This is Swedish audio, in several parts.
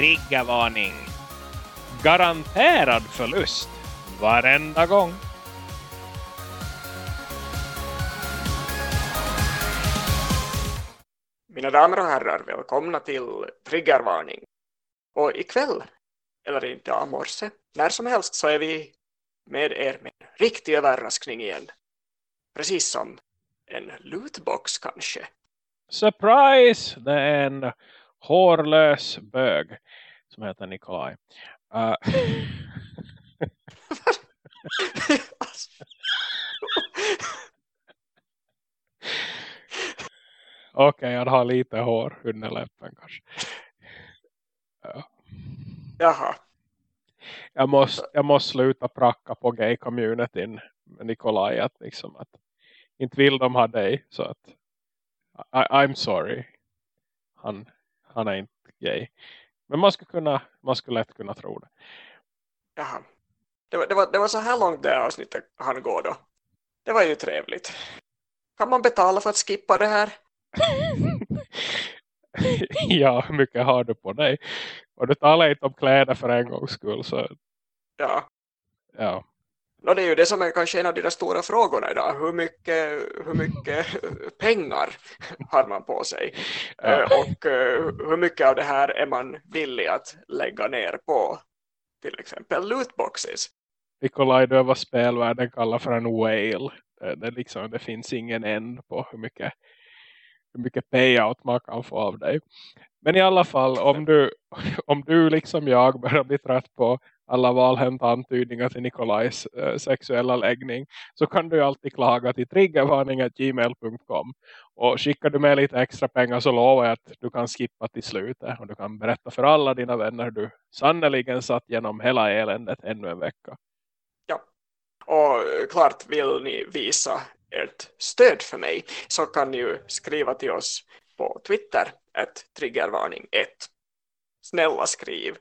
triggervarning. Garanterad förlust varenda gång. Mina damer och herrar, välkomna till Triggervarning. Och ikväll, eller idag morse, när som helst så är vi med er med en riktig överraskning igen. Precis som en lootbox kanske. Surprise! Det är en hårlös bög som heter Nikolaj. Uh, Okej, okay, han har lite hår under läppen kanske. Ja. Jaha. Jag måste, jag måste sluta pracka på gay-communityn med Nikolaj. Att liksom att, inte vill de ha dig. Så att I, I'm sorry. Han, han är inte gay. Men man skulle, kunna, man skulle lätt kunna tro det. Jaha. Det var, det var, det var så här långt det avsnittet han går då. Det var ju trevligt. Kan man betala för att skippa det här? ja, hur mycket har du på dig? Och du talar inte om kläder för en gångs skull. Så... Ja. Ja. No, det är ju det som är kanske en av de stora frågorna idag. Hur mycket, hur mycket pengar har man på sig? Ja. Eh, och eh, hur mycket av det här är man villig att lägga ner på till exempel lootboxes? Nikolaj, du är vad spelvärlden kallar för en whale. Det, det, liksom, det finns ingen änd på hur mycket hur mycket payout man kan få av dig. Men i alla fall, om du, om du liksom jag börjar bli trött på alla valhänta antydningar till Nikolajs eh, sexuella läggning så kan du alltid klaga till triggervarning.gmail.com och skickar du med lite extra pengar så lovar jag att du kan skippa till slutet och du kan berätta för alla dina vänner hur du sannoliken satt genom hela eländet ännu en vecka. Ja, och eh, klart vill ni visa ert stöd för mig så kan ni ju skriva till oss på Twitter ett triggervarning 1. Snälla skriv.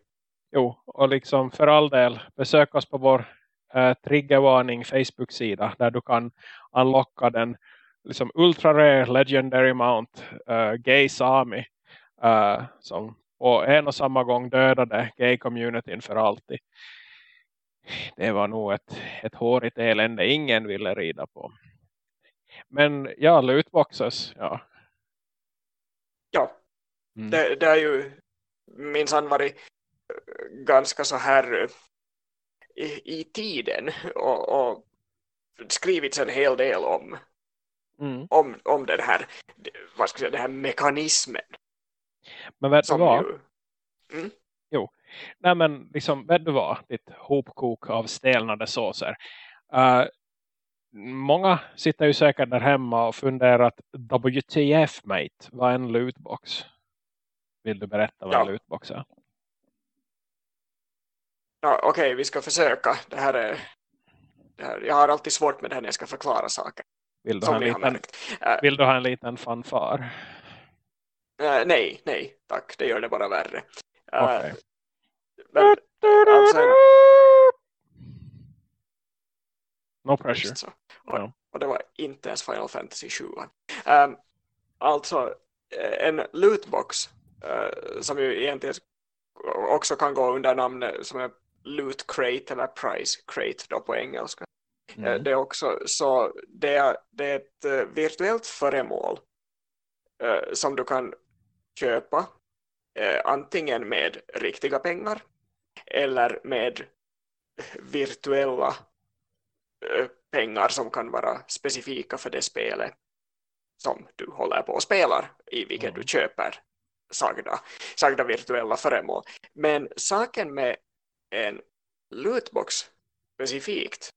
Jo, och liksom för all del besök oss på vår eh, triggervarning Facebook-sida där du kan unlocka den liksom ultra rare legendary mount uh, gay sami uh, som på en och samma gång dödade gay-communityn för alltid. Det var nog ett, ett hårigt elände ingen ville rida på. Men ja, lootboxes, ja. Ja, mm. det, det är ju minsann varit eh, ganska så här eh, i, i tiden och, och skrivits en hel del om mm. om, om den här vad ska jag säga, den här mekanismen. Men vet du vad? Ju... Mm? Jo, nej men liksom, vet du vad? Ditt hopkok av stelnade såser. Uh, många sitter ju säkert där hemma och funderar att WTF mate, vad är en lootbox? Vill du berätta vad ja. en lootbox är? Ja, Okej, okay, vi ska försöka. Det här är, det här, jag har alltid svårt med det här när jag ska förklara saker. Vill du, ha en, liten, uh, vill du ha en liten fanfar? Uh, nej, nej, tack. Det gör det bara värre. Uh, okay. men, alltså, No pressure. Och, no. och, det var inte ens Final Fantasy 7. Um, ehm, alltså eh, en lootbox uh, som ju egentligen också kan gå under namnet som är loot crate eller price crate då på engelska. Eh, mm. Det är också så det är, det är ett uh, virtuellt föremål som du kan köpa antingen med riktiga pengar eller med virtuella Eh, pengar som kan vara specifika för det spelet som du håller på och spelar i vilket mm. du köper sagda, sagda virtuella föremål. Men saken med en lootbox specifikt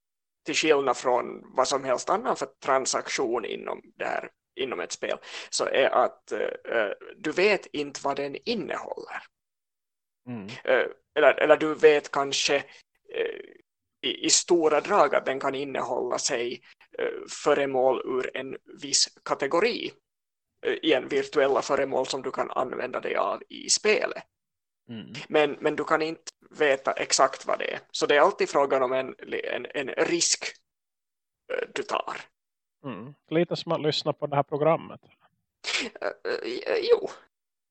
till skillnad från vad som helst annan för transaktion inom, det här, inom ett spel så är att uh, du vet inte vad den innehåller. Mm. Uh, eller, eller du vet kanske uh, i, i stora drag att den kan innehålla sig föremål ur en viss kategori i en virtuella föremål som du kan använda dig av i spelet. Mm. Men, men du kan inte veta exakt vad det är. Så det är alltid frågan om en, en, en risk eh, du tar. Mm. Lite som att lyssna på det här programmet. Uh, uh, jo,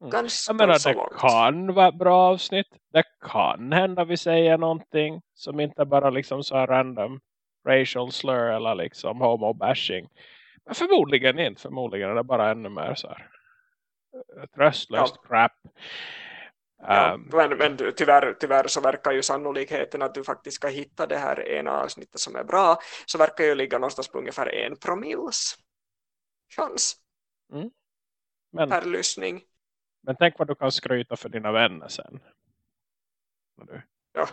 Mm. Ganska jag menar, det långt. kan vara bra avsnitt. Det kan hända vi säger någonting som inte bara liksom så här random racial slur eller liksom homo bashing. Men förmodligen inte. Förmodligen är det bara ännu mer så här tröstlöst ja. crap. Ja, um, men, men tyvärr, tyvärr så verkar ju sannolikheten att du faktiskt ska hitta det här ena avsnittet som är bra så verkar ju ligga någonstans på ungefär en promils chans mm. men, per lyssning. Men tänk vad du kan skryta för dina vänner sen. När du ja.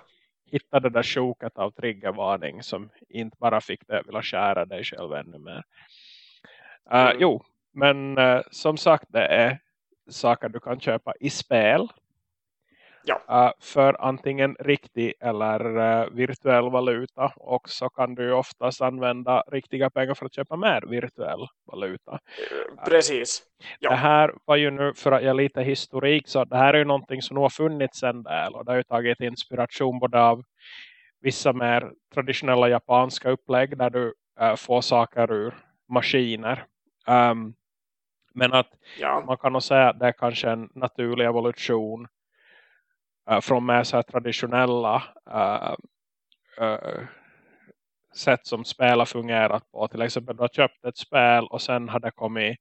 hittar det där sjoket av triggervarning som inte bara fick dig att vilja skära dig själv ännu mer. Uh, mm. Jo, men uh, som sagt det är saker du kan köpa i spel Ja. Uh, för antingen riktig eller uh, virtuell valuta. Och så kan du oftast använda riktiga pengar för att köpa mer virtuell valuta. Uh, precis. Ja. Det här var ju nu, för att jag lite historik, så det här är ju någonting som nog har funnits en del. Och det har ju tagit inspiration både av vissa mer traditionella japanska upplägg där du får saker ur maskiner. Um, men att ja. man kan nog säga att det är kanske en naturlig evolution från mer så traditionella uh, uh, sätt som spel har fungerat på. Till exempel du har köpt ett spel och sen har det kommit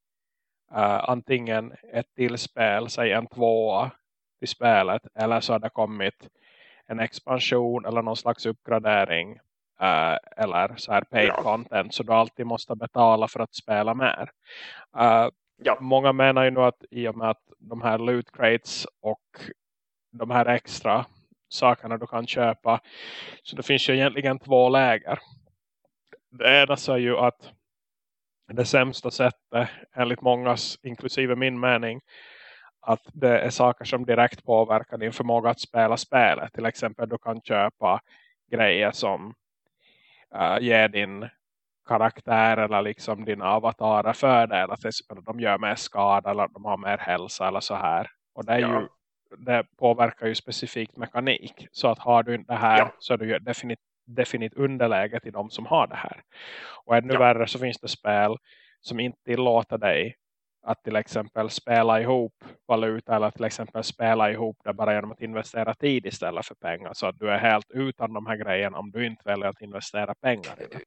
antingen ett till spel, säg en tvåa till spelet. Eller så har det kommit en expansion eller någon slags uppgradering uh, eller så här paid ja. content så du alltid måste betala för att spela mer. Uh, ja. Många menar ju nu att i och med att de här loot crates och de här extra sakerna du kan köpa. Så det finns ju egentligen två läger. Det ena är ju att det sämsta sättet, enligt mångas, inklusive min mening, att det är saker som direkt påverkar din förmåga att spela spelet. Till exempel du kan köpa grejer som uh, ger din karaktär eller liksom dina avatarer fördelar. Till exempel de gör mer skada eller de har mer hälsa eller så här. Och det är ja. ju det påverkar ju specifikt mekanik. Så att har du det här ja. så är du definitivt definit underläge till de som har det här. Och ännu ja. värre så finns det spel som inte tillåter dig att till exempel spela ihop valuta eller till exempel spela ihop det bara genom att investera tid istället för pengar. Så att du är helt utan de här grejerna om du inte väljer att investera pengar i det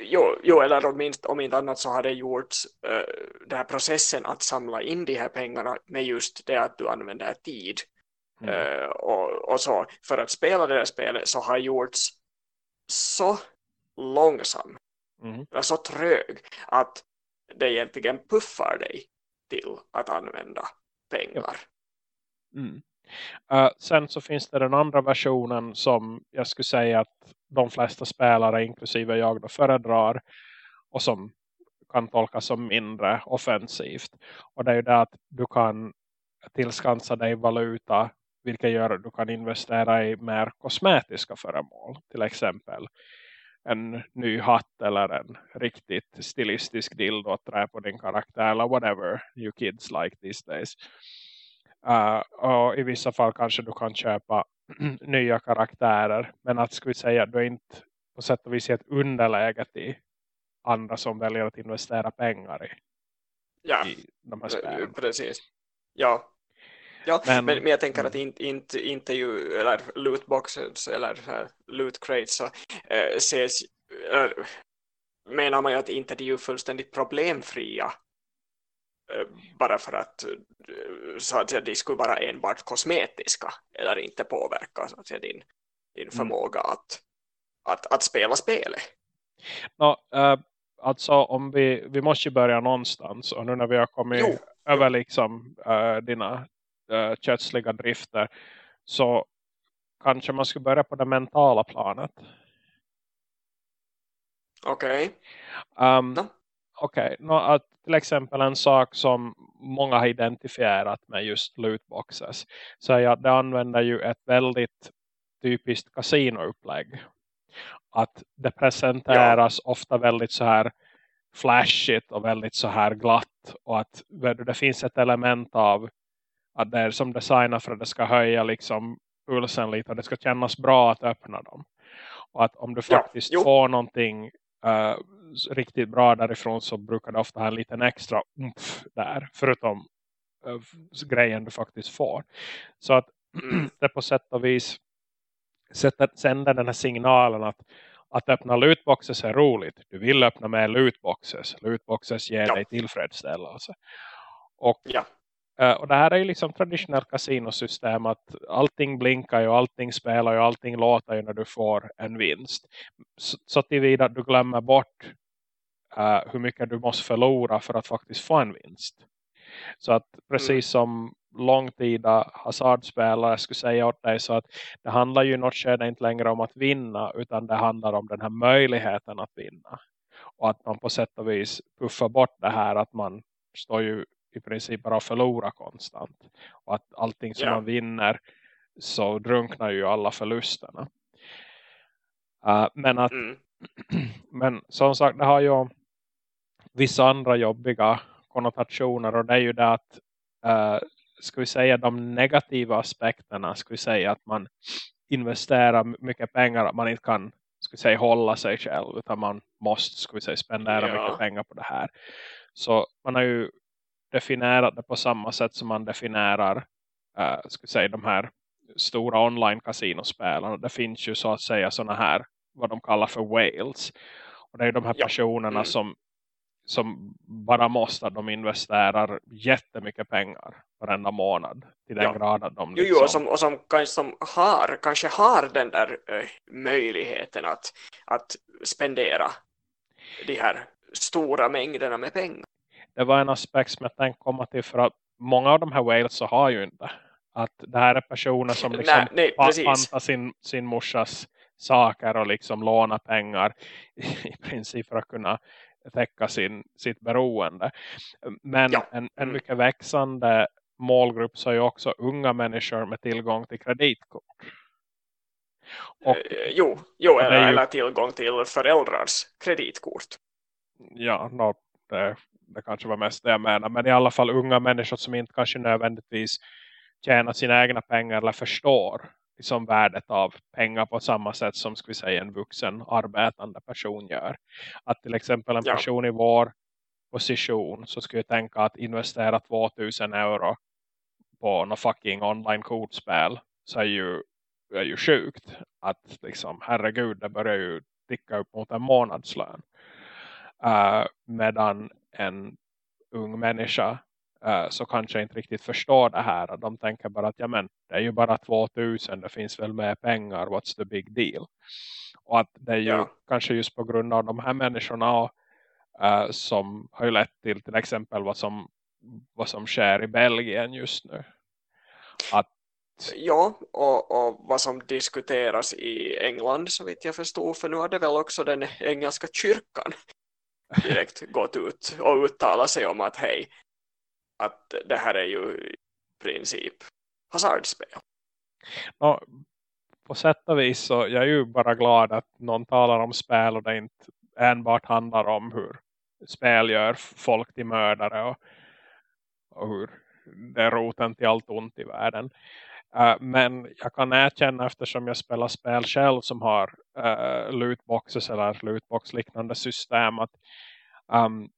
jo, jo, eller om inte, om inte annat så har det gjorts uh, den här processen att samla in de här pengarna med just det att du använder tid mm. uh, och, och så. För att spela det här spelet så har gjorts så långsam mm. så trög att det egentligen puffar dig till att använda pengar. Mm. Uh, sen så finns det den andra versionen som jag skulle säga att de flesta spelare inklusive jag då föredrar och som kan tolkas som mindre offensivt. Och det är ju det att du kan tillskansa dig valuta vilket gör att du kan investera i mer kosmetiska föremål. Till exempel en ny hatt eller en riktigt stilistisk dildo att trä på din karaktär eller whatever you kids like these days. Uh, och i vissa fall kanske du kan köpa nya karaktärer. Men att skulle säga att du är inte på sätt och vis i ett underläge till andra som väljer att investera pengar i, ja, i de här spelen. Precis. Ja, Ja, men, men, men, jag tänker att inte, inte, inte ju, eller lootboxes eller loot crates så äh, ses, äh, menar man ju att inte de är fullständigt problemfria Eh, bara för att eh, så att säga, de skulle vara enbart kosmetiska eller inte påverka så att säga, din, din mm. förmåga mm. att, att, att spela spelet. No, uh, alltså om vi, vi måste börja någonstans och nu när vi har kommit jo. över liksom uh, dina uh, kötsliga drifter så kanske man skulle börja på det mentala planet. Okej. Okay. Um, no. Okej, okay. no, till exempel en sak som många har identifierat med just lootboxes så är att det använder ju ett väldigt typiskt kasinoupplägg. Att det presenteras ja. ofta väldigt så här flashigt och väldigt så här glatt och att det finns ett element av att det är som designat för att det ska höja liksom pulsen lite och det ska kännas bra att öppna dem. Och att om du faktiskt ja, får någonting uh, riktigt bra därifrån så brukar det ofta ha en liten extra umf där. Förutom uh, grejen du faktiskt får. Så att det på sätt och vis sätter, sänder den här signalen att att öppna lootboxes är roligt. Du vill öppna med lootboxes. Lootboxes ger ja. dig tillfredsställelse. Och, ja. Uh, och det här är ju liksom traditionellt kasinosystem att allting blinkar och allting spelar och allting låter ju när du får en vinst. Så, så tillvida du glömmer bort uh, hur mycket du måste förlora för att faktiskt få en vinst. Så att precis mm. som långtida hasardspelare skulle säga åt dig så att det handlar ju något skede inte längre om att vinna utan det handlar om den här möjligheten att vinna. Och att man på sätt och vis puffar bort det här att man står ju i princip bara och förlorar konstant. Och att allting som yeah. man vinner så drunknar ju alla förlusterna. Uh, men att mm. men som sagt det har ju vissa andra jobbiga konnotationer och det är ju det att uh, ska vi säga de negativa aspekterna ska vi säga att man investerar mycket pengar att man inte kan ska vi säga hålla sig själv utan man måste ska vi säga spendera ja. mycket pengar på det här. Så man har ju definierat det på samma sätt som man definierar uh, ska vi säga de här stora online kasinospelarna. Det finns ju så att säga sådana här vad de kallar för whales. Och det är de här ja. personerna mm. som som bara måste de investerar jättemycket pengar varenda månad till den ja. grad att de liksom... Jo, jo, och som, och som, kanske, som har, kanske har den där äh, möjligheten att, att spendera de här stora mängderna med pengar. Det var en aspekt som jag tänkte komma till för att många av de här whales så har ju inte att det här är personer som liksom nej, nej, pantar sin, sin morsas saker och liksom låna pengar i princip för att kunna täcka sin, sitt beroende. Men ja. en, en mm. mycket växande målgrupp så är ju också unga människor med tillgång till kreditkort. Och, eh, jo, jo eller, ju, eller tillgång till föräldrars kreditkort. Ja, no, det, det kanske var mest det jag menar. Men i alla fall unga människor som inte kanske nödvändigtvis tjänar sina egna pengar eller förstår liksom värdet av pengar på samma sätt som ska vi säga en vuxen arbetande person gör. Att till exempel en person ja. i vår position så skulle jag tänka att investera 2000 euro på något fucking online-kortspel så är ju, är ju sjukt. Att liksom, herregud, det börjar ju ticka upp mot en månadslön. Uh, medan en ung människa uh, så kanske inte riktigt förstår det här. De tänker bara att ja, men, det är ju bara 2000, det finns väl mer pengar, what's the big deal? Och att det är ju ja. kanske just på grund av de här människorna uh, som har ju lett till till exempel vad som, vad som sker i Belgien just nu. Att Ja, och, och vad som diskuteras i England så vitt jag förstår, för nu har det väl också den engelska kyrkan direkt gått ut och uttalat sig om att hej, att det här är ju i princip hasardspel. Ja, på sätt och vis så jag är ju bara glad att någon talar om spel och det inte enbart handlar om hur spel gör folk till mördare och, och hur det är roten till allt ont i världen. Uh, men jag kan erkänna eftersom jag spelar spel själv som har uh, lootboxes eller lootbox-liknande system att um,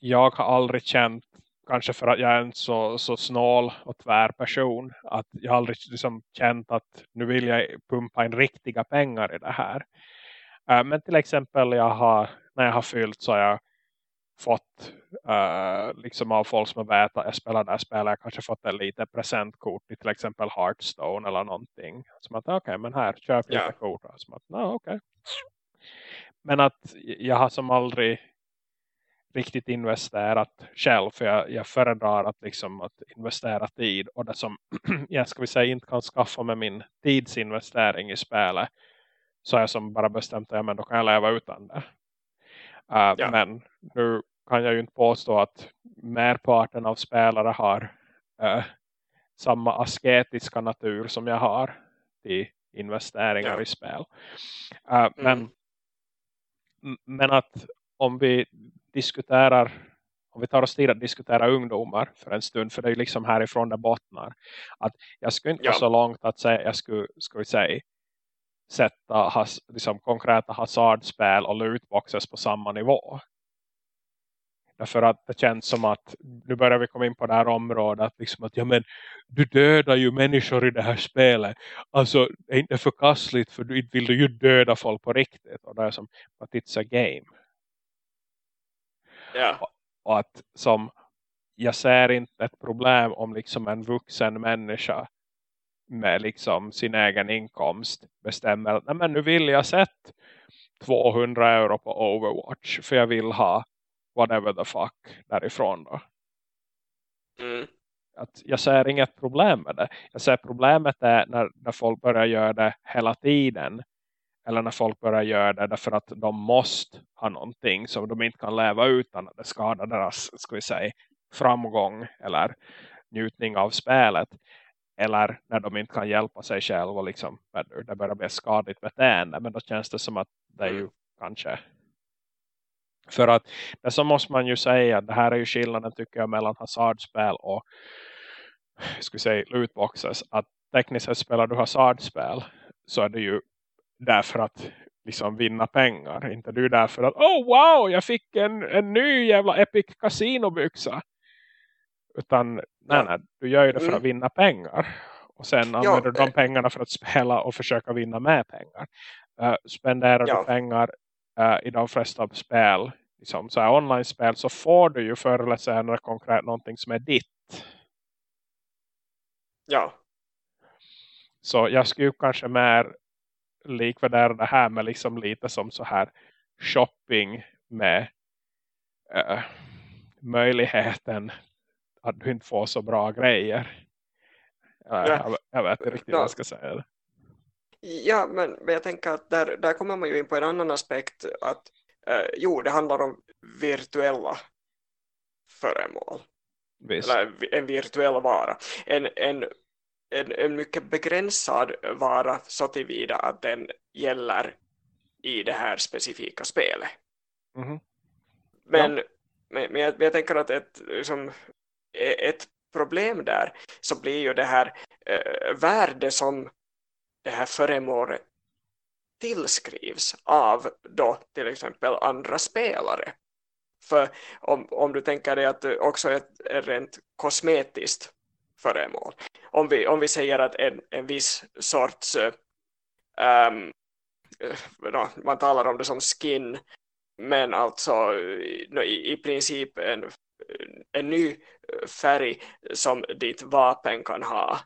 jag har aldrig känt kanske för att jag är en så, så snål och tvär person att jag aldrig liksom känt att nu vill jag pumpa in riktiga pengar i det här. Uh, men till exempel jag har, när jag har fyllt så har jag fått uh, liksom av folk som vet att jag spelar det här spelet jag kanske fått en lite presentkort i till exempel Hearthstone eller någonting. Som att okej okay, men här köp lite yeah. kort. Som att no. Okay. Men att jag har som aldrig riktigt investerat själv. För jag, jag föredrar att, liksom, att investera tid. Och det som jag ska vi säga inte kan skaffa med min tidsinvestering i spelet. Så har jag som bara bestämt att ja, men då kan jag leva utan det. Uh, ja. Men nu kan jag ju inte påstå att merparten av spelare har uh, samma asketiska natur som jag har i investeringar ja. i spel. Uh, mm. men, men att om vi diskuterar om vi tar oss tid att diskutera ungdomar för en stund, för det är ju liksom härifrån det bottnar. Att jag skulle inte ja. gå så långt att säga, jag skulle, skulle säga sätta has, liksom, konkreta hasardspel och lootboxes på samma nivå. Därför att det känns som att nu börjar vi komma in på det här området. Liksom att ja men du dödar ju människor i det här spelet. Alltså det är inte förkastligt för du vill du ju döda folk på riktigt. Och det är som att it's a game. Ja. Och, och att som jag ser inte ett problem om liksom en vuxen människa med liksom sin egen inkomst bestämmer att Nej, men nu vill jag sett 200 euro på Overwatch för jag vill ha whatever the fuck därifrån då. Mm. Att jag ser inget problem med det. Jag ser problemet är när, när folk börjar göra det hela tiden. Eller när folk börjar göra det därför att de måste ha någonting som de inte kan leva utan att det skadar deras, ska vi säga, framgång eller njutning av spelet. Eller när de inte kan hjälpa sig själva liksom, det börjar bli skadligt beteende. Men då känns det som att det är ju kanske för att det så måste man ju säga det här är ju skillnaden tycker jag mellan hasardspel och skulle säga lootboxes att tekniskt sett spelar du hasardspel så är det ju därför att liksom vinna pengar. Inte du därför att oh wow jag fick en, en ny jävla epic kasinobyxa. Utan nej, nej, du gör ju det för att vinna pengar. Och sen använder du de eh. pengarna för att spela och försöka vinna mer pengar. Uh, spenderar Ja. du pengar uh, i de flesta spel, liksom så här online-spel, så får du ju förr eller senare konkret någonting som är ditt. Ja. Så jag skulle kanske mer likvärdera det här med liksom lite som så här shopping med uh, möjligheten att du inte får så bra grejer. Ja. Jag, jag vet inte riktigt Ja. vad jag ska säga. Ja, men, men jag tänker att där, där kommer man ju in på en annan aspekt att eh, jo, det handlar om virtuella föremål. Visst. Eller en virtuell vara. En, en, en, en mycket begränsad vara så tillvida att den gäller i det här specifika spelet. Mhm. Men, men, men, jag, men jag tänker att ett, liksom, e- ett problem där så blir ju det här eh, värde som det här föremålet tillskrivs av då till exempel andra spelare. För om, om du tänker dig att det också är ett, rent kosmetiskt föremål. Om vi, om vi säger att en, en viss sorts um, man talar om det som skin men alltså i, i princip en, en ny färg som ditt vapen kan ha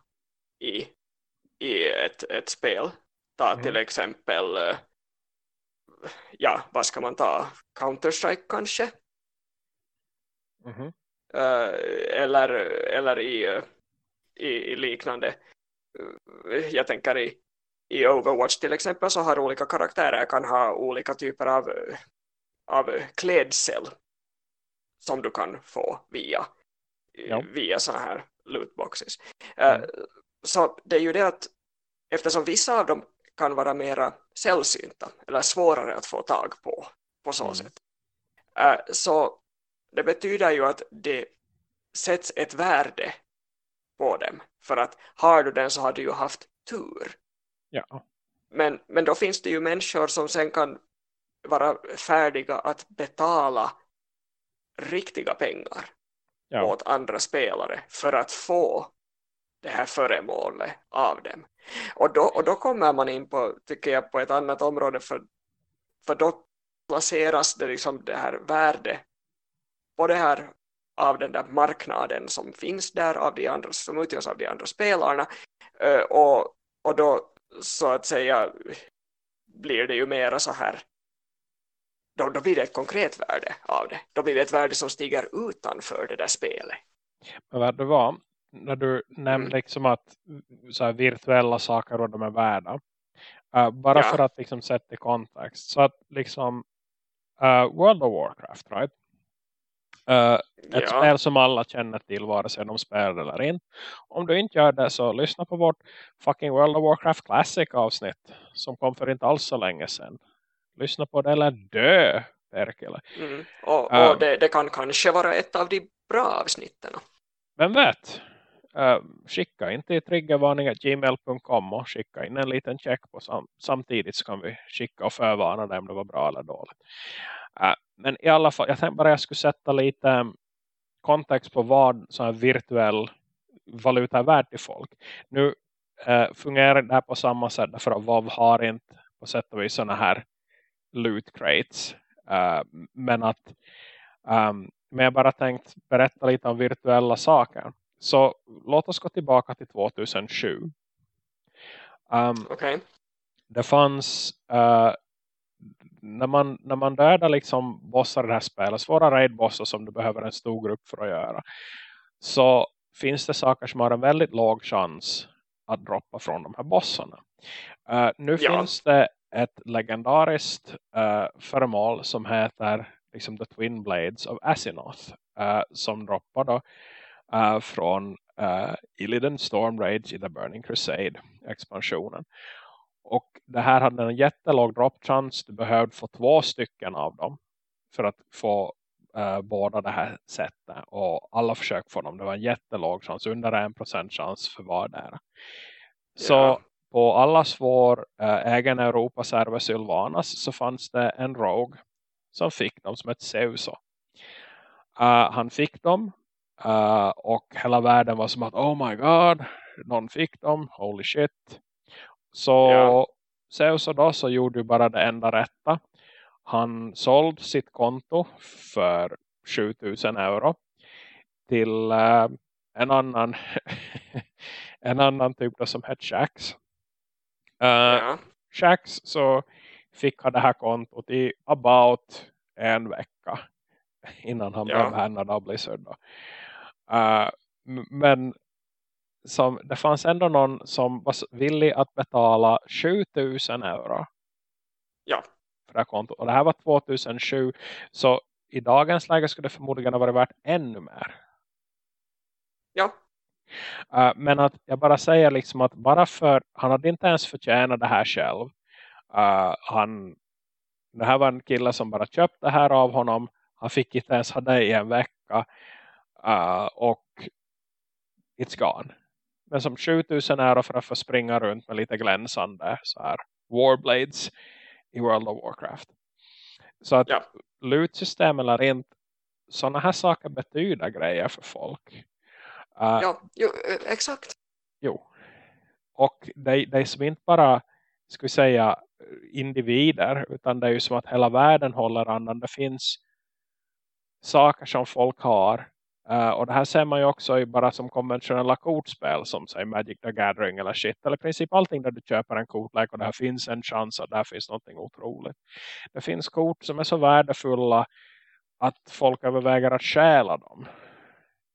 i, i ett, ett spel. Ta Mhm. till exempel eh, ja, vad ska man ta? Counter-Strike kanske? Eh, eller, eller i, eh, i, i liknande jag tänker i, i Overwatch till exempel så har olika karaktärer kan ha olika typer av, av klädsel som du kan få via Ja. via sådana här lootboxes. Mm. Så det är ju det att eftersom vissa av dem kan vara mera sällsynta eller svårare att få tag på på så Mm. sätt. Eh, Så det betyder ju att det sätts ett värde på dem. För att har du den så har du ju haft tur. Ja. Men, men då finns det ju människor som sen kan vara färdiga att betala riktiga pengar Ja. åt andra spelare för att få det här föremålet av dem. Och då, och då kommer man in på, tycker jag, på ett annat område för, för då placeras det liksom det här värde på det här av den där marknaden som finns där av de andra, som utgörs av de andra spelarna eh, och, och då så att säga blir det ju mera så här då, då blir det ett konkret värde av det. Då blir det ett värde som stiger utanför det där spelet. Men vad det var, när du nämnde Mm. liksom att så här, virtuella saker och de är värda. Uh, bara Ja. för att liksom sätta i kontext. Så att liksom uh, World of Warcraft, right? Uh, ett Ja, spel som alla känner till vare sig de spelar eller inte. Om du inte gör det så lyssna på vårt fucking World of Warcraft Classic avsnitt som kom för inte alls så länge sedan. Lyssna på det eller dö, Perkele. mm. och, och det, det kan kanske vara ett av de bra avsnitten. Vem vet? Uh, skicka in till triggervarning.gmail.com och skicka in en liten check på sam samtidigt så kan vi skicka och förvarna dig om det var bra eller dåligt. Uh, men i alla fall, jag tänkte bara jag skulle sätta lite eh, kontext på vad så här virtuell valuta är värd till folk. Nu uh, fungerar det här på samma sätt därför att WoW har inte på sätt och vis sådana här loot crates. Uh, men att um, men jag bara tänkt berätta lite om virtuella saker. Så låt oss gå tillbaka till 2007. Um, okay. Det fanns uh, när man, när man dödar liksom bossar i det här spelet, svåra raidbossar som du behöver en stor grupp för att göra. Så finns det saker som har en väldigt låg chans att droppa från de här bossarna. Uh, nu ja. finns det ett legendariskt uh, föremål som heter liksom The Twin Blades of Asinoth uh, som droppar då uh, från uh, Illidan Storm Rage i The Burning Crusade expansionen. Och det här hade en jättelåg droppchans. Du behövde få två stycken av dem för att få uh, båda det här sättet. Och alla försök få dem. Det var en jättelåg chans. Under en procent chans för vardera. Så yeah. på allas vår uh, egen Europa-server Sylvanas så fanns det en Rogue som fick dem som ett Seuso. Uh, han fick dem uh, och hela världen var som att oh my god, någon fick dem, holy shit. Så ja. Seuso då så gjorde ju bara det enda rätta. Han sålde sitt konto för 7000 euro till uh, en annan en annan typ då som hette Shax. Uh, ja. Shax så fick han det här kontot i about en vecka innan han ja. blev bannad av Blizzard. Då. Uh, men som, det fanns ändå någon som var villig att betala 7000 euro. Ja. För det här kontot. Och det här var 2007. Så i dagens läge skulle det förmodligen ha varit värt ännu mer. Ja. Uh, men att jag bara säger liksom att bara för han hade inte ens förtjänat det här själv. Uh, han, det här var en kille som bara köpte det här av honom. Han fick inte ens ha det i en vecka. Uh, och it's gone. Men som 7000 euro för att få springa runt med lite glänsande så här Warblades i World of Warcraft. Så att ja. loot-system eller inte sådana här saker betyder grejer för folk. Uh, ja, jo, eh, exakt. Jo. Och det, det är som inte bara ska vi säga individer utan det är ju som att hela världen håller andan. Det finns saker som folk har uh, och det här ser man ju också bara som konventionella kortspel som säg Magic the Gathering eller shit eller i princip allting där du köper en kortlek och det här finns en chans att där finns någonting otroligt. Det finns kort som är så värdefulla att folk överväger att stjäla dem.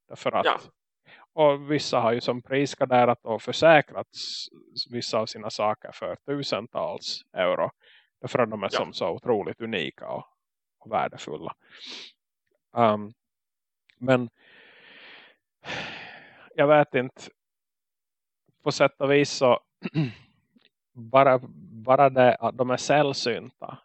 Därför att ja. Och vissa har ju som prisgarderat och försäkrat vissa av sina saker för tusentals euro. Därför att de är ja. som så otroligt unika och, och värdefulla. Um, men jag vet inte. På sätt och vis så bara, bara det att de är sällsynta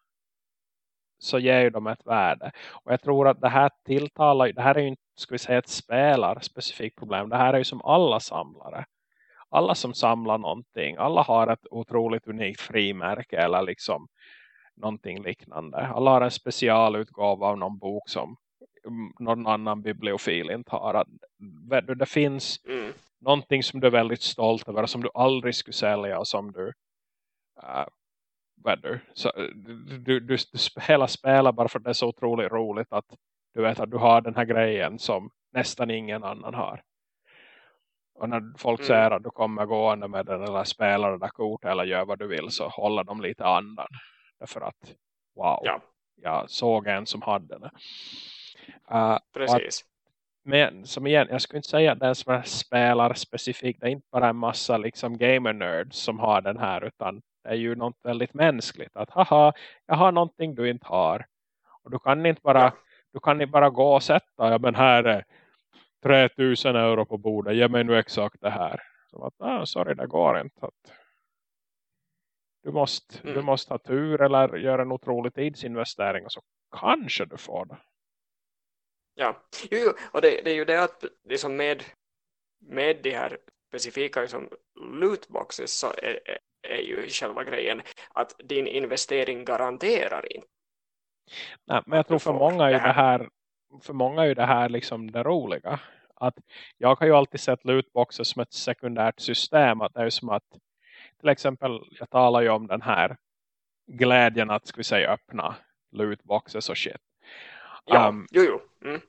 så ger ju de ett värde. Och jag tror att det här tilltalar, det här är ju inte ska vi säga ett spelarspecifikt problem. Det här är ju som alla samlare. Alla som samlar någonting. Alla har ett otroligt unikt frimärke eller liksom någonting liknande. Alla har en specialutgåva av någon bok som någon annan bibliofil inte har. Det finns mm. någonting som du är väldigt stolt över som du aldrig skulle sälja och som du uh, du, så, du, du, du spelar spelar bara för att det är så otroligt roligt att du vet att du har den här grejen som nästan ingen annan har. Och när folk mm. säger att du kommer gående med den eller spelar det där kortet eller gör vad du vill så håller de lite andan. Därför att, wow, ja. jag såg en som hade det. Uh, Precis. Att, men som igen, jag skulle inte säga att den som är spelar specifikt, det är inte bara en massa liksom gamer nerds som har den här utan det är ju något väldigt mänskligt. Att haha, jag har någonting du inte har. Och du kan inte bara ja du kan inte bara gå och sätta, ja men här är 3000 euro på bordet, ge mig nu exakt det här. Så att, ah, sorry, det går inte. Att du, måste, mm. du måste ha tur eller göra en otrolig tidsinvestering och så kanske du får det. Ja, jo, och det, det, är ju det att liksom med, med de här specifika liksom, lootboxes så är, är ju själva grejen att din investering garanterar inte Nej, men jag tror för många är det här för många är det här liksom det roliga. Att jag har ju alltid sett lootboxer som ett sekundärt system. Att det är som att till exempel, jag talar ju om den här glädjen att ska vi säga öppna lootboxes och shit. Ja, um, jo, jo. Mm.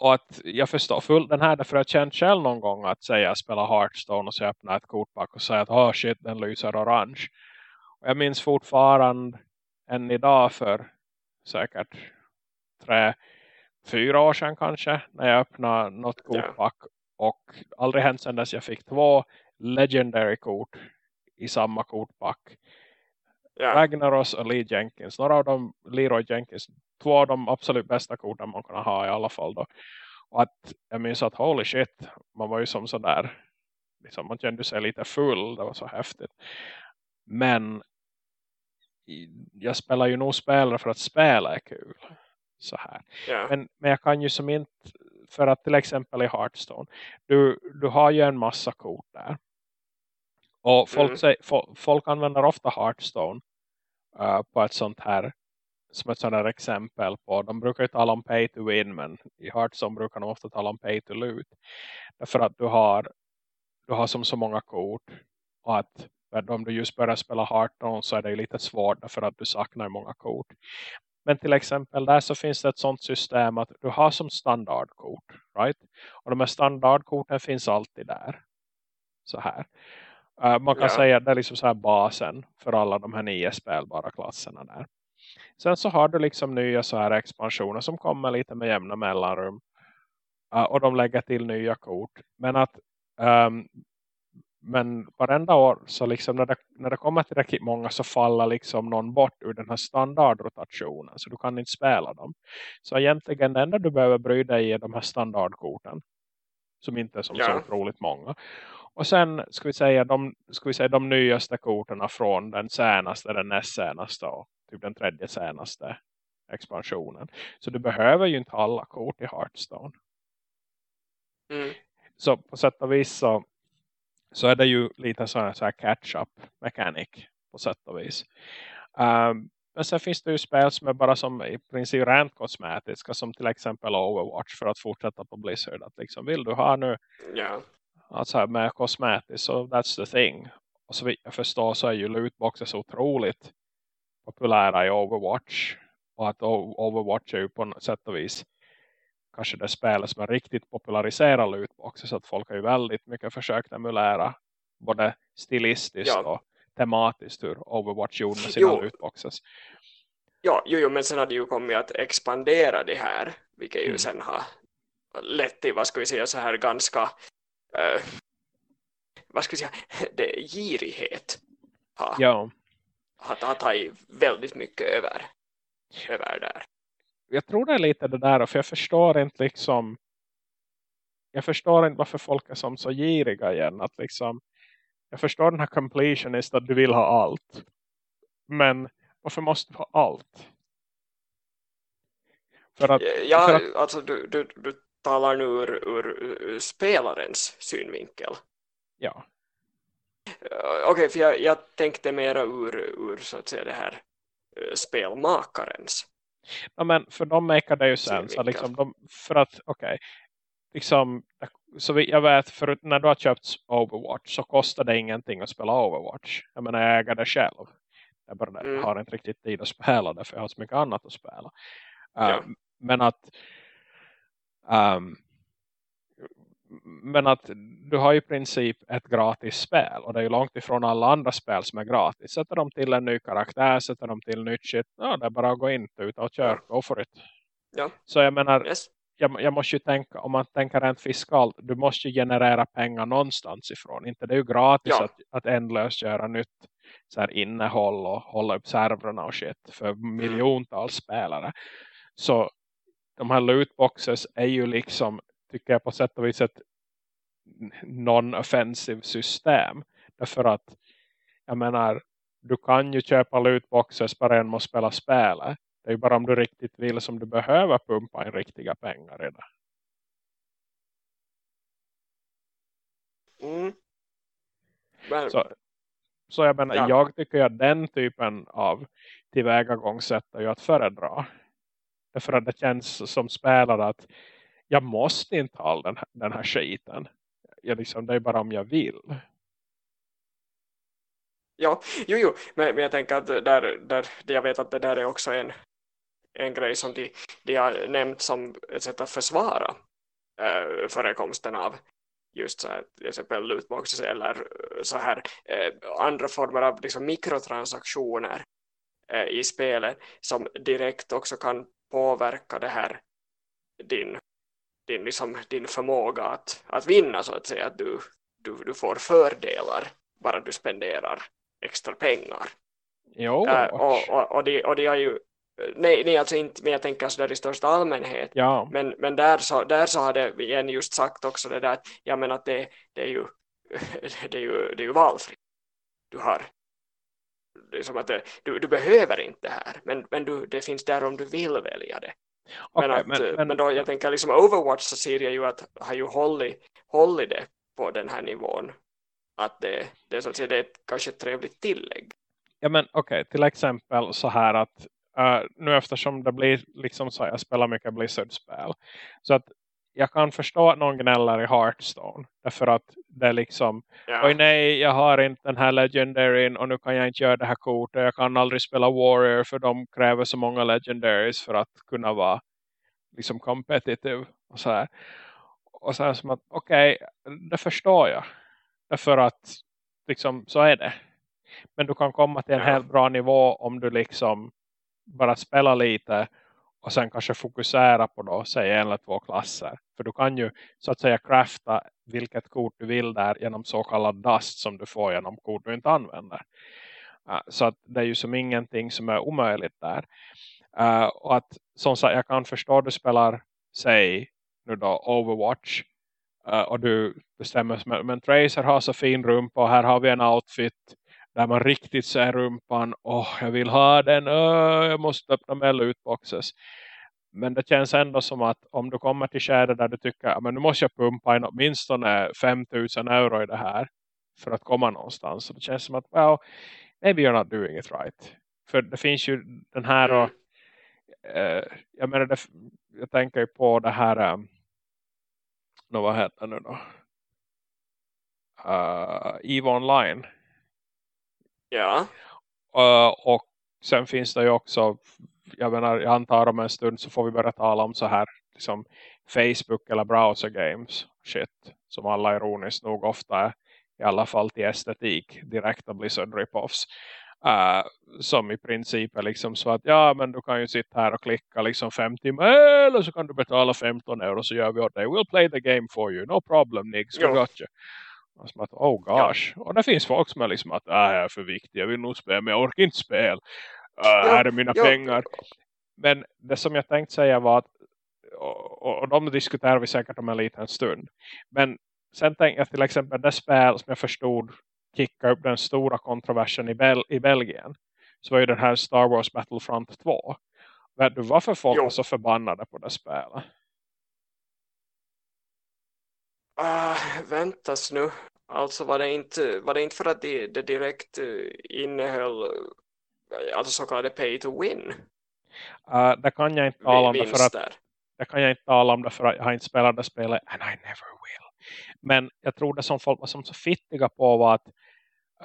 Och att jag förstår fullt den här därför jag känt själv någon gång att säga spela Hearthstone och så öppna ett kortpack och säga att oh shit den lyser orange. Och jag minns fortfarande än idag för säkert tre, fyra år sedan kanske när jag öppnade något kortpack och aldrig hänt sedan dess jag fick två legendary kort i samma kortpack. Yeah. Ragnaros och Lee Jenkins. Några av dem, Leroy Jenkins, två av de absolut bästa korten man kan ha i alla fall då. Och att jag minns att holy shit, man var ju som sådär, liksom, man kände sig lite full, det var så häftigt. Men jag spelar ju nog spelare för att spela är kul. Så här. Yeah. Men, men jag kan ju som inte, för att till exempel i Hearthstone, du, du har ju en massa kort där. Och folk, mm. säger, folk använder ofta Hearthstone uh, på ett sånt här som ett sånt här exempel på, de brukar ju tala om pay to win men i Hearthstone brukar de ofta tala om pay to loot. Därför att du har du har som så många kort och att om du just börjar spela Hearthstone så är det ju lite svårt därför att du saknar många kort. Men till exempel där så finns det ett sånt system att du har som standardkort. Right? Och de här standardkorten finns alltid där. Så här. Uh, man kan ja. säga att det är liksom så här basen för alla de här nio spelbara klasserna där. Sen så har du liksom nya så här expansioner som kommer lite med jämna mellanrum. Uh, och de lägger till nya kort. Men att um, men varenda år så liksom när det, när det kommer tillräckligt många så faller liksom någon bort ur den här standardrotationen. Så du kan inte spela dem. Så egentligen det enda du behöver bry dig är de här standardkorten. Som inte är som ja. så otroligt många. Och sen ska vi säga de, ska vi säga de nyaste korten från den senaste, den näst senaste och typ den tredje senaste expansionen. Så du behöver ju inte alla kort i Hearthstone. Mm. Så på sätt och vis så så är det ju lite så här catch-up mechanic på sätt och vis. Um, men sen finns det ju spel som är bara som i princip rent kosmetiska som till exempel Overwatch för att fortsätta på Blizzard. Att liksom, vill du ha nu yeah. Alltså med kosmetiskt så that's the thing. Och så vitt jag förstår så är ju lootboxes otroligt populära i Overwatch. Och att Overwatch är ju på något sätt och vis kanske det spelet som är riktigt populariserar lootboxes. Så att folk har ju väldigt mycket försökt emulera både stilistiskt ja. och tematiskt hur Overwatch gjorde med sina jo. lootboxes. Ja, jo, jo, men sen har det ju kommit att expandera det här. Vilket ju mm. sen har lett till, vad ska vi säga, så här ganska uh, vad ska vi säga, det girighet har, ja. har, har tagit väldigt mycket över, över där jag tror det är lite det där. För jag förstår inte liksom. Jag förstår inte varför folk är som så giriga igen. Att liksom. Jag förstår den här completionist att du vill ha allt. Men varför måste du ha allt? För att, ja, för att, alltså du, du, du talar nu ur, ur, spelarens synvinkel. Ja. Okej, okay, för jag, jag tänkte mera ur, ur så att säga det här eh, spelmakarens Ja, men för de makar det ju sen. Så liksom de, för att, okej. Okay, liksom, så jag vet, för när du har köpt Overwatch så kostar det ingenting att spela Overwatch. Jag menar, jag äger det själv. Jag, bara, mm. har inte riktigt tid att spela det för jag har så mycket annat att spela. Ja. Uh, men att um, men att du har i princip ett gratis spel och det är ju långt ifrån alla andra spel som är gratis. Sätter de till en ny karaktär, sätter de till nytt shit, ja det är bara att gå in, ut och köra, go for it. Ja. Så jag menar, yes. jag, jag, måste ju tänka, om man tänker rent fiskalt, du måste ju generera pengar någonstans ifrån. Inte det är ju gratis ja. att, att ändlöst göra nytt så här innehåll och hålla upp servrarna och shit för mm. miljontals spelare. Så de här lootboxes är ju liksom tycker jag på sätt och vis ett non-offensive system. Därför att jag menar, du kan ju köpa lootboxes bara genom att spela spelet. Det är ju bara om du riktigt vill som du behöver pumpa in riktiga pengar i det. Mm. Men, så, så jag menar, ja. jag tycker att den typen av tillvägagångssätt är ju att föredra. Därför att det känns som spelare att jag måste inte ha den här, den här skiten. Jag liksom, det är bara om jag vill. Ja, jo, jo. Men, men jag tänker att där, där, jag vet att det där är också en, en grej som de, de har nämnt som ett sätt att försvara äh, förekomsten av just så här, till exempel lootboxes eller eh, så här äh, andra former av liksom, mikrotransaktioner äh, i spelet som direkt också kan påverka det här din, din, liksom, din förmåga att, att vinna så att säga att du, du, du får fördelar bara du spenderar extra pengar. Jo. Äh, och, och, och, de, och de har ju nej, nej alltså inte, men jag tänker sådär i största allmänhet. Ja. Men, men där, så, där så hade vi igen just sagt också det där att, ja, men att det, det, är ju, det, är ju, det är ju valfritt. Du har det är som att det, du, du behöver inte det här, men, men du, det finns där om du vill välja det. Okay, men, att, men, men, men, då jag tänker liksom Overwatch så ser jag ju att har ju hållit, hållit det på den här nivån. Att det, det, är, så att säga, det är ett, kanske ett trevligt tillägg. Ja men okej, okay, till exempel så här att uh, nu eftersom det blir liksom så jag spelar mycket Blizzard-spel. Så att jag kan förstå att någon gnäller i Hearthstone. Därför att det är liksom, ja. oj nej, jag har inte den här legendaryn och nu kan jag inte göra det här kortet. Jag kan aldrig spela Warrior för de kräver så många legendaries för att kunna vara liksom competitive och så här. Och här som att, okej, okay, det förstår jag. Därför att liksom, så är det. Men du kan komma till en ja. helt bra nivå om du liksom bara spela lite och sen kanske fokusera på då, säg en eller två klasser. För du kan ju så att säga crafta vilket kort du vill där genom så kallad dust som du får genom kort du inte använder. Uh, så att det är ju som ingenting som är omöjligt där. Uh, och att som sagt, jag kan förstå att du spelar, säg nu då Overwatch. Uh, och du bestämmer, men Tracer har så fin rumpa och här har vi en outfit där man riktigt ser rumpan. Åh, oh, jag vill ha den. Oh, jag måste öppna med lootboxes. Men det känns ändå som att om du kommer till skädet där du tycker men nu måste jag pumpa in åtminstone 5000 euro i det här för att komma någonstans. Så det känns som att, well, maybe you're not doing it right. För det finns ju den här och uh, jag menar, det, jag tänker på det här um, vad heter nu då? Uh, EVE Online Ja. Uh, och sen finns det ju också, jag menar, jag antar om en stund så får vi börja tala om så här liksom Facebook eller browser games shit. Som alla ironiskt nog ofta är i alla fall till estetik direkta Blizzard rip-offs. Uh, som i princip är liksom så att ja men du kan ju sitta här och klicka liksom 50 eller så kan du betala 15 euro så gör vi åt dig. We'll play the game for you. No problem Niggs, we got you. Som att, oh gosh. Och det finns folk som är liksom att, äh, jag är för viktig, jag vill nog spela, men jag orkar inte spela. Äh, här är mina pengar. Men det som jag tänkte säga var att, och, och, och de diskuterar vi säkert om en liten stund. Men sen tänkte jag till exempel det spel som jag förstod kicka upp den stora kontroversen i, Bel i Belgien. Så var ju den här Star Wars Battlefront 2. Vet du varför folk jo. var så förbannade på det spelet? Uh, väntas nu. Alltså var det inte, var det inte för att det, det direkt uh, innehöll uh, alltså så kallade pay to win? Uh, det kan jag inte tala om det för att det kan jag inte tala om det för att jag har inte spelat det spelet and I never will. Men jag tror det som folk var som så fittiga på var att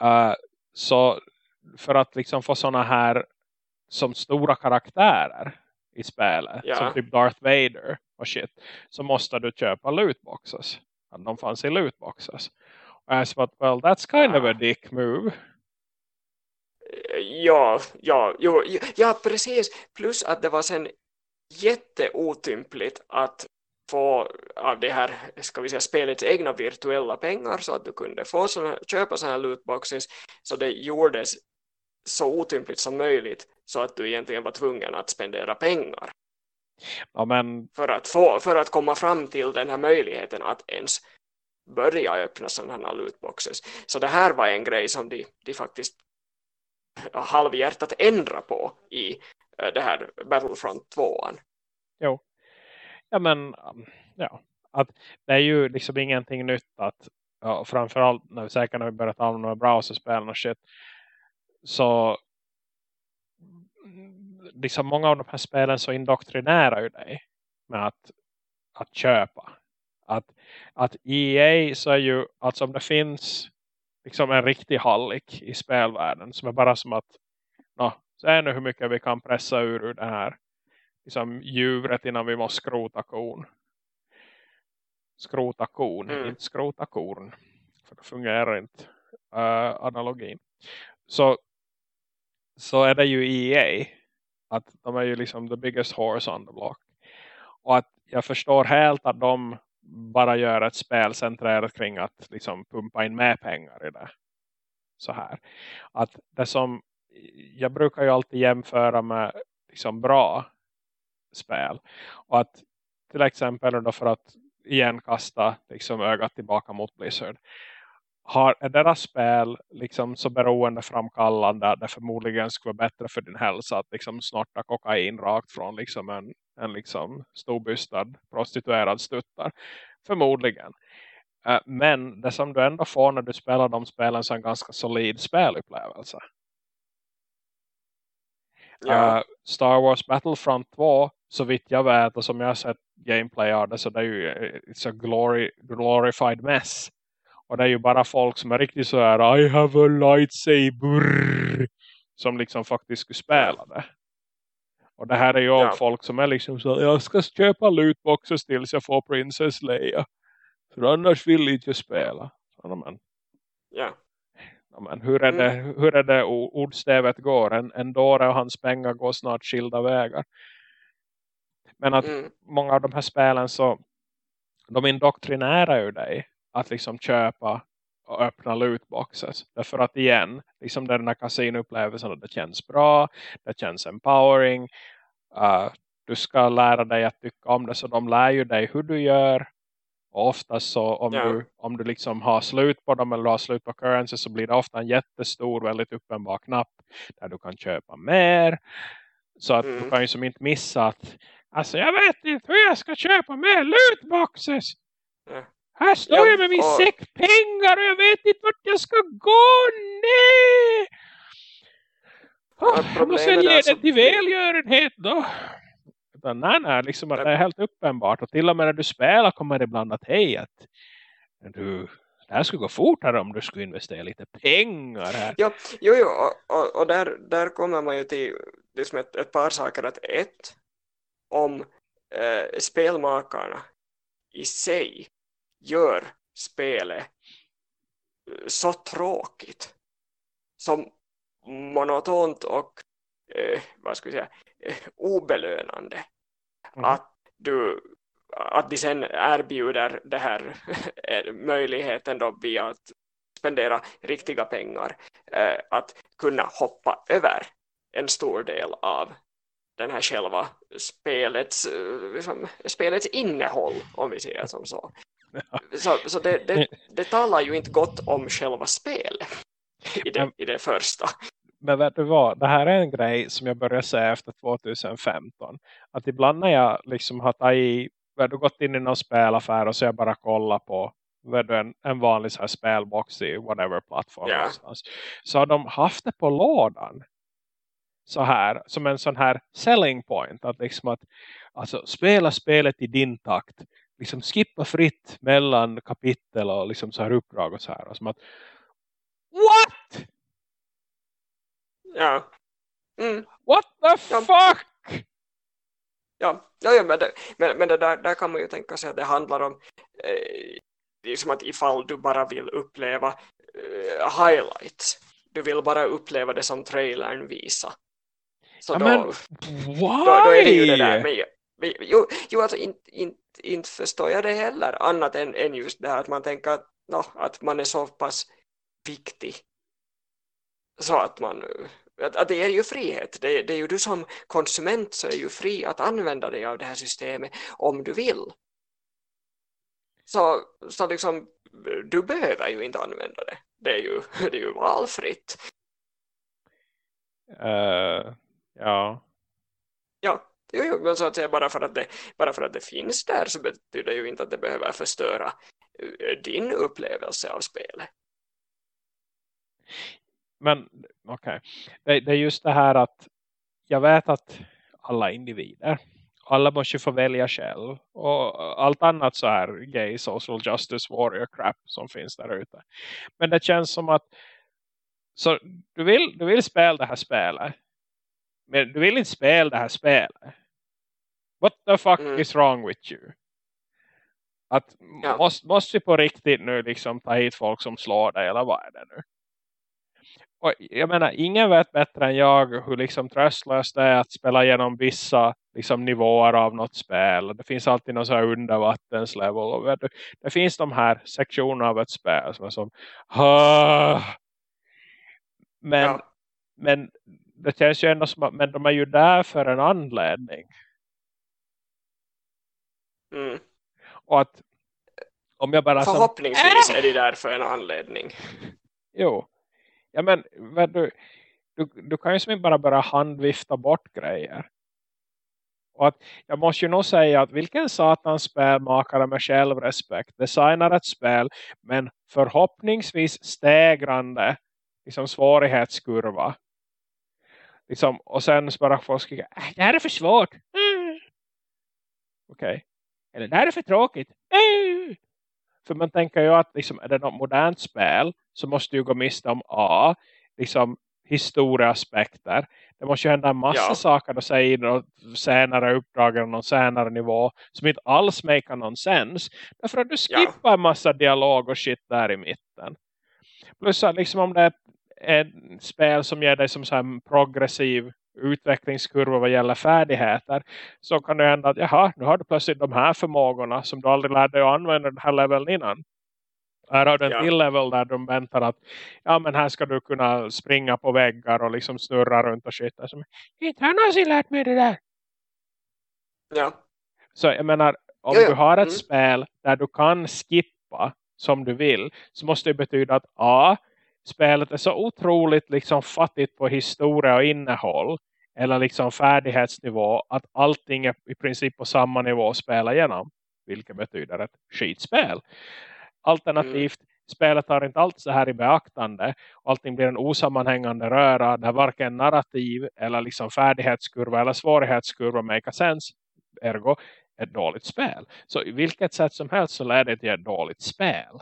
uh, så för att liksom få såna här som stora karaktärer i spelet ja. som typ Darth Vader och shit så måste du köpa lootboxes att de fanns i lootboxes. Och jag sa well that's kind of a dick move. Ja, ja, jo, ja, precis. Plus att det var sen jätteotympligt att få av det här, ska vi säga, spelets egna virtuella pengar så att du kunde få såna, köpa sådana här lootboxes så det gjordes så otympligt som möjligt så att du egentligen var tvungen att spendera pengar. Ja, men... för, att få, för att komma fram till den här möjligheten att ens börja öppna sådana här lootboxes. Så det här var en grej som de, de faktiskt halvhjärtat ändra på i uh, det här Battlefront 2. Jo. Ja men um, ja. Att det är ju liksom ingenting nytt att ja, framförallt när vi säkert när vi om några browserspel och shit så liksom många av de här spelen så indoktrinerar ju dig med att, att köpa. Att, att EA så är ju, alltså om det finns liksom en riktig hallick i spelvärlden som är bara som att no, se nu hur mycket vi kan pressa ur, ur det här liksom djuret innan vi måste skrota kon. Skrota kon, mm. inte skrota korn. För det fungerar inte uh, analogin. Så, så är det ju EA. Att de är ju liksom the biggest horse on the block. Och att jag förstår helt att de bara gör ett spel centrerat kring att liksom pumpa in mer pengar i det. Så här. Att det som jag brukar ju alltid jämföra med liksom bra spel. Och att till exempel då för att igen kasta liksom ögat tillbaka mot Blizzard. Har, är deras spel liksom så beroende framkallande att det förmodligen skulle vara bättre för din hälsa att liksom snorta kokain rakt från liksom en, en liksom storbystad prostituerad stuttar? Förmodligen. Uh, men det som du ändå får när du spelar de spelen så är en ganska solid spelupplevelse. Ja. Uh, Star Wars Battlefront 2 så vitt jag vet och som jag har sett gameplay av det så det är ju eh, it's a glory, glorified mess. Och det är ju bara folk som är riktigt så här I have a lightsaber som liksom faktiskt skulle spela det. Och det här är ju ja. folk som är liksom så jag ska köpa lootboxes tills jag får Princess Leia. För annars vill jag inte spela. Så, men. Ja. Ja, men hur, är det, mm. hur är det ordstävet går? En, en dåre och hans pengar går snart skilda vägar. Men att mm. många av de här spelen så de indoktrinerar ju dig att liksom köpa och öppna lootboxes. Därför att igen, liksom den här kasinoupplevelsen det känns bra, det känns empowering. Uh, du ska lära dig att tycka om det så de lär ju dig hur du gör. Och oftast så om, ja. du, om du liksom har slut på dem eller har slut på currency så blir det ofta en jättestor, väldigt uppenbar knapp där du kan köpa mer. Så att mm. du kan ju som inte missa att Alltså jag vet inte hur jag ska köpa mer lootboxes. Ja. Här står ja, jag med min och... säck pengar och jag vet inte vart jag ska gå. Nej! Oh, jag måste ge det till välgörenhet då. Utan, nej, nej, liksom att det är helt uppenbart. Och till och med när du spelar kommer det ibland att hej, att du, det här skulle gå fortare om du skulle investera lite pengar här. Ja, jo, jo och, och, och där, där kommer man ju till liksom ett, ett par saker. Att ett, om eh, spelmakarna i sig gör spelet eh, så tråkigt som monotont och eh, vad ska jag säga eh, obelönande mm. att du att de sen erbjuder det här eh, möjligheten då via att spendera riktiga pengar eh, att kunna hoppa över en stor del av den här själva spelets, liksom, spelets innehåll om vi säger som så. Så, så det, det, det talar ju inte gott om själva spelet i det, i det första. Men vet du vad, det här är en grej som jag började säga efter 2015. Att ibland när jag liksom har tagit, du gått in i någon spelaffär och så jag bara kollar på en, en vanlig så här spelbox i whatever plattform yeah. Så har de haft det på lådan så här som en sån här selling point att liksom att alltså spela spelet i din takt liksom skippa fritt mellan kapitel och liksom så här uppdrag och så här och som att what ja mm. what the ja. fuck ja, ja, ja men, det, men, men det där, där kan man ju tänka sig att det handlar om eh, liksom att ifall du bara vill uppleva eh, highlights du vill bara uppleva det som trailern visar så ja, då, men, why? Då, då, är det ju det där. Men, jo, jo alltså inte, inte, inte förstår jag det heller. Annat än, än just det här att man tänker att, no, att man är så pass viktig. Så att man att, att det är ju frihet. Det, det, är ju du som konsument så är ju fri att använda dig av det här systemet om du vill. Så, så liksom, du behöver ju inte använda det. Det är ju, det är ju valfritt. Uh, Ja. Ja, jo, jo, men så att säga bara för att, det, bara för att det finns där så betyder det ju inte att det behöver förstöra eh, din upplevelse av spelet. Men okej, okay. det, det, är just det här att jag vet att alla individer alla måste få välja själv. Och allt annat så här gay social justice warrior crap som finns där ute. Men det känns som att så du vill, du vill spela det här spelet. Men du vill inte spela det här spelet. What the fuck mm. is wrong with you? Att ja. måste, måste vi på riktigt nu liksom ta hit folk som slår dig eller vad är det nu? Och jag menar, ingen vet bättre än jag hur liksom tröstlöst det är att spela igenom vissa liksom, nivåer av något spel. Det finns alltid någon så här undervattenslevel. Och det, det finns de här sektionerna av ett spel som är som men, ja. men det känns ju ändå som att men de är ju där för en anledning. Mm. Och att om jag bara Förhoppningsvis som, är det där för en anledning. Jo. Ja men du, du, du kan ju som bara börja handvifta bort grejer. Och att jag måste ju nog säga att vilken satans spelmakare med självrespekt designar ett spel men förhoppningsvis stegrande liksom svårighetskurva. Liksom, och sen bara folk skrika, äh, det här är för svårt. Mm. Okej. Okay. Eller det här är för tråkigt. Mm. För man tänker ju att liksom, är det något modernt spel så måste du gå miste om A. Liksom historieaspekter. Det måste ju hända en massa ja. saker att säga i något senare uppdrag eller någon senare nivå som inte alls make någon sens. Därför att du skippar ja. en massa dialog och shit där i mitten. Plus att liksom om det är ett, ett spel som ger dig som så en progressiv utvecklingskurva vad gäller färdigheter så kan det hända att jaha, nu har du plötsligt de här förmågorna som du aldrig lärde dig att använda den här leveln innan. Här har du en ja. till level där de väntar att ja men här ska du kunna springa på väggar och liksom snurra runt och shit. Alltså, inte har någonsin lärt mig det där. Ja. Så jag menar, om ja, ja. du har ett mm. spel där du kan skippa som du vill så måste det betyda att A, spelet är så otroligt liksom fattigt på historia och innehåll eller liksom färdighetsnivå att allting är i princip på samma nivå att spela igenom. Vilket betyder ett skitspel. Alternativt, mm. spelet tar inte allt så här i beaktande. Allting blir en osammanhängande röra där varken narrativ eller liksom färdighetskurva eller svårighetskurva make sense. Ergo ett dåligt spel. Så i vilket sätt som helst så leder det till ett dåligt spel.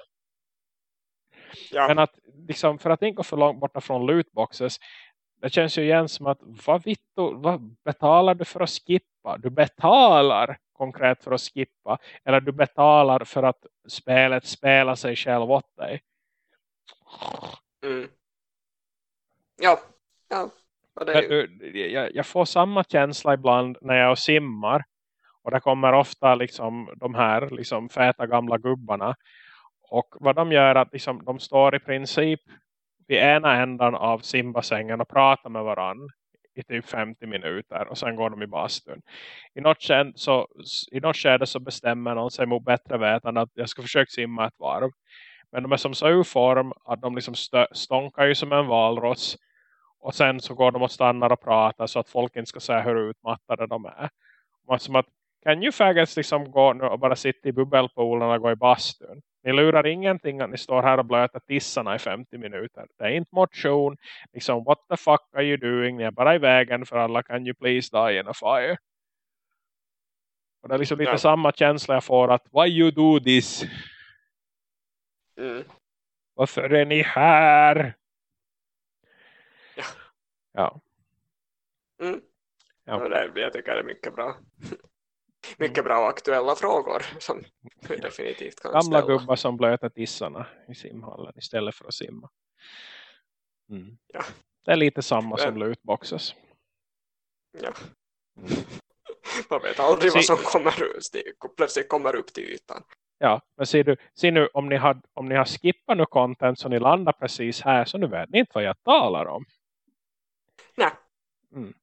Ja. Men att liksom, för att inte gå för långt borta från lootboxes det känns ju igen som att vad, vittu, vad betalar du för att skippa? Du betalar konkret för att skippa. Eller du betalar för att spelet spelar sig själv åt dig. Mm. Ja, ja. Ju... Jag, jag, får samma känsla ibland när jag simmar. Och det kommer ofta liksom de här liksom feta gamla gubbarna. Och vad de gör är att liksom, de står i princip vid ena ändan av simbassängen och pratar med varandra i typ 50 minuter och sen går de i bastun. I något, skede så, i något skede så bestämmer någon sig mot bättre vetande att jag ska försöka simma ett varv. Men de är som så ur form att de liksom stånkar ju som en valross. Och sen så går de och stannar och pratar så att folk inte ska säga hur utmattade de är. Man som att, kan ju faggots liksom gå nu och bara sitta i bubbelpoolen och gå i bastun? Ni lurar ingenting att ni står här och blöter tissarna i 50 minuter. Det är inte motion. Liksom, what the fuck are you doing? Ni är bara i vägen för alla. Can you please die in a fire? Och det är liksom lite ja. samma känsla jag får att why you do this? Mm. Varför är ni här? Ja. Ja. Mm. ja. Det, jag tycker det är mycket bra mycket bra aktuella frågor som vi definitivt kan Gamla ställa. gubbar som blöter tissarna i simhallen istället för att simma. Mm. Ja. Det är lite samma Men... som lootboxes. Ja. Mm. Man vet aldrig Se... vad som kommer, plötsligt kommer upp till ytan. Ja, men ser du, ser nu om ni, har, om ni har skippat nu content så ni landar precis här så nu vet ni inte vad jag talar om. Nej. Mm.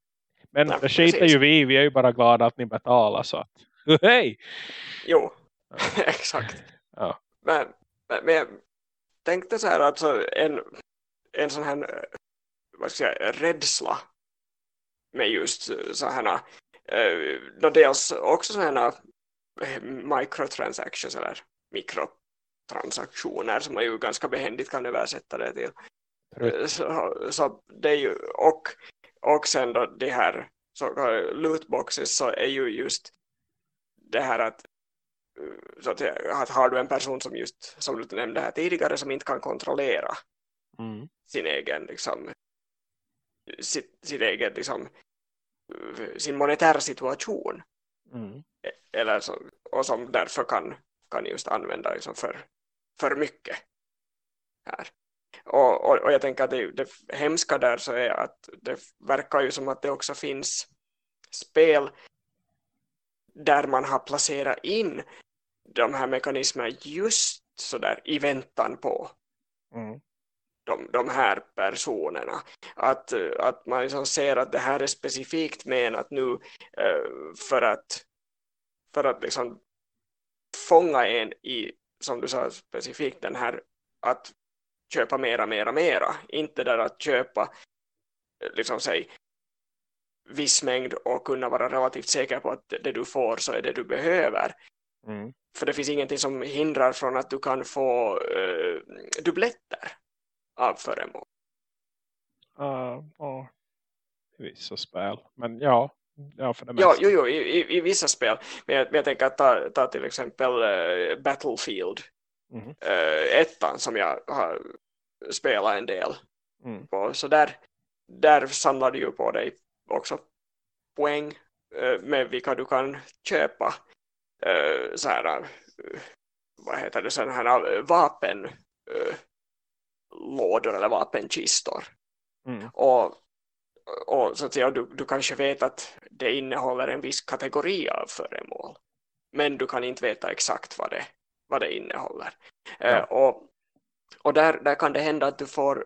Men Nej, det skiter ju vi, vi är ju bara glada att ni betalar så att, hej! Jo, exakt. Ja. Men, men, men jag tänkte så här, alltså en, en sån här vad ska jag säga, rädsla med just så här eh, dels också sådana eh, microtransactions eller mikrotransaktioner som man ju ganska behändigt kan översätta det till. Så, så det är ju, och och sen då det här så lootboxes så är ju just det här att så att, att har du en person som just som du nämnde här tidigare som inte kan kontrollera mm. sin egen liksom sitt, sitt eget liksom sin monetära situation Mm. eller så, och som därför kan, kan just använda liksom för, för mycket här. Och, och, och jag tänker att det, det hemska där så är att det verkar ju som att det också finns spel där man har placerat in de här mekanismerna just så där i väntan på Mm. de, de här personerna. Att, att man liksom ser att det här är specifikt menat nu uh, för att, för att liksom fånga en i, som du sa specifikt, den här att köpa mera, mera, mera. Inte där att köpa liksom säg viss mängd och kunna vara relativt säker på att det du får så är det du behöver. Mm. För det finns ingenting som hindrar från att du kan få uh, dubbletter av föremål. Uh, uh, I vissa spel. Men ja, ja för det Ja, jo, jo, i, i, i vissa spel. Men jag, men jag tänker att ta, ta till exempel uh, Battlefield. Uh, ettan som jag har spelat en del Mm. på. Så där, där samlar du ju på dig också poäng uh, med vilka du kan köpa uh, så här, vad heter det, sådana här uh, vapen uh, lådor eller vapenkistor. Mm. Och, och så att säga, du, du kanske vet att det innehåller en viss kategori av föremål. Men du kan inte veta exakt vad det, vad det innehåller. Ja. Eh, och och där, där kan det hända att du får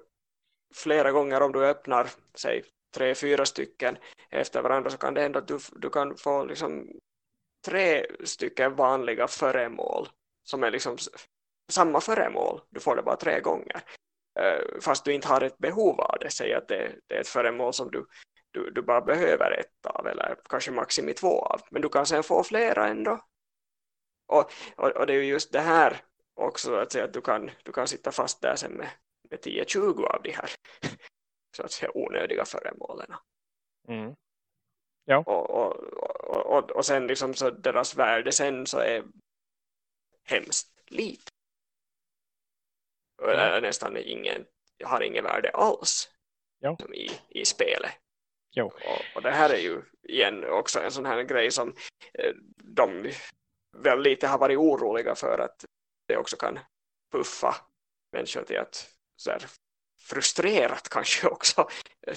flera gånger om du öppnar, säg tre, fyra stycken efter varandra så kan det hända att du, du kan få liksom tre stycken vanliga föremål som är liksom samma föremål. Du får det bara tre gånger. Eh, fast du inte har ett behov av det. Säg att det, det är ett föremål som du, du, du bara behöver ett av eller kanske maximi två av. Men du kan sen få flera ändå. Och, och, och det är ju just det här också att säga att du kan, du kan sitta fast där sen med, med 10-20 av de här så att säga onödiga föremålen. Mm. Och, och, och, och, och sen liksom så deras värde sen så är hemskt lite. Eller nästan ingen, har ingen värde alls Ja. i, i spelet. Jo. Och, och det här är ju igen också en sån här grej som eh, de väl lite har varit oroliga för att det också kan puffa människor till att så här, frustrerat kanske också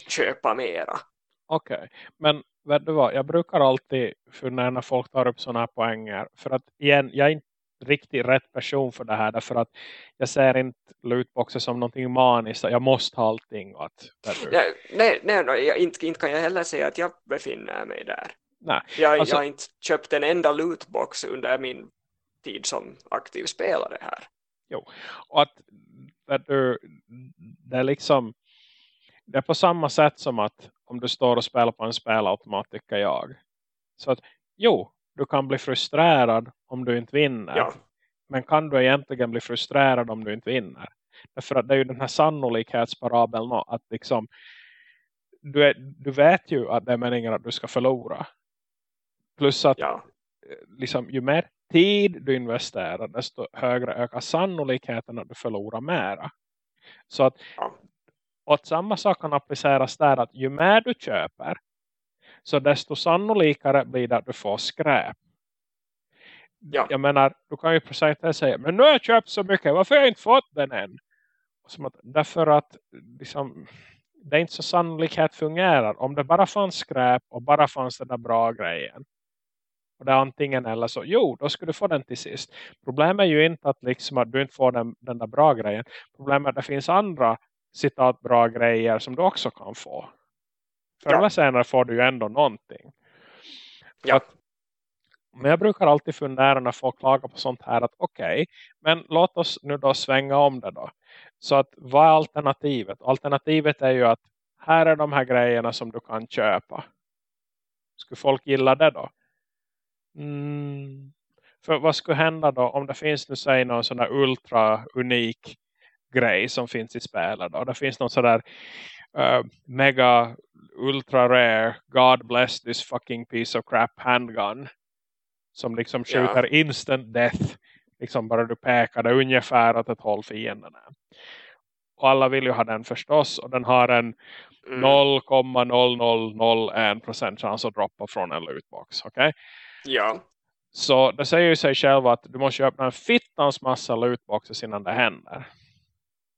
köpa mera. Okej, men vet du vad? Jag brukar alltid fundera när folk tar upp sådana här poänger. För att igen, jag är inte riktigt rätt person för det här. Därför att jag ser inte lootboxer som någonting maniskt. Jag måste ha allting. Att. Nej, nej, nej, inte, inte kan jag heller säga att jag befinner mig där. Nej. Jag, Alltså- jag har inte köpt en enda lootbox under min tid som aktiv spelare här. Och att vet du, det är liksom det är på samma sätt som att om du står och spelar på en spelautomat tycker jag. Så att jo, du kan bli frustrerad om du inte vinner. Ja, Men kan du egentligen bli frustrerad om du inte vinner? Därför att det är ju den här sannolikhetsparabeln att liksom du, är, du vet ju att det är meningen att du ska förlora. Plus att ja, liksom, ju mer tid du investerar desto högre ökar sannolikheten att du förlorar mera. Så att ja, att samma sak kan appliceras där att ju mer du köper så desto sannolikare blir det att du får skräp. Ja. Jag menar, du kan ju precis säga men nu har jag köpt så mycket, varför har jag inte fått den än? Som att, därför att liksom, det är inte så sannolikhet fungerar. Om det bara fanns skräp och bara fanns den där bra grejen. Och det är antingen eller så. Jo, då skulle du få den till sist. Problemet är ju inte att, liksom, att du inte får den, den där bra grejen. Problemet är att det finns andra citat bra grejer som du också kan få. Förr Ja. eller senare får du ju ändå någonting. Ja. Att, men jag brukar alltid fundera när folk klagar på sånt här att okej, men låt oss nu då svänga om det då. Så att vad är alternativet? Alternativet är ju att här är de här grejerna som du kan köpa. Skulle folk gilla det då? Mm. För vad skulle hända då om det finns nu säg någon sån där ultra unik grej som finns i spelet då? Det finns någon sån där uh, mega ultra rare God bless this fucking piece of crap handgun som liksom skjuter ja. instant death liksom bara du pekar det ungefär åt ett håll fienden är. Och alla vill ju ha den förstås och den har en mm. 0,0001% chans att droppa från en lootbox, okej? Okay? Ja. Så det säger ju sig själv att du måste öppna en fittans massa lootboxes innan det händer.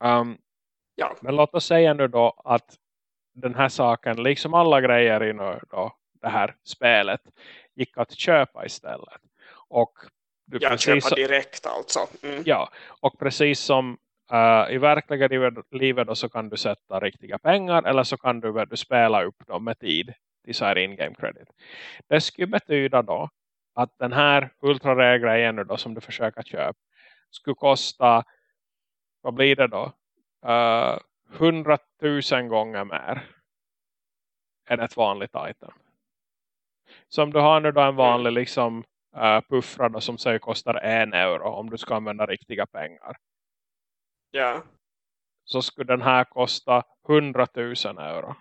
Um, ja. Men låt oss säga nu då att den här saken, liksom alla grejer i nu då, det här spelet, gick att köpa istället. Och du ja, precis köpa direkt alltså. Mm. Ja, och precis som uh, i verkliga livet då så kan du sätta riktiga pengar eller så kan du, du spela upp dem med tid till så här in-game credit. Det skulle betyda då att den här ultra grejen då som du försöker köpa skulle kosta, vad blir det då? Uh, 100 000 gånger mer än ett vanligt item. Så om du har nu då en vanlig liksom uh, puffra då, som säger kostar en euro om du ska använda riktiga pengar. Ja. Så skulle den här kosta 100 000 euro.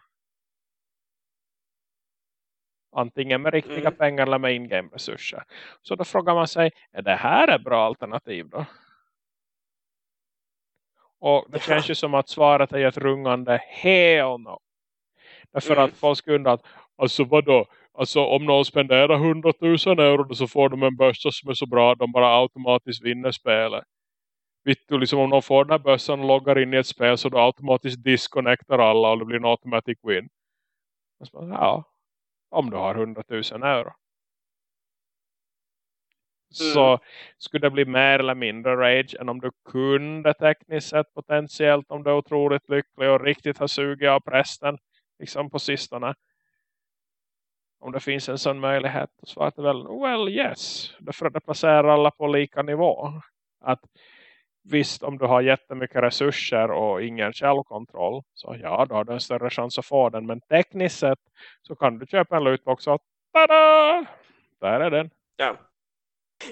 Antingen med riktiga mm. pengar eller med in-game resurser. Så då frågar man sig, är det här ett bra alternativ då? Och det ja. känns ju som att svaret är ett rungande hell no. Därför mm. att folk undrar att, alltså vadå? Alltså om någon spenderar 100 000 euro så får de en bössa som är så bra att de bara automatiskt vinner spelet. Vet du, liksom om någon får den här bössan och loggar in i ett spel så då automatiskt disconnectar alla och det blir en automatic win. Ja, om du har 100 000 euro. Mm. Så skulle det bli mer eller mindre rage än om du kunde tekniskt sett potentiellt om du är otroligt lycklig och riktigt har sugit av prästen liksom på sistone. Om det finns en sån möjlighet så svarar det väl, well yes. Därför att det placerar alla på lika nivå. Att visst om du har jättemycket resurser och ingen källkontroll så ja då har du en större chans att få den. Men tekniskt sett så kan du köpa en lootbox och tada! Där är den. Ja,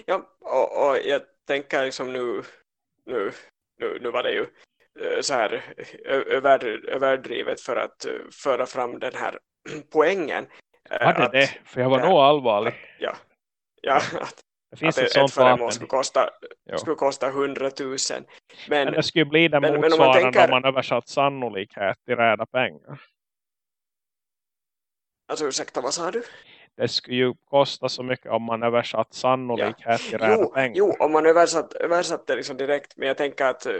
ja och, och jag tänker liksom nu, nu, nu, nu var det ju eh, så här över, överdrivet för att eh, föra fram den här poängen. Var det att, det? För jag var nog allvarlig. Ja, ja att, det finns att ett, sånt ett föremål skulle kosta, skulle kosta 100 000. Men, men det skulle bli det men, motsvarande men om, man tänker, om man översatt sannolikhet till räda pengar. Alltså ursäkta, vad sa du? Det skulle ju kosta så mycket om man översatt sannolikhet ja. till jo, pengar. Jo, om man översatt, översatt det liksom direkt. Men jag tänker att, eh,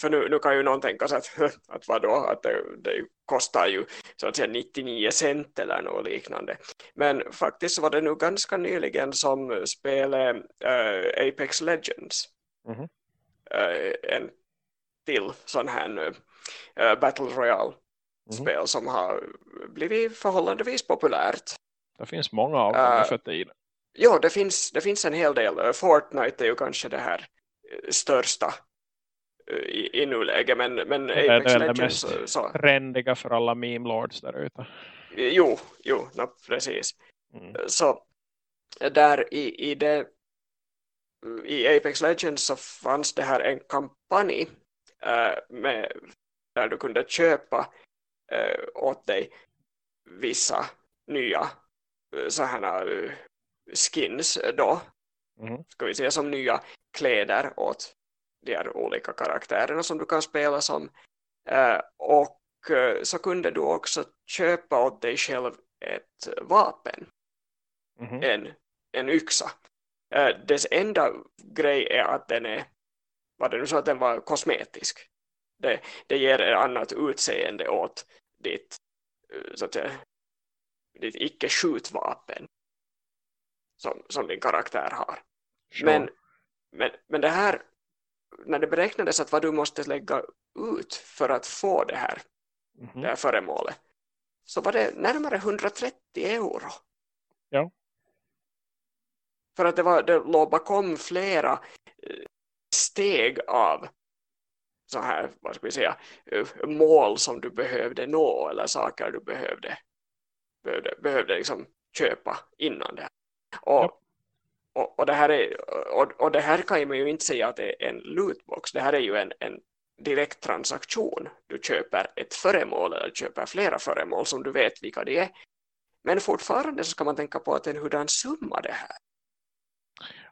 för nu, nu kan ju någon tänka sig att, att vadå, att det, det kostar ju så att säga 99 cent eller något liknande. Men faktiskt var det nu ganska nyligen som spelet äh, Apex Legends. Mm -hmm. äh, en till sån här äh, Battle Royale mm -hmm. spel som har blivit förhållandevis populärt det finns många av dem uh, för tiden. Ja, det finns, det finns en hel del. Uh, Fortnite är ju kanske det här uh, största i, i nuläget. Men, men det Apex är det mest så, trendiga för alla meme lords där ute. Jo, jo no, precis. Mm. Så där i, i, det, i Apex Legends så fanns det här en kampanj med, där du kunde köpa åt dig vissa nya så här eh, skins då. Mm. Ska vi säga som nya kläder åt de här olika karaktärerna som du kan spela som. Eh, och eh, så kunde du också köpa åt dig själv ett vapen. Mm. En, en yxa. Dess enda grej är att den är var det nu så att den var kosmetisk. Det, det ger ett annat utseende åt ditt så att säga, ditt icke-skjutvapen som, som din karaktär har. Sure. Men, men, men det här, när det beräknades att vad du måste lägga ut för att få det här, mm -hmm. det här föremålet, så var det närmare 130 euro. Ja. För att det, var, det låg bakom flera eh, steg av så här, vad ska vi säga, eh, mål som du behövde nå eller saker du behövde behövde, behövde liksom köpa innan det här. Och, ja. och, och, det här är, och, och det här kan man ju inte säga att det är en lootbox. Det här är ju en, en direkt transaktion. Du köper ett föremål eller köper flera föremål som du vet vilka det är. Men fortfarande så ska man tänka på att en hurdan summa det här.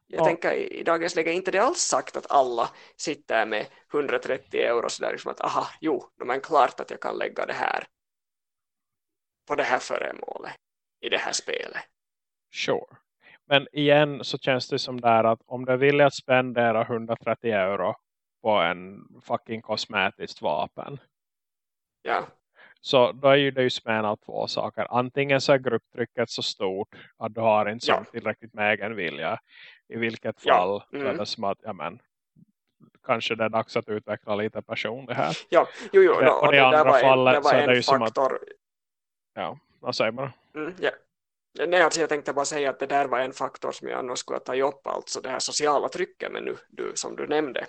Jag ja. tänker i dagens läge inte det alls sagt att alla sitter med 130 euro så där liksom att aha, jo, men klart att jag kan lägga det här på det här föremålet i det här spelet. Sure. Men igen så känns det som där att om du vill att spendera 130 euro på en fucking kosmetiskt vapen. Ja. Så då är ju det ju spännande av två saker. Antingen så är grupptrycket så stort att du har inte ja. tillräckligt med egen vilja. I vilket fall ja. mm. är det som att, ja men, kanske det är dags att utveckla lite personlig här. Ja, jo, jo. Det, och, och det, det andra fallet en, så är det ju som att... Ja, vad säger man? Mm, ja. Nej, alltså jag tänkte bara säga att det där var en faktor som jag annars skulle ta upp, alltså det här sociala trycket men nu, du, som du nämnde.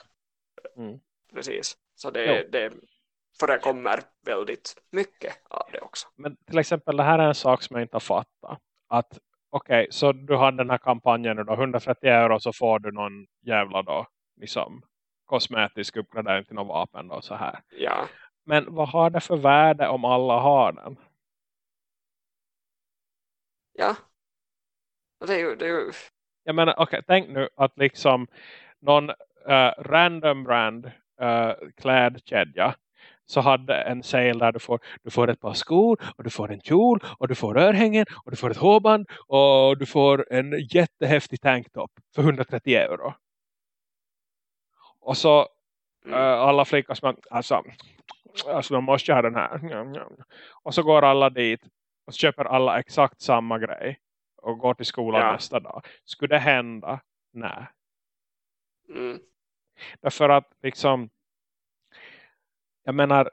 Mm. Precis, så det, det förekommer väldigt mycket av det också. Men till exempel det här är en sak som jag inte har fattat. Att okej, okay, så du har den här kampanjen och då 130 euro så får du någon jävla då liksom kosmetisk uppgradering till något vapen då så här. Ja. Men vad har det för värde om alla har den? Ja. Det är ju... Det är ju... Jag menar, okej, okay, tänk nu att liksom någon uh, random brand uh, klädkedja så hade en sale där du får, du får ett par skor och du får en kjol och du får örhängen och du får ett hårband och du får en jättehäftig tanktop för 130 euro. Och så uh, alla flickor som alltså, alltså de måste ha den här. Och så går alla dit och så köper alla exakt samma grej och går till skolan ja. nästa dag. Skulle det hända? Nej. Mm. Därför att liksom jag menar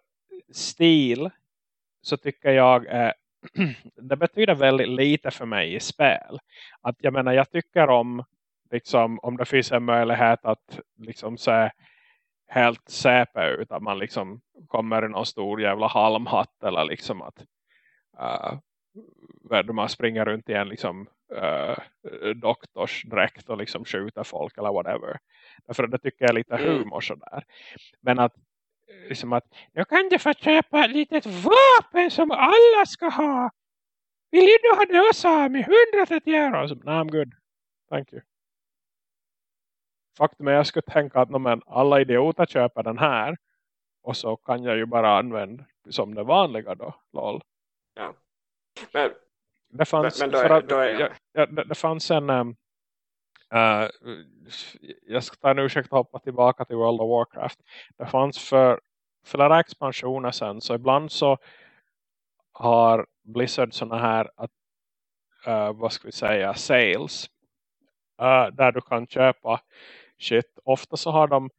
stil så tycker jag eh, det betyder väldigt lite för mig i spel. Att jag menar jag tycker om liksom om det finns en möjlighet att liksom se helt säpe ut att man liksom kommer i någon stor jävla halmhatt eller liksom att uh, man springer runt i en liksom uh, doktorsdräkt och liksom skjuter folk eller whatever. Därför det tycker jag är lite mm. humor sådär. Men att liksom att nu kan du få köpa ett litet vapen som alla ska ha. Vill du ha det också med 130 euro? Så, nah, I'm good. Thank you. Faktum är jag skulle tänka att men, alla idioter köper den här. Och så kan jag ju bara använda som det vanliga då. Lol. Det fanns, men, men då är, då är jag... ja, det, det fanns en... Um, uh, jag ska ta en ursäkt och hoppa tillbaka till World of Warcraft. Det fanns för flera expansioner sen. Så ibland så har Blizzard såna här att, uh, vad ska vi säga, sales. Uh, där du kan köpa shit. Ofta så har de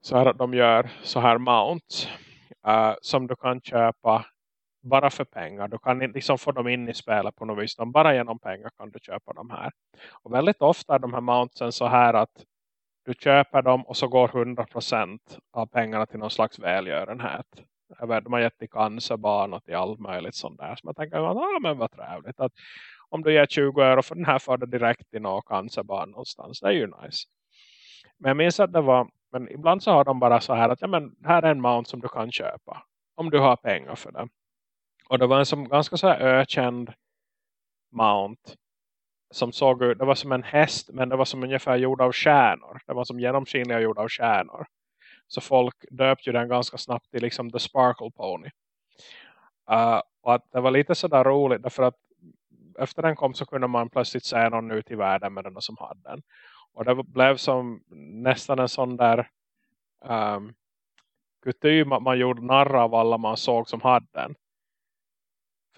så här att de gör så här mounts uh, som du kan köpa bara för pengar. Du kan liksom få dem in i spelet på något vis. De bara genom pengar kan du köpa de här. Och väldigt ofta är de här mountsen så här att du köper dem och så går 100% av pengarna till någon slags välgörenhet. De har gett till cancerbarn och till allt möjligt sånt där. Så man tänker, ah, men vad trevligt. Att om du ger 20 euro för den här får du direkt till någon cancerbarn någonstans. Det är ju nice. Men jag minns att det var, men ibland så har de bara så här att ja men här är en mount som du kan köpa. Om du har pengar för det. Och det var en som ganska så här ökänd mount som såg ut, det var som en häst men det var som ungefär gjord av kärnor. Det var som genomskinliga gjord av kärnor. Så folk döpte ju den ganska snabbt till liksom The Sparkle Pony. Uh, och att det var lite sådär roligt därför att efter den kom så kunde man plötsligt säga någon ut i världen med den som hade den. Och det blev som nästan en sån där um, kutym att man gjorde narra av alla man såg som hade den.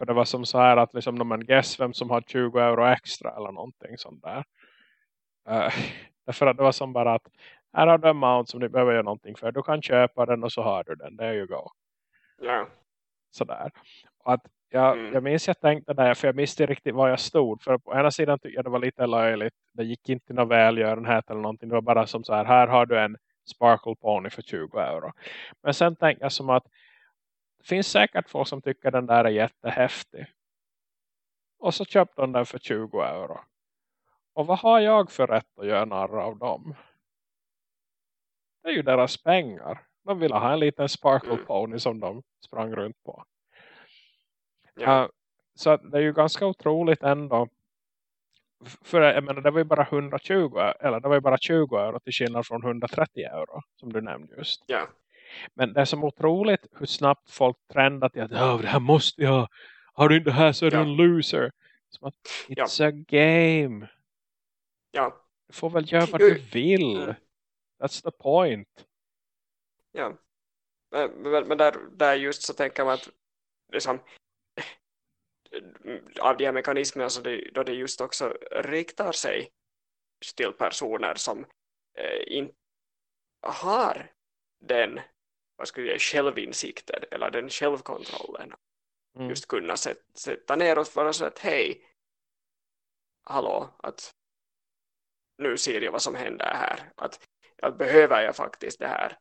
För det var som så här att liksom, men guess vem som har 20 euro extra eller någonting sånt där. Uh, därför att det var som bara att här har du en mount som du behöver göra någonting för. Du kan köpa den och så har du den. There you go. Ja. Sådär. Och att jag, mm. jag minns jag tänkte där för jag visste riktigt var jag stod. För på ena sidan tyckte jag det var lite löjligt. Det gick inte till någon välgörenhet eller någonting. Det var bara som så här, här har du en Sparkle Pony för 20 euro. Men sen tänkte jag som att finns säkert folk som tycker den där är jättehäftig. Och så köpte de den för 20 euro. Och vad har jag för rätt att göra narr av dem? Det är ju deras pengar. De ville ha en liten sparkle Mm. pony som de sprang runt på. Ja. Uh, så det är ju ganska otroligt ändå. För jag menar, det var ju bara 120 eller det var ju bara 20 euro till skillnad från 130 euro som du nämnde just. ja. Men det är som otroligt hur snabbt folk trendar till att "Ja, det här måste jag. Har du inte det här så är du Ja. en loser. Som att it's a game. ja. Du får väl göra vad du vill. mm. That's the point. Ja. Men, men, men där, där just så tänker man att liksom, av de här mekanismerna så det, då det just också riktar sig till personer som eh, inte har den vad ska jag självinsikten eller den självkontrollen. Mm. just kunna sätt, sätta ner och vara så att hej hallå att nu ser jag vad som händer här att, att behöver jag faktiskt det här?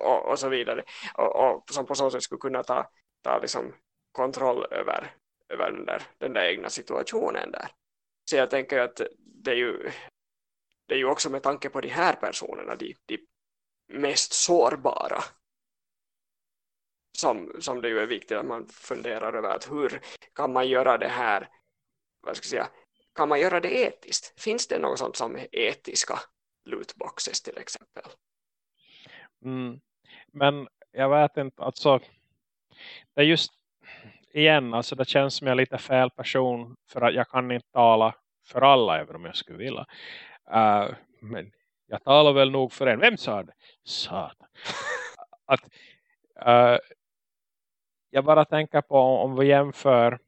Och, och så vidare. Och, och som på så sätt skulle kunna ta, ta liksom kontroll över, över den, där, den där egna situationen där. Så jag tänker att det är ju det är ju också med tanke på de här personerna de, de mest sårbara som, som det ju är viktigt att man funderar över att hur kan man göra det här vad ska jag säga, kan man göra det etiskt? Finns det något sånt som etiska lootboxes till exempel? Mm. Men jag vet inte, alltså det är just igen, alltså det känns som jag är lite fel person för att jag kan inte tala för alla även om jag skulle vilja. Uh, men jag talar väl nog för en. Vem sa det? Satan. att uh, jag bara tänker på om vi jämför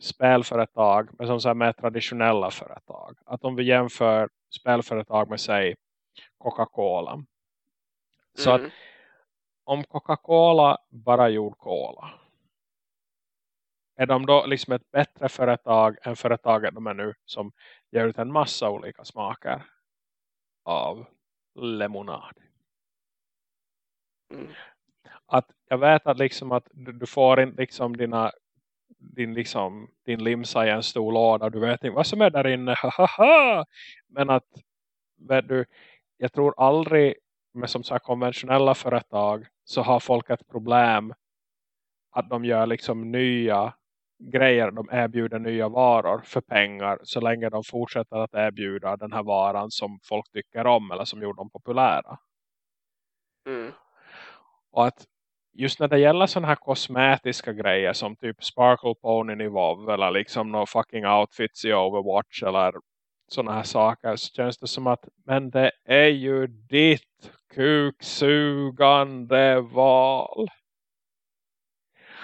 spelföretag med som så mer traditionella företag. Att om vi jämför spelföretag med sig Coca-Cola. Så att Mm. om Coca-Cola bara gjorde cola. Är de då liksom ett bättre företag än företaget de är nu som ger ut en massa olika smaker av lemonad. Mm. Att jag vet att liksom att du, du får inte liksom dina din, liksom, din limsa i en stor låda. Du vet inte vad som är där inne. Hahaha! Men att vet du, jag tror aldrig med som sagt konventionella företag så har folk ett problem att de gör liksom nya grejer. De erbjuder nya varor för pengar så länge de fortsätter att erbjuda den här varan som folk tycker om eller som gjorde dem populära. Mm. Och att just när det gäller sådana här kosmetiska grejer som typ Sparkle Pony i WoW eller liksom några fucking outfits i Overwatch eller sådana här saker så känns det som att men det är ju ditt kuksugande val.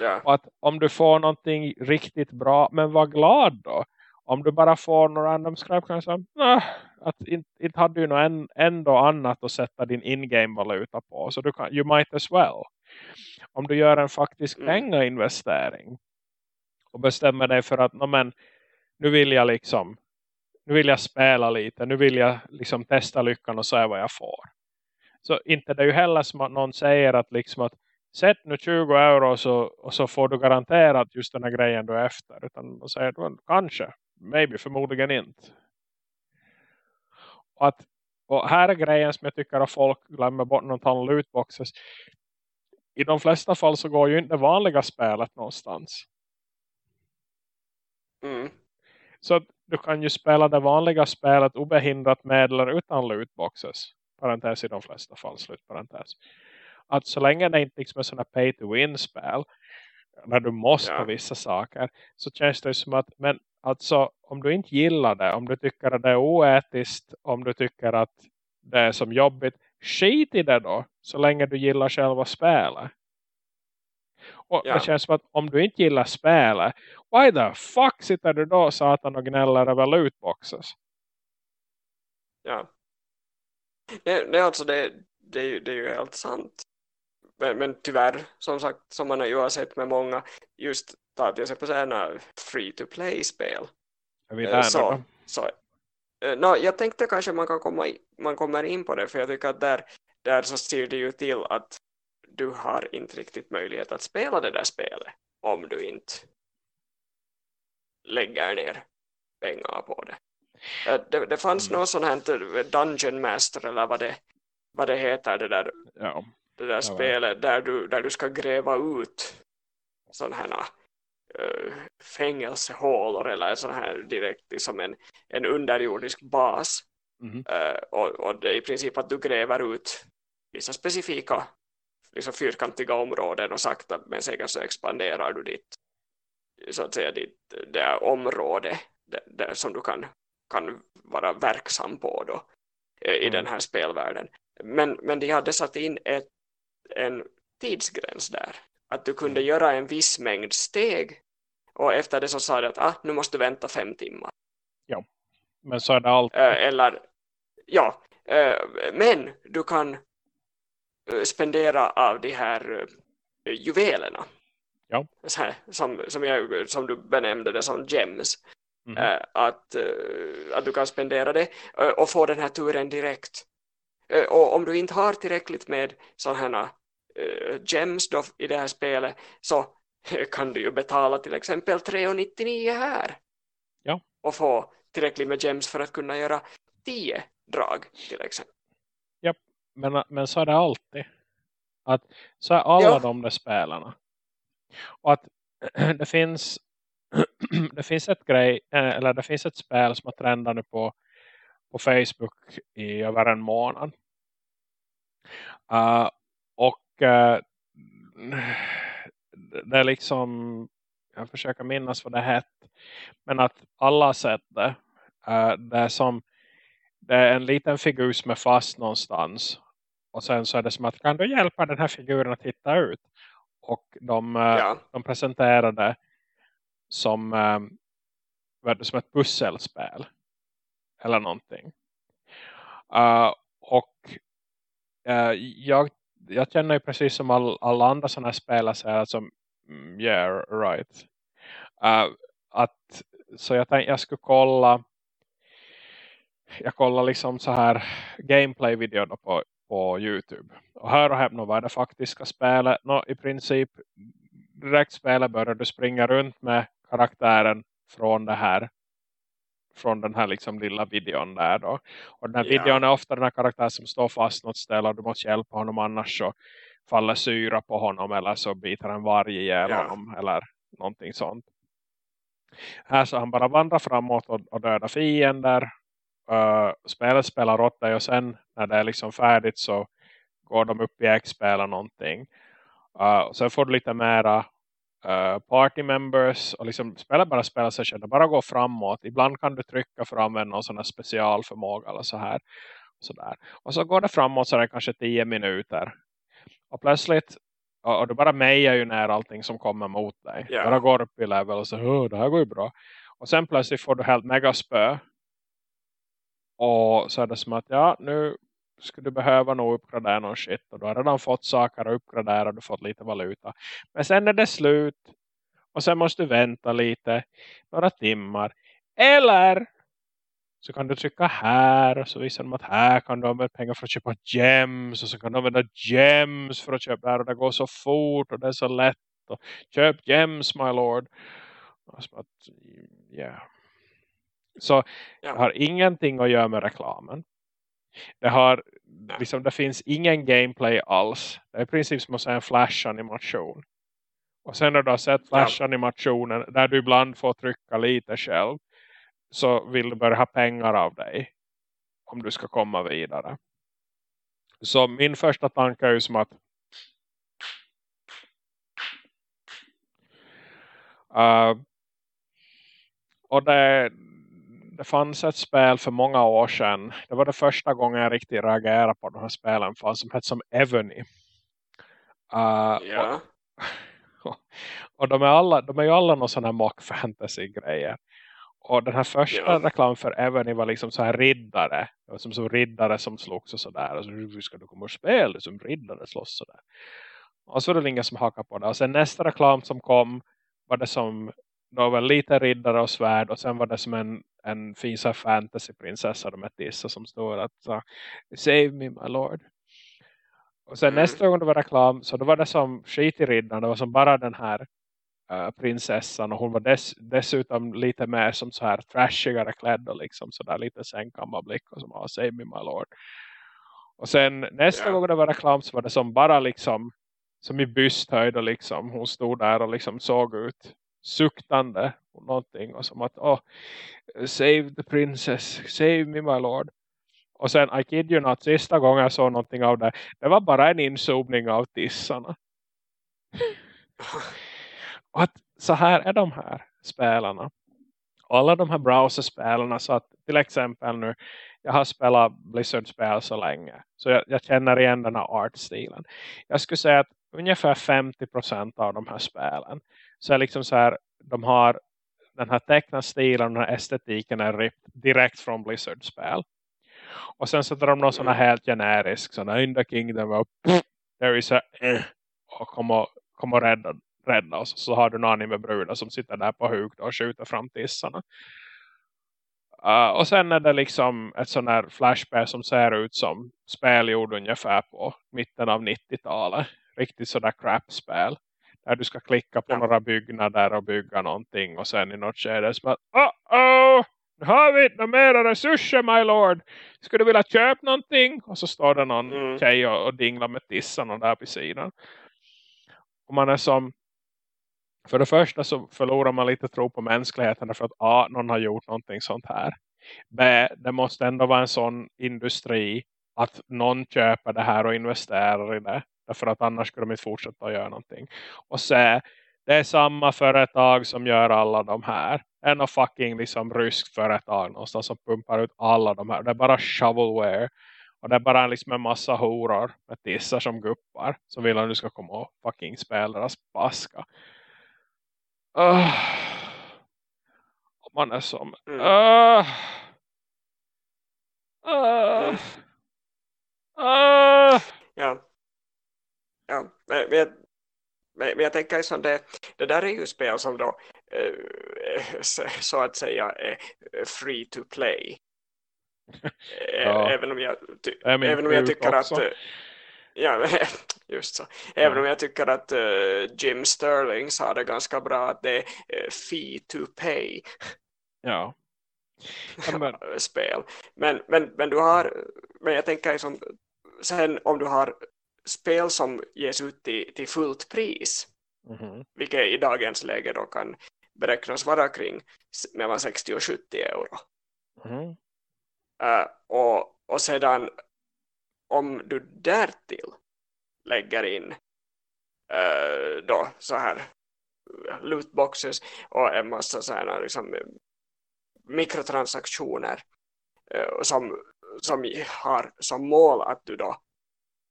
Ja. Och att om du får någonting riktigt bra, men var glad då. Om du bara får några random skräp kanske, nah, att inte, inte hade du något ändå annat att sätta din in-game valuta på. Så du kan, you might as well. Om du gör en faktisk Mm. pengainvestering och bestämmer dig för att no, men, nu vill jag liksom nu vill jag spela lite, nu vill jag liksom testa lyckan och se vad jag får. Så inte det är ju heller som att någon säger att liksom att sätt nu 20 euro så, och så får du garanterat just den här grejen du är efter. Utan de säger att kanske, maybe, förmodligen inte. Och, att, och här är grejen som jag tycker att folk glömmer bort när de om lootboxes. I de flesta fall så går ju inte det vanliga spelet någonstans. Mm. Så att du kan ju spela det vanliga spelet obehindrat med eller utan lootboxes. Parentes i de flesta fall, slutparentes. Att så länge det inte liksom är sådana pay to win spel när du måste Ja. ha vissa saker så känns det som att men alltså om du inte gillar det, om du tycker att det är oetiskt, om du tycker att det är som jobbigt, skit i det då så länge du gillar själva spelet. Och Ja. det känns som att om du inte gillar spelet, why the fuck sitter du då satan och gnäller över lootboxes? Ja. Det, det, alltså, det, det, det är ju helt sant. Men, men tyvärr, som sagt, som man ju har sett med många, just ta till exempel sådana free-to-play-spel. Eh, så, så, eh, no, jag tänkte kanske man kan komma i, man kommer in på det, för jag tycker att där, där så ser det ju till att du har inte riktigt möjlighet att spela det där spelet om du inte lägger ner pengar på det. Eh, Det, det fanns Mm. något sånt här Dungeon Master eller vad det, vad det heter det där Ja. Det där Ja, spelet där du, där du ska gräva ut sådana här uh, fängelsehålor eller sån här direkt liksom en, en underjordisk bas. Mhm. Eh, och, och det är i princip att du gräver ut vissa specifika liksom fyrkantiga områden och sakta men säkert så expanderar du ditt så att säga ditt det område där, där som du kan, kan vara verksam på då eh, i Mm. den här spelvärlden. Men, men de hade satt in ett, en tidsgräns där. Att du kunde Mm. göra en viss mängd steg och efter det så sa det att ah, nu måste du vänta fem timmar. Men så är det alltid. Eh, eller ja, eh, men du kan eh, spendera av de här juvelerna. Ja. Här, som, som, jag, som du benämnde det som gems. Eh, att, att du kan spendera det och få den här turen direkt. Eh, och om du inte har tillräckligt med sådana här gems då i det här spelet så kan du ju betala till exempel 3,99 här. Ja. Och få tillräckligt med gems för att kunna göra 10 drag till exempel. Men, men så är det alltid. Att så är alla Ja. de där spelarna. Och att det finns det finns ett grej eh, eller det finns ett spel som har trendat nu på på Facebook i över en månad. Uh, och uh, det är liksom jag försöker minnas vad det hette men att alla har sett det. Uh, det är som det är en liten figur som är fast någonstans och sen så är det som att kan du hjälpa den här figuren att hitta ut och de, Ja, de presenterade som, som ett pusselspel eller någonting. Uh, och uh, jag, jag känner ju precis som all, alla andra sådana här spelare säger som mm, yeah right. Uh, att, så jag tänkte jag skulle kolla jag kollar liksom så här gameplay videorna på, på Youtube. Och här och häpna vad är det faktiska spelet. No, I princip direkt spelet börjar du springa runt med karaktären från det här från den här liksom lilla videon där då. Och den här Ja. videon är ofta den här karaktären som står fast något ställe och du måste hjälpa honom annars så faller syra på honom eller så biter en varg ihjäl Ja. honom eller någonting sånt. Här så han bara vandrar framåt och, och dödar fiender. Uh, spelet spelar åt dig och sen när det är liksom färdigt så går de upp i XP eller någonting. Uh, och sen får du lite mera uh, party members och liksom spelet bara spelar sig själv. Bara går framåt. Ibland kan du trycka för att använda någon sån här specialförmåga eller så här. Sådär. Och så går det framåt så är det kanske 10 minuter. Och plötsligt och, och du bara mejar ju ner allting som kommer mot dig. Ja. Bara går upp i level och så "Åh, det här går ju bra. Och sen plötsligt får du helt megaspö. Och så är det som att ja, nu skulle du behöva nog uppgradera någon shit. Och du har redan fått saker att uppgradera och du fått lite valuta. Men sen är det slut. Och sen måste du vänta lite. Några timmar. Eller så kan du trycka här. Och så visar de att här kan du använda pengar för att köpa gems. Och så kan du använda gems för att köpa där. Och det går så fort och det är så lätt. Och köp gems my lord. Och så att, yeah. Så det har ingenting att göra med reklamen. Det har liksom, det finns ingen gameplay alls. Det är i princip som att säga en flash-animation. Och sen när du har sett flash-animationen där du ibland får trycka lite själv så vill du börja ha pengar av dig om du ska komma vidare. Så min första tanke är ju som att uh, och det, det fanns ett spel för många år sedan. Det var det första gången jag riktigt reagerade på de här spelen. Fanns som hette som Evony. Uh, Ja. och, och de är, alla, de är ju alla någon sån här mock fantasy grejer. Och den här första Ja. reklam för Evony var liksom så här riddare. Det var som, som riddare som slogs och sådär. Och så hur ska du komma och spela som riddare slåss sådär. Och så var det ingen som hakade på det. Och sen nästa reklam som kom var det som det var väl lite riddare och svärd. Och sen var det som en, en fin så fantasyprinsessa med tissa som står att så, Save me my lord. Och sen Mm. nästa gång det var reklam så då var det som skit i riddaren. Det var som bara den här eh, prinsessan. Och hon var dess, dessutom lite mer som så här trashigare klädd och liksom sådär lite sängkammarblick och som har Save me my lord. Och sen nästa Ja. gång det var reklam så var det som bara liksom som i bysthöjd och liksom hon stod där och liksom såg ut suktande någonting och som att oh, save the princess, save me my lord. Och sen, I kid you not, sista gången jag såg någonting av det, det var bara en inzoomning av tissarna. Och att så här är de här spelarna. Alla de här browserspelarna så att till exempel nu, jag har spelat Blizzard-spel så länge. Så jag, jag känner igen den här artstilen. Jag skulle säga att ungefär 50% av de här spelen så är liksom så här, de har den här tecknastilen och den här estetiken är direkt från Blizzard-spel. Och sen så drar de någon sån här helt generisk sån här in the kingdom och pff, there is a eh, och kommer kom och rädda, rädda oss. Så har du en anime-brudar som sitter där på huk och skjuter fram tissarna. Uh, och sen är det liksom ett sån här flashback som ser ut som spel gjorde ungefär på mitten av 90-talet. Riktigt sådär crap-spel. Där du ska klicka på Ja. några byggnader och bygga någonting. Och sen i något skede så bara, oh-oh! Nu har vi inte mera resurser my lord. Skulle du vilja köpa någonting? Och så står det någon Mm. tjej och, och dinglar med tissarna där på sidan. Och man är som för det första så förlorar man lite tro på mänskligheten därför att A, någon har gjort någonting sånt här. B, det måste ändå vara en sån industri att någon köper det här och investerar i det. Därför att annars skulle de inte fortsätta att göra någonting. Och C, det är samma företag som gör alla de här. En av fucking liksom ryskt företag någonstans som pumpar ut alla de här. Det är bara shovelware. Och det är bara liksom en massa horor med tissar som guppar. Som vill att du ska komma och fucking spela deras baska. Uh, man är som uh, uh, uh, Ja. Ja, men, men, jag- men, jag tänker liksom det, det där är ju spel som då eh, så, att säga är free to play. Eh, Ja. Även om jag, är min även om jag tycker också. att eh, ja, just så. Även Ja. om jag tycker att eh, Jim Sterling sa det ganska bra att det är eh, fee to pay ja. Ja, men, spel. Men, men, men du har, men jag tänker liksom, sen om du har spel som ges ut till, till fullt pris, mhm. vilket i dagens läge då kan beräknas vara kring mellan 60 och 70 euro. Mhm. Eh, och, och sedan om du därtill lägger in eh, då så här lootboxes och en massa så här liksom eh, mikrotransaktioner eh, som, som har som mål att du då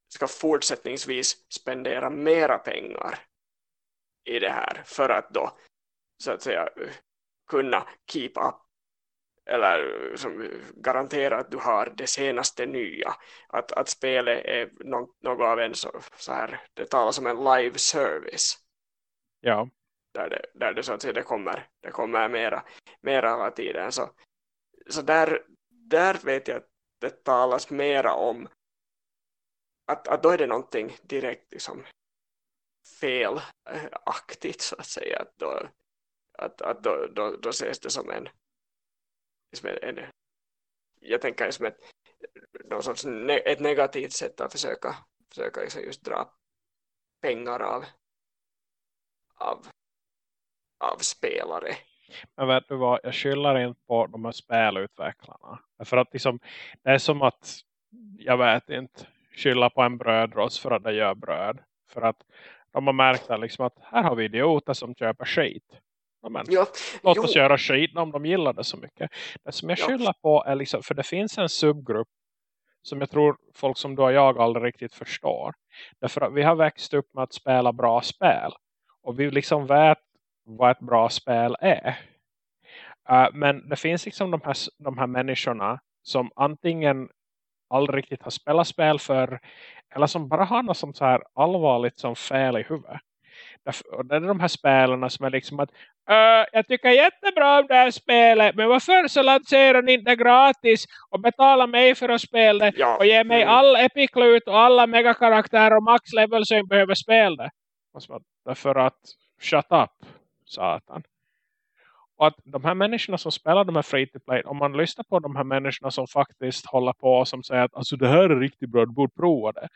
ska fortsättningsvis spendera mera pengar i det här för att då så att säga kunna keep up eller som garantera att du har det senaste nya att, att spelet är no, något av en så, så här det talas om en live service Ja. där det, där det så att säga det kommer, det kommer mera, mera hela tiden. Så, så där, där vet jag att det talas mera om att, att då är det någonting direkt liksom felaktigt så att säga. Att då, att, att då, då, då ses det som en, som en, en jag tänker som ett, någon sorts ne, ett negativt sätt att försöka, försöka liksom just dra pengar av, av, av spelare. Men vet du vad, jag skyller inte på de här spelutvecklarna. För att liksom, det är som att, jag vet inte, skylla på en brödrost för att det gör bröd. För att de har märkt att, liksom att här har vi idioter som köper skit. Men, Ja, låt jo, oss göra skit om de gillar det så mycket. Det som jag Ja. skyller på är liksom, för det finns en subgrupp som jag tror folk som du och jag aldrig riktigt förstår. Därför att vi har växt upp med att spela bra spel. Och vi liksom vet vad ett bra spel är. Uh, men det finns liksom de här, de här människorna som antingen aldrig riktigt har spelat spel för eller som bara har något som så här allvarligt som fel i huvudet. Och det är de här spelarna som är liksom att "Äh, jag tycker jättebra om det här spelet men varför så lanserar ni inte gratis och betalar mig för att spela det ja, och ger mig mm, all epic-loot och alla megakaraktärer och max-level så jag behöver spela det. Och så bara, Därför att shut up, satan. Och att de här människorna som spelar de här free to play, om man lyssnar på de här människorna som faktiskt håller på och som säger att alltså det här är riktigt bra, du borde prova det.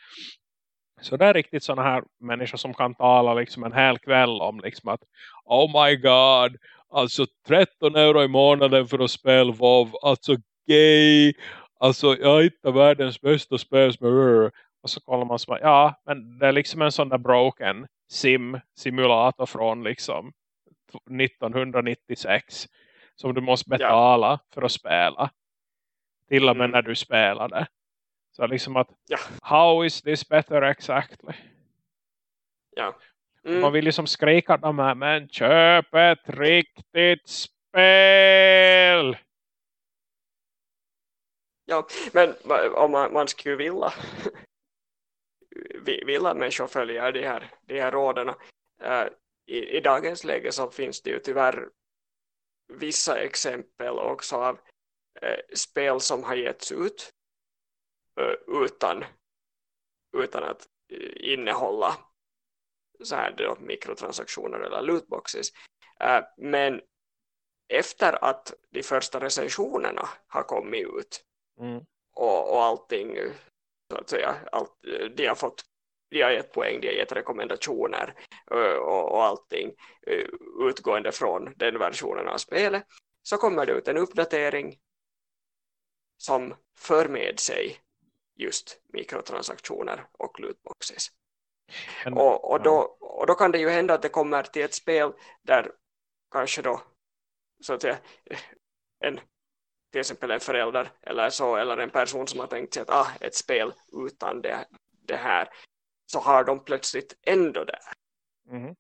Så det är riktigt sådana här människor som kan tala liksom en hel kväll om liksom att oh my god, alltså 13 euro i månaden för att spela WoW, alltså gay, alltså jag hittar världens bästa spel som och så kollar man som ja, men det är liksom en sån där broken sim-simulator från liksom 1996 som du måste betala ja. för att spela. Till och med mm. när du spelade. Så liksom att, ja. how is this better exactly? Ja. Mm. Man vill ju som skrika de här, men köp ett riktigt spel! Ja, men om man, man skulle vilja vill att människor följer de här, de här råden. I, I dagens läge så finns det ju tyvärr vissa exempel också av uh, spel som har getts ut uh, utan, utan att innehålla så här då, mikrotransaktioner eller lootboxes. men efter att de första recensionerna har kommit ut mm. och, och allting så att säga, allt, de har fått de har gett poäng, de har gett rekommendationer och, och allting utgående från den versionen av spelet. Så kommer det ut en uppdatering som för med sig just mikrotransaktioner och lootboxes. Men, och, och, då, och då kan det ju hända att det kommer till ett spel där kanske då så att säga en till exempel en förälder eller så, eller en person som har tänkt sig att ah, ett spel utan det, det här så har de plötsligt ändå det. Mm.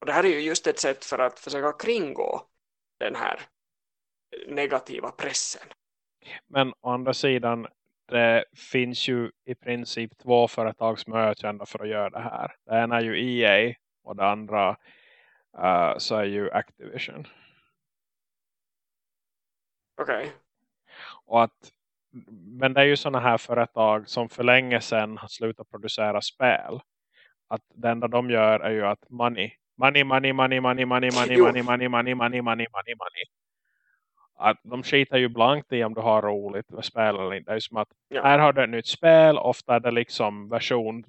Och det här är ju just ett sätt för att försöka kringgå den här negativa pressen. Men å andra sidan det finns ju i princip två företag som är ökända för att göra det här. Det ena är ju EA och det andra uh, så är ju Activision. Okej. Okay. Och att men det är ju sådana här företag som för länge sedan har slutat producera spel. Att det enda de gör är ju att money. Money, money, money, money, money, money, money, money, money, money, money, money, money. Att de skitar ju blankt i om du har roligt med spel eller inte. Det är som att här har du ett nytt spel. Ofta är det liksom version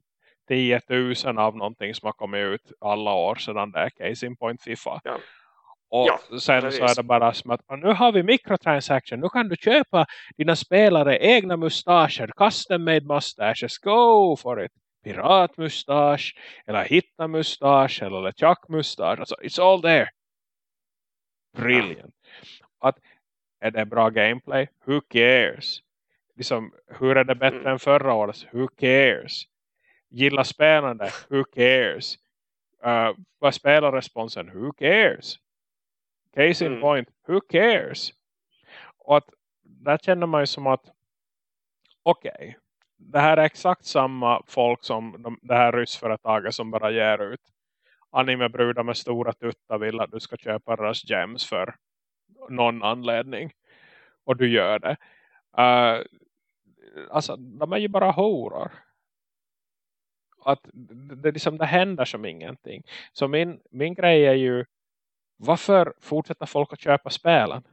10 000 av någonting som har kommit ut alla år sedan det är Case in Point FIFA. Ja. Och ja, sen precis. så är det bara som att nu har vi mikrotransaction. Nu kan du köpa dina spelare egna mustascher. Custom made mustaches. Go for it. Piratmustasch. Eller hitta mustasch. Eller mustasch. Alltså, it's all there. Brilliant. Ja. Att, är det bra gameplay? Who cares? Liksom, hur är det bättre mm. än förra året? Who cares? Gilla spelande? Who cares? Uh, vad spelar responsen? Who cares? Case in mm. point, who cares? Och att där känner man ju som att okej, okay, det här är exakt samma folk som de, det här ryssföretaget som bara ger ut animebrudar med stora tuttar vill att du ska köpa Rush Gems för någon anledning. Och du gör det. Uh, alltså, de är ju bara horor. Att det, det, liksom, det händer som ingenting. Så min, min grej är ju varför fortsätter folk att köpa spelen?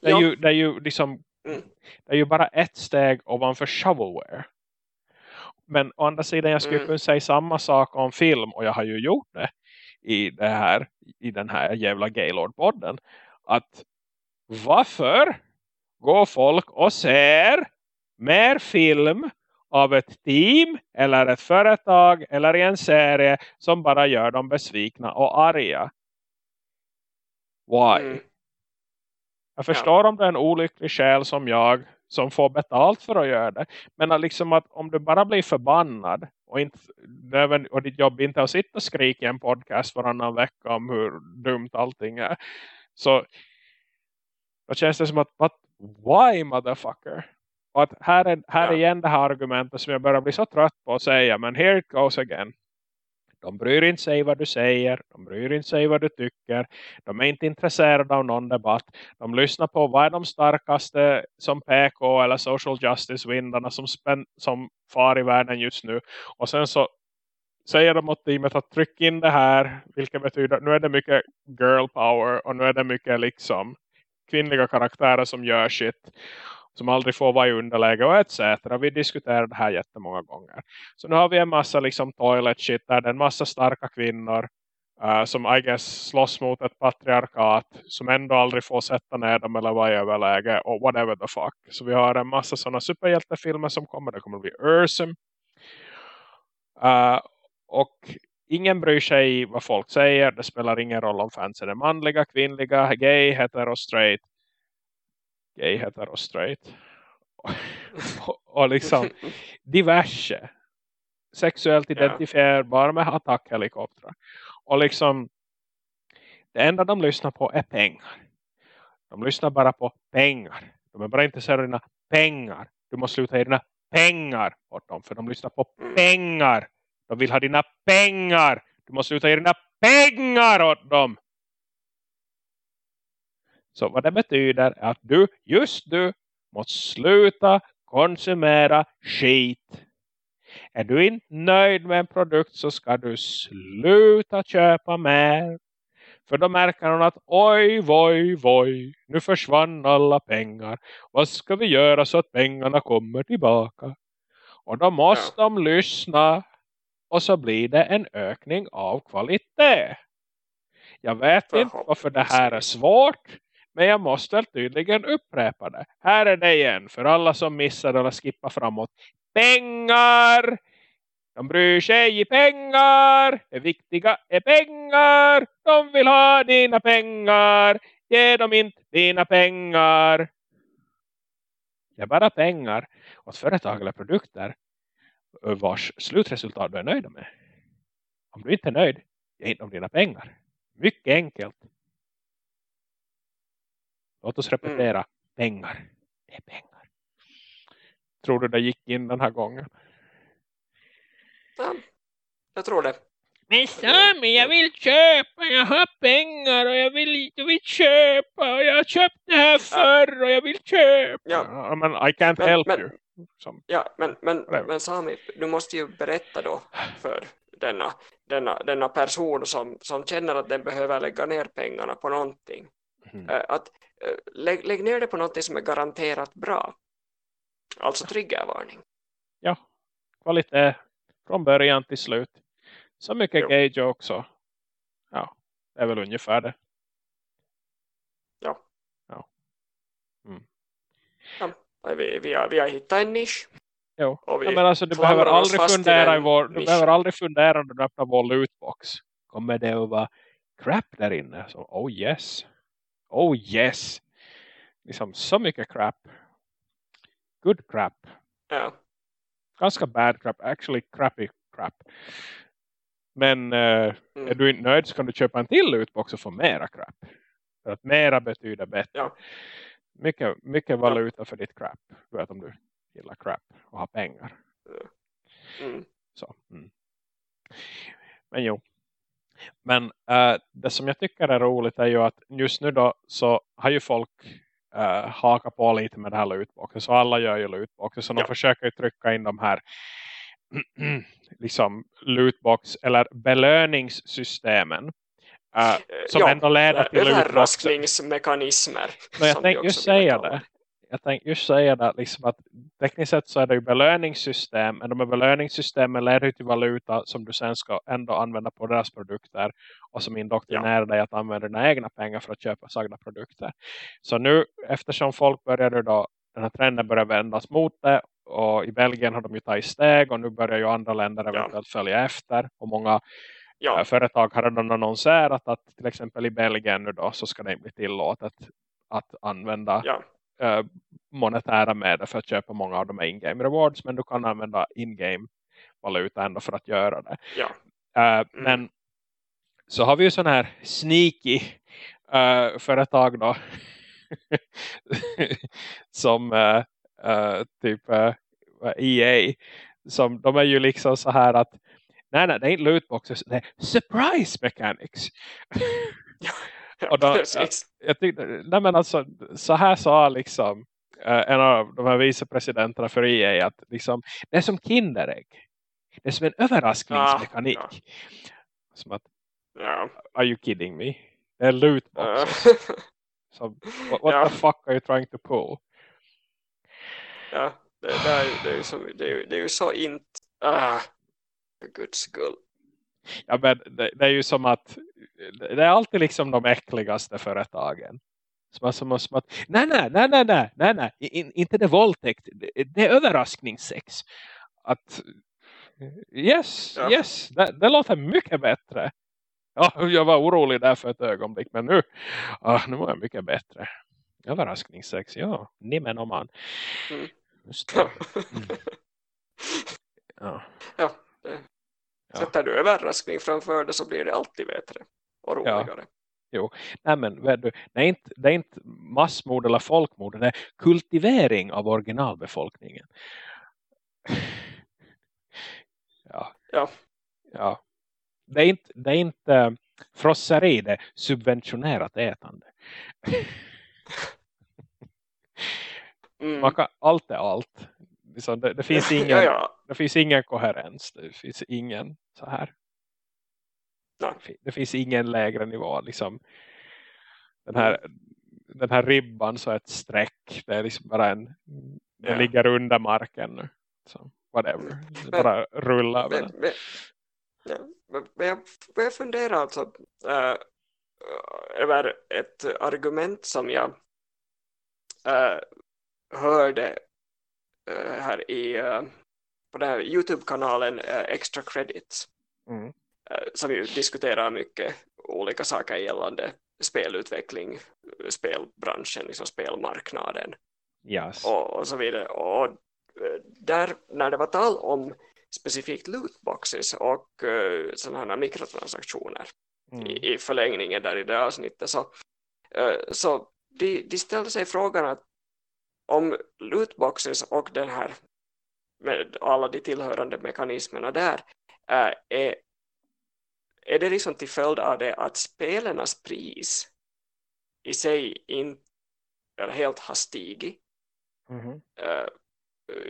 Det är, ja. ju, det är ju liksom mm. det är ju bara ett steg ovanför shovelware. Men å andra sidan jag skulle mm. kunna säga samma sak om film och jag har ju gjort det i det här i den här jävla Gaylord-podden att varför går folk och ser mer film av ett team eller ett företag eller i en serie som bara gör dem besvikna och arga. Why? Mm. Jag förstår ja. om det är en olycklig själ som jag som får betalt för att göra det. Men liksom att om du bara blir förbannad och, inte, och ditt jobb inte är att sitta och skrika i en podcast varannan vecka om hur dumt allting är. Så då känns det som att, but why motherfucker? Och att här är, här är igen det här argumentet som jag börjar bli så trött på att säga. Men here it goes again. De bryr inte sig vad du säger. De bryr inte sig vad du tycker. De är inte intresserade av någon debatt. De lyssnar på vad är de starkaste som PK eller social justice-vindarna som, som far i världen just nu. Och sen så säger de åt teamet att trycka in det här. Vilket betyder att nu är det mycket girl power. Och nu är det mycket liksom kvinnliga karaktärer som gör shit. Som aldrig får vara i underläge och etc. Vi diskuterar det här jättemånga gånger. Så nu har vi en massa liksom toilet shit. Där det är en massa starka kvinnor. Uh, som I guess slåss mot ett patriarkat. Som ändå aldrig får sätta ner dem eller vara i överläge. Och whatever the fuck. Så vi har en massa sådana superhjältefilmer som kommer. Det kommer att bli Ursum. Uh, eh, och ingen bryr sig vad folk säger. Det spelar ingen roll om fansen är manliga, kvinnliga, gay, hetero, straight. Gay, hetero, straight. och, och liksom diverse. Sexuellt identifierbara med attackhelikoptrar. Och liksom det enda de lyssnar på är pengar. De lyssnar bara på pengar. De är bara intresserade av dina pengar. Du måste sluta ge dina pengar åt dem. För de lyssnar på pengar. De vill ha dina pengar. Du måste sluta ge dina pengar åt dem. Så vad det betyder är att du, just du, måste sluta konsumera skit. Är du inte nöjd med en produkt så ska du sluta köpa mer. För då märker hon att oj, voj, voj, nu försvann alla pengar. Vad ska vi göra så att pengarna kommer tillbaka? Och då måste de lyssna och så blir det en ökning av kvalitet. Jag vet inte varför det här är svårt. Men jag måste tydligen upprepa det. Här är det igen för alla som missar eller skippar framåt. Pengar! De bryr sig i pengar. Det viktiga är pengar. De vill ha dina pengar. Ge dem inte dina pengar. Det är bara pengar åt företag eller produkter eh, vars slutresultat du är nöjd med. Om du inte är nöjd, ge inte dem dina pengar. Mycket enkelt. Låt oss repetera. Mm. Pengar. Det är pengar. Tror du det gick in den här gången? Ja, jag tror det. Men Sami, jag vill köpa, jag har pengar och jag vill, jag vill köpa och jag har köpt det här förr och jag vill köpa. Ja. Men I can't men, help men, you. Som... Ja, men, men, men Sami, du måste ju berätta då för denna, denna, denna person som, som känner att den behöver lägga ner pengarna på någonting. Mm. Att eh, lägg, lägg ner det på någonting som är garanterat bra. Alltså triggervarning. Ja, kvalitet från början till slut. Så mycket jo. gay jokes. Ja, det är väl ungefär det. Ja. Ja. Mm. ja vi, vi, har, vi har hittat en nisch. Jo, ja, men alltså du behöver aldrig fundera i vår, du behöver aldrig fundera när du öppnar vår lootbox. Kommer det att vara crap där inne? Så, oh yes. Oh yes. Liksom så mycket crap. Good crap. Ja. Ganska bad crap. Actually crappy crap. Men uh, mm. är du inte nöjd så kan du köpa en till lootbox och få mera crap. För att mera betyder bättre. Ja mycket, mycket valuta för ditt crap. Du vet om du gillar crap och har pengar. Mm. Så, mm. Men jo. Men äh, det som jag tycker är roligt är ju att just nu då så har ju folk äh, hakat på lite med det här lootboxen. Så alla gör ju lootboxen. Så ja. de försöker ju trycka in de här liksom lootbox eller belöningssystemen Uh, som ja, ändå leder till överraskningsmekanismer. No, jag tänkte just säga det. Jag tänkte just säga det liksom att tekniskt sett så är det ju belöningssystem. Men de här belöningssystemen leder till valuta som du sen ska ändå använda på deras produkter. Och som indoktrinerar ja. dig att använda dina egna pengar för att köpa sagda produkter. Så nu eftersom folk började då den här trenden börjar vändas mot det och i Belgien har de ju tagit steg och nu börjar ju andra länder eventuellt ja. följa efter och många ja. Eh, företag har redan annonserat att till exempel i Belgien nu då så ska det bli tillåtet att använda ja. Uh, monetära medel för att köpa många av de här in-game rewards men du kan använda in-game valuta ändå för att göra det. Ja. Uh, mm. Men så har vi ju sån här sneaky uh, företag då som typ EA som de är ju liksom så här att nej, nej, det är inte lootboxes. Det är surprise mechanics. och då, jag, jag tyckte, nej men alltså, så här sa liksom uh, en av de här vicepresidenterna för EA att liksom, det är som kinderägg. Det är som en överraskningsmekanik. Ah, ja. Som att, Ja. are you kidding me? Det är lootboxes. Uh, Så, what, what Ja. the fuck are you trying to pull? ja, det, det, är, det, är ju så, det, är, det är ju så inte... Ah, för guds skull. Ja, men det, det är ju som att det är alltid liksom de äckligaste företagen. Som som, som att nej, nej, nej, nej, nej, nej, nej, in, inte det våldtäkt. Det, det är överraskningssex. Att, yes, Ja. yes, det, det låter mycket bättre. Ja, jag var orolig där för ett ögonblick, men nu, ah, nu var jag mycket bättre. Överraskningssex, ja, nimmen om man. Mm. Just det. Ja. Ja, det, Ja. sätter du överraskning framför det så blir det alltid bättre och roligare. Nej men vet du, det, är inte, det är inte massmord eller folkmord. Det är kultivering av originalbefolkningen. Ja. Ja. ja. Det är inte, det är inte eh, frosseri, det är subventionerat ätande. Mm. Man kan, allt är allt. Liksom, det, det, finns ingen, ja, ja. det finns ingen koherens. Det finns ingen så här. Nej. Det fi- Det finns ingen lägre nivå. Liksom, den, här, den här ribban så är ett streck. Det är liksom bara en det Ja. ligger under marken nu. Så, whatever. Det bara rulla över Men, den. men, men, men jag börjar fundera alltså äh, över ett argument som jag äh, hörde här i äh, på den här Youtube-kanalen äh, Extra Credits Mm. som ju diskuterar mycket olika saker gällande spelutveckling, spelbranschen, liksom spelmarknaden Yes. och, och så vidare. Och eh, där, när det var tal om specifikt lootboxes och uh, sådana här mikrotransaktioner Mm. i, i förlängningen där i det avsnittet så, eh, så de, de ställde sig frågan att om lootboxes och den här med alla de tillhörande mekanismerna där eh, är, är det liksom till följd av det att spelarnas pris i sig inte helt har stigit Mhm. eh,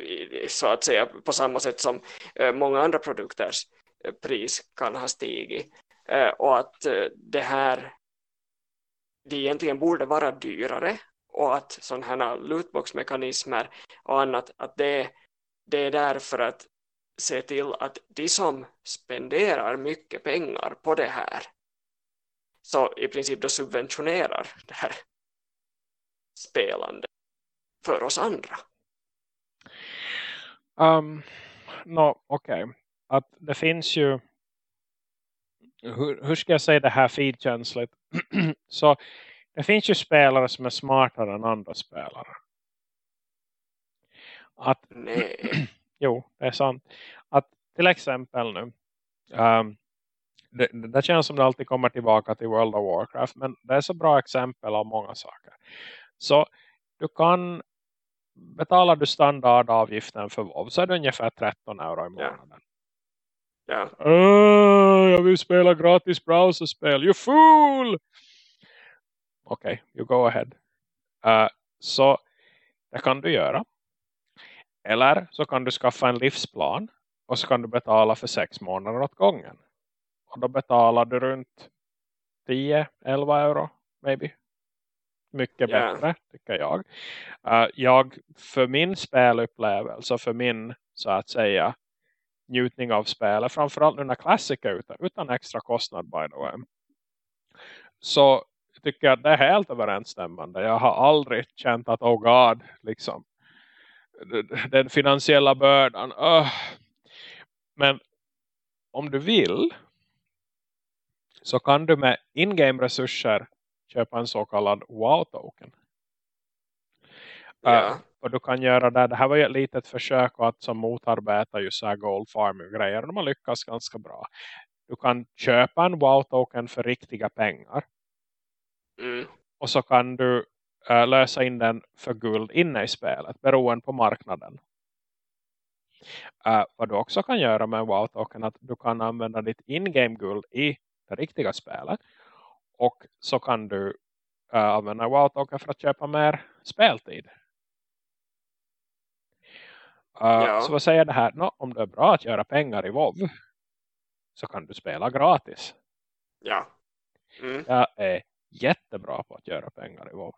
i- så att säga på samma sätt som eh, många andra produkters eh, pris kan ha stigit Eh, och att eh, det här det egentligen borde vara dyrare och att sådana här lootboxmekanismer och annat att det, det är därför att se till att de som spenderar mycket pengar på det här så i princip då subventionerar det här spelande för oss andra. Ehm, um, no, okej. Att det finns ju hur, hur ska jag säga det här feedkänsligt? så det finns ju spelare som är smartare än andra spelare. Att, Nej. jo, det är sant. Att till exempel nu, um, det, det känns som det alltid kommer tillbaka till World of Warcraft, men det är så bra exempel av många saker. Så du kan betalar du standardavgiften för WoW så är det ungefär 13 euro i Ja. månaden. Ja. "Åh, jag vill spela gratis browserspel. You fool! Okej, you go ahead. Eh, så det kan du göra. Eller så kan du skaffa en livsplan. Och så kan du betala för sex månader åt gången. Och då betalar du runt 10-11 euro, maybe. Mycket Ja. bättre, tycker jag. Eh, jag, för min spelupplevelse, för min, så att säga, njutning av spelet, framförallt nu när Classic är ute, utan extra kostnad by the way. Så tycker jag att det är helt överensstämmande. Jag har aldrig känt att, oh god, liksom, den finansiella bördan. öh. Men om du vill så kan du med in-game resurser köpa en så kallad wow-token. Ja. Uh, och du kan göra det. Det här var ju ett litet försök att som motarbeta just så här gold farming grejer. De har lyckats ganska bra. Du kan köpa en wow-token för riktiga pengar. Mm. Och så kan du eh, lösa in den för guld inne i spelet. Beroende på marknaden. Eh, vad du också kan göra med en wow-token. Att du kan använda ditt in-game guld i det riktiga spelet. Och så kan du eh, använda en wow-token för att köpa mer speltid. Ja. Så vad säger det här? Nå, om det är bra att göra pengar i WoW så kan du spela gratis. Ja. Mm. Jag är jättebra på att göra pengar i WoW.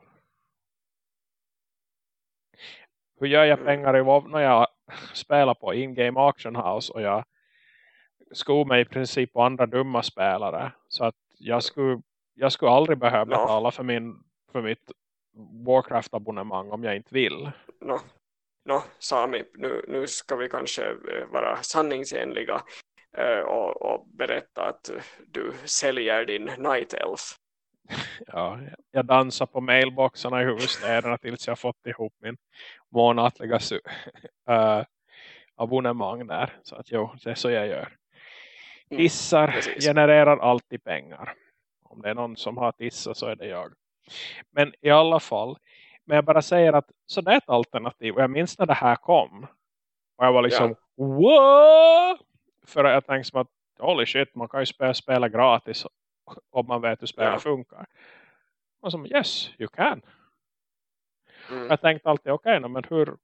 Hur gör jag pengar i WoW när jag spelar på in-game auction house och jag skor mig i princip på andra dumma spelare. Så att jag skulle, jag skulle aldrig behöva betala för, min, för mitt Warcraft-abonnemang om jag inte vill. Nå, nå, Sami, nu, nu ska vi kanske eh, vara sanningsenliga eh, och, och berätta att du säljer din Night Elf. Ja, jag dansar på mailboxarna i huvudstäderna tills jag fått ihop min månatliga äh, abonnemang där. Så att jo, det är så jag gör. Mm, Tissar precis. genererar alltid pengar. Om det är någon som har tissar så är det jag. Men i alla fall. Men jag bara säger att så det är ett alternativ. Och jag minns när det här kom. Och jag var liksom, wow! För jag tänkte som att, holy shit, man kan ju spela, spela gratis om man vet hur spelet Ja. funkar. Och som, yes, you can. Mm. Jag tänkte alltid, okej, okay, men hur,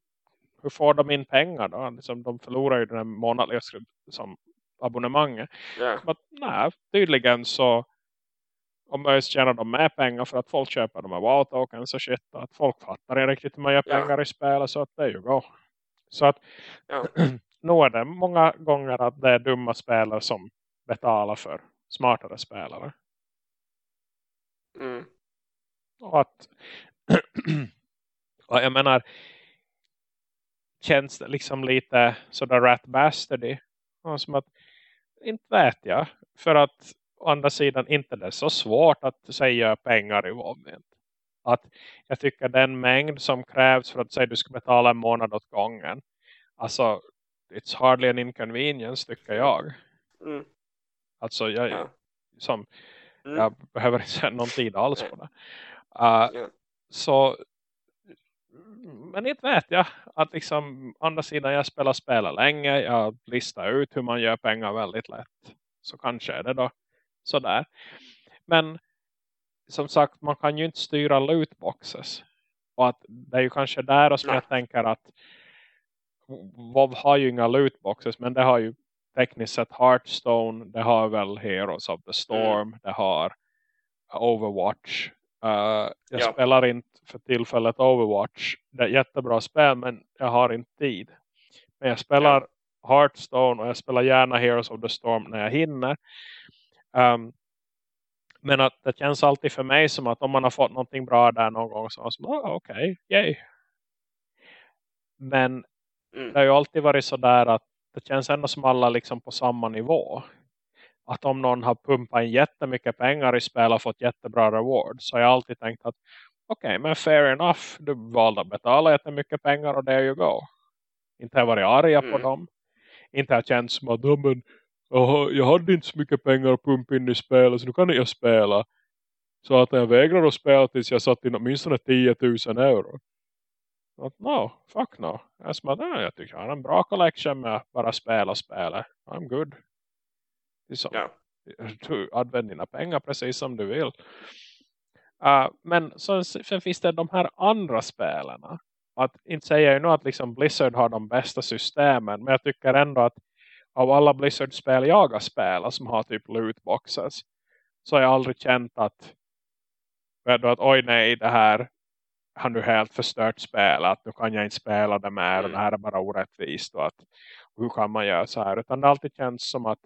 hur får de in pengar då? Liksom, de förlorar ju den här månatliga skru- som abonnemanget. Ja. Men nej, tydligen så om möjligt tjänar de med pengar för att folk köper de här wow tokens och shit. Att folk fattar inte riktigt hur man gör pengar i spelet så att det är ju go. Så att Ja. nu är det många gånger att det är dumma spelare som betalar för smartare spelare. Mm. Och att och jag menar känns det liksom lite sådär rat bastardy. Som att, inte vet jag. För att å andra sidan inte det är så svårt att säga pengar i WoW. Att jag tycker den mängd som krävs för att säga du ska betala en månad åt gången. Alltså, it's hardly an inconvenience tycker jag. Mm. Alltså, jag, Ja. som, Mm. jag behöver inte säga någon tid alls på det. Uh, Ja. Så men inte vet jag att liksom andra sidan jag spelar spelar länge. Jag listar ut hur man gör pengar väldigt lätt. Så kanske är det då sådär. Men som sagt man kan ju inte styra lootboxes. Och att det är ju kanske där som Nej. jag tänker att WoW har ju inga lootboxes men det har ju tekniskt sett Hearthstone. Det har väl Heroes of the Storm. Det har Overwatch. Uh, jag Ja. spelar inte för tillfället Overwatch. Det är jättebra spel men jag har inte tid. Men jag spelar Hearthstone och jag spelar gärna Heroes of the Storm när jag hinner. Um, men att det känns alltid för mig som att om man har fått någonting bra där någon gång så är man som, oh, okej, yay. Men Mm. det har ju alltid varit så där att det känns ändå som alla liksom på samma nivå. Att om någon har pumpat in jättemycket pengar i spel och fått jättebra reward så har jag alltid tänkt att okej, okay, men fair enough. Du valde att betala jättemycket pengar och there you go. Inte har jag varit arga på Mm. dem. Inte har känt som att "Ja, men, jag, jag hade inte så mycket pengar att pumpa in i spelet så nu kan jag spela. Så att jag vägrar att spela tills jag satt in åtminstone 10 000 euro. Att, no, fuck no. Jag, som att, "Nej, jag tycker jag har en bra collection med att bara spela spelet. I'm good. Så. Ja. Du använder dina pengar precis som du vill. Uh, men så, sen finns det de här andra spelarna. Att inte säger jag ju nu att liksom Blizzard har de bästa systemen. Men jag tycker ändå att av alla Blizzard-spel jag har spelat som har typ lootboxes. Så har jag aldrig känt att, att oj nej det här har nu helt förstört spelet. Nu kan jag inte spela det mer. Och Mm. det här är bara orättvist. Och att, hur kan man göra så här? Utan det alltid känts som att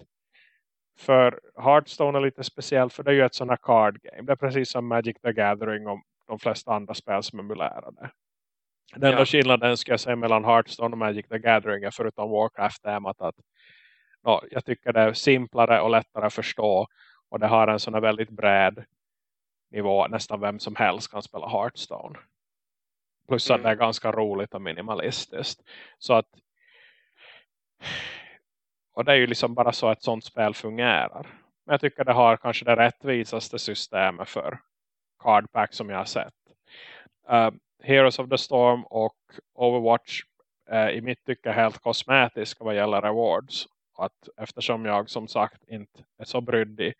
för Hearthstone är lite speciellt för det är ju ett sånt här card game. Det är precis som Magic the Gathering och de flesta andra spel som emulerar det. Den enda Ja. skillnaden ska jag säga mellan Hearthstone och Magic the Gathering är förutom Warcraft-temat att ja, jag tycker det är simplare och lättare att förstå och det har en sån här väldigt bred nivå. Nästan vem som helst kan spela Hearthstone. Plus att det är ganska roligt och minimalistiskt. Så att och det är ju liksom bara så att ett sånt spel fungerar. Men jag tycker det har kanske det rättvisaste systemet för cardpack som jag har sett. Uh, Heroes of the Storm och Overwatch är i mitt tycke helt kosmetiska vad gäller rewards. Att eftersom jag som sagt inte är så brydd i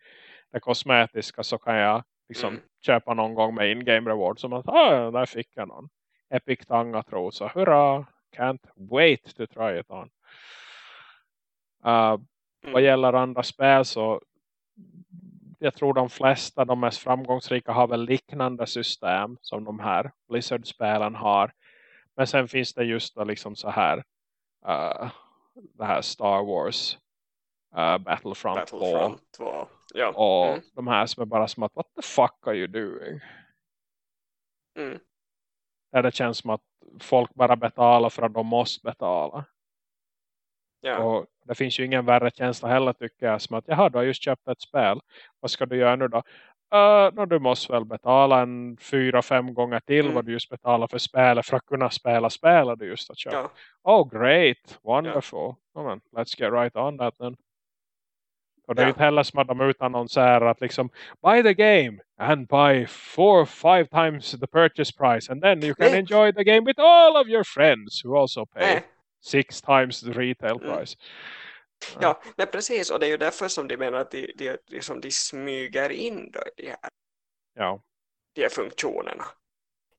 det kosmetiska så kan jag liksom Mm. köpa någon gång med in-game reward som att ah, där fick jag någon. Epic Tangatrosa, hurra! can't wait to try it on. Uh, Mm. Vad gäller andra spel så jag tror de flesta, de mest framgångsrika har väl liknande system som de här Blizzard-spelen har. Men sen finns det just då liksom så här uh, det här Star Wars uh, Battlefront, 2 Battlefront 2. Ja. och Mm. de här som är bara som att what the fuck are you doing? Mm. Där det känns som att folk bara betalar för att de måste betala. Ja. Och det finns ju ingen värre känsla heller tycker jag. Som att jaha, du har just köpt ett spel. Vad ska du göra nu då? Uh, no, du måste väl betala en fyra, fem gånger till Mm. vad du just betalar för spelet. För att kunna spela spelet du just har köpt. ja. Oh great, wonderful. Oh, man, let's get right on that then. Och det är Ja. inte heller som att de utannonserar att liksom buy the game and buy four, five times the purchase price and then you can Nej. enjoy the game with all of your friends who also pay Nej. six times the retail Mm. price. Ja, nej, precis. Och det är ju därför som de menar att de, de, de, som de smyger in då, de, här, Ja, de här funktionerna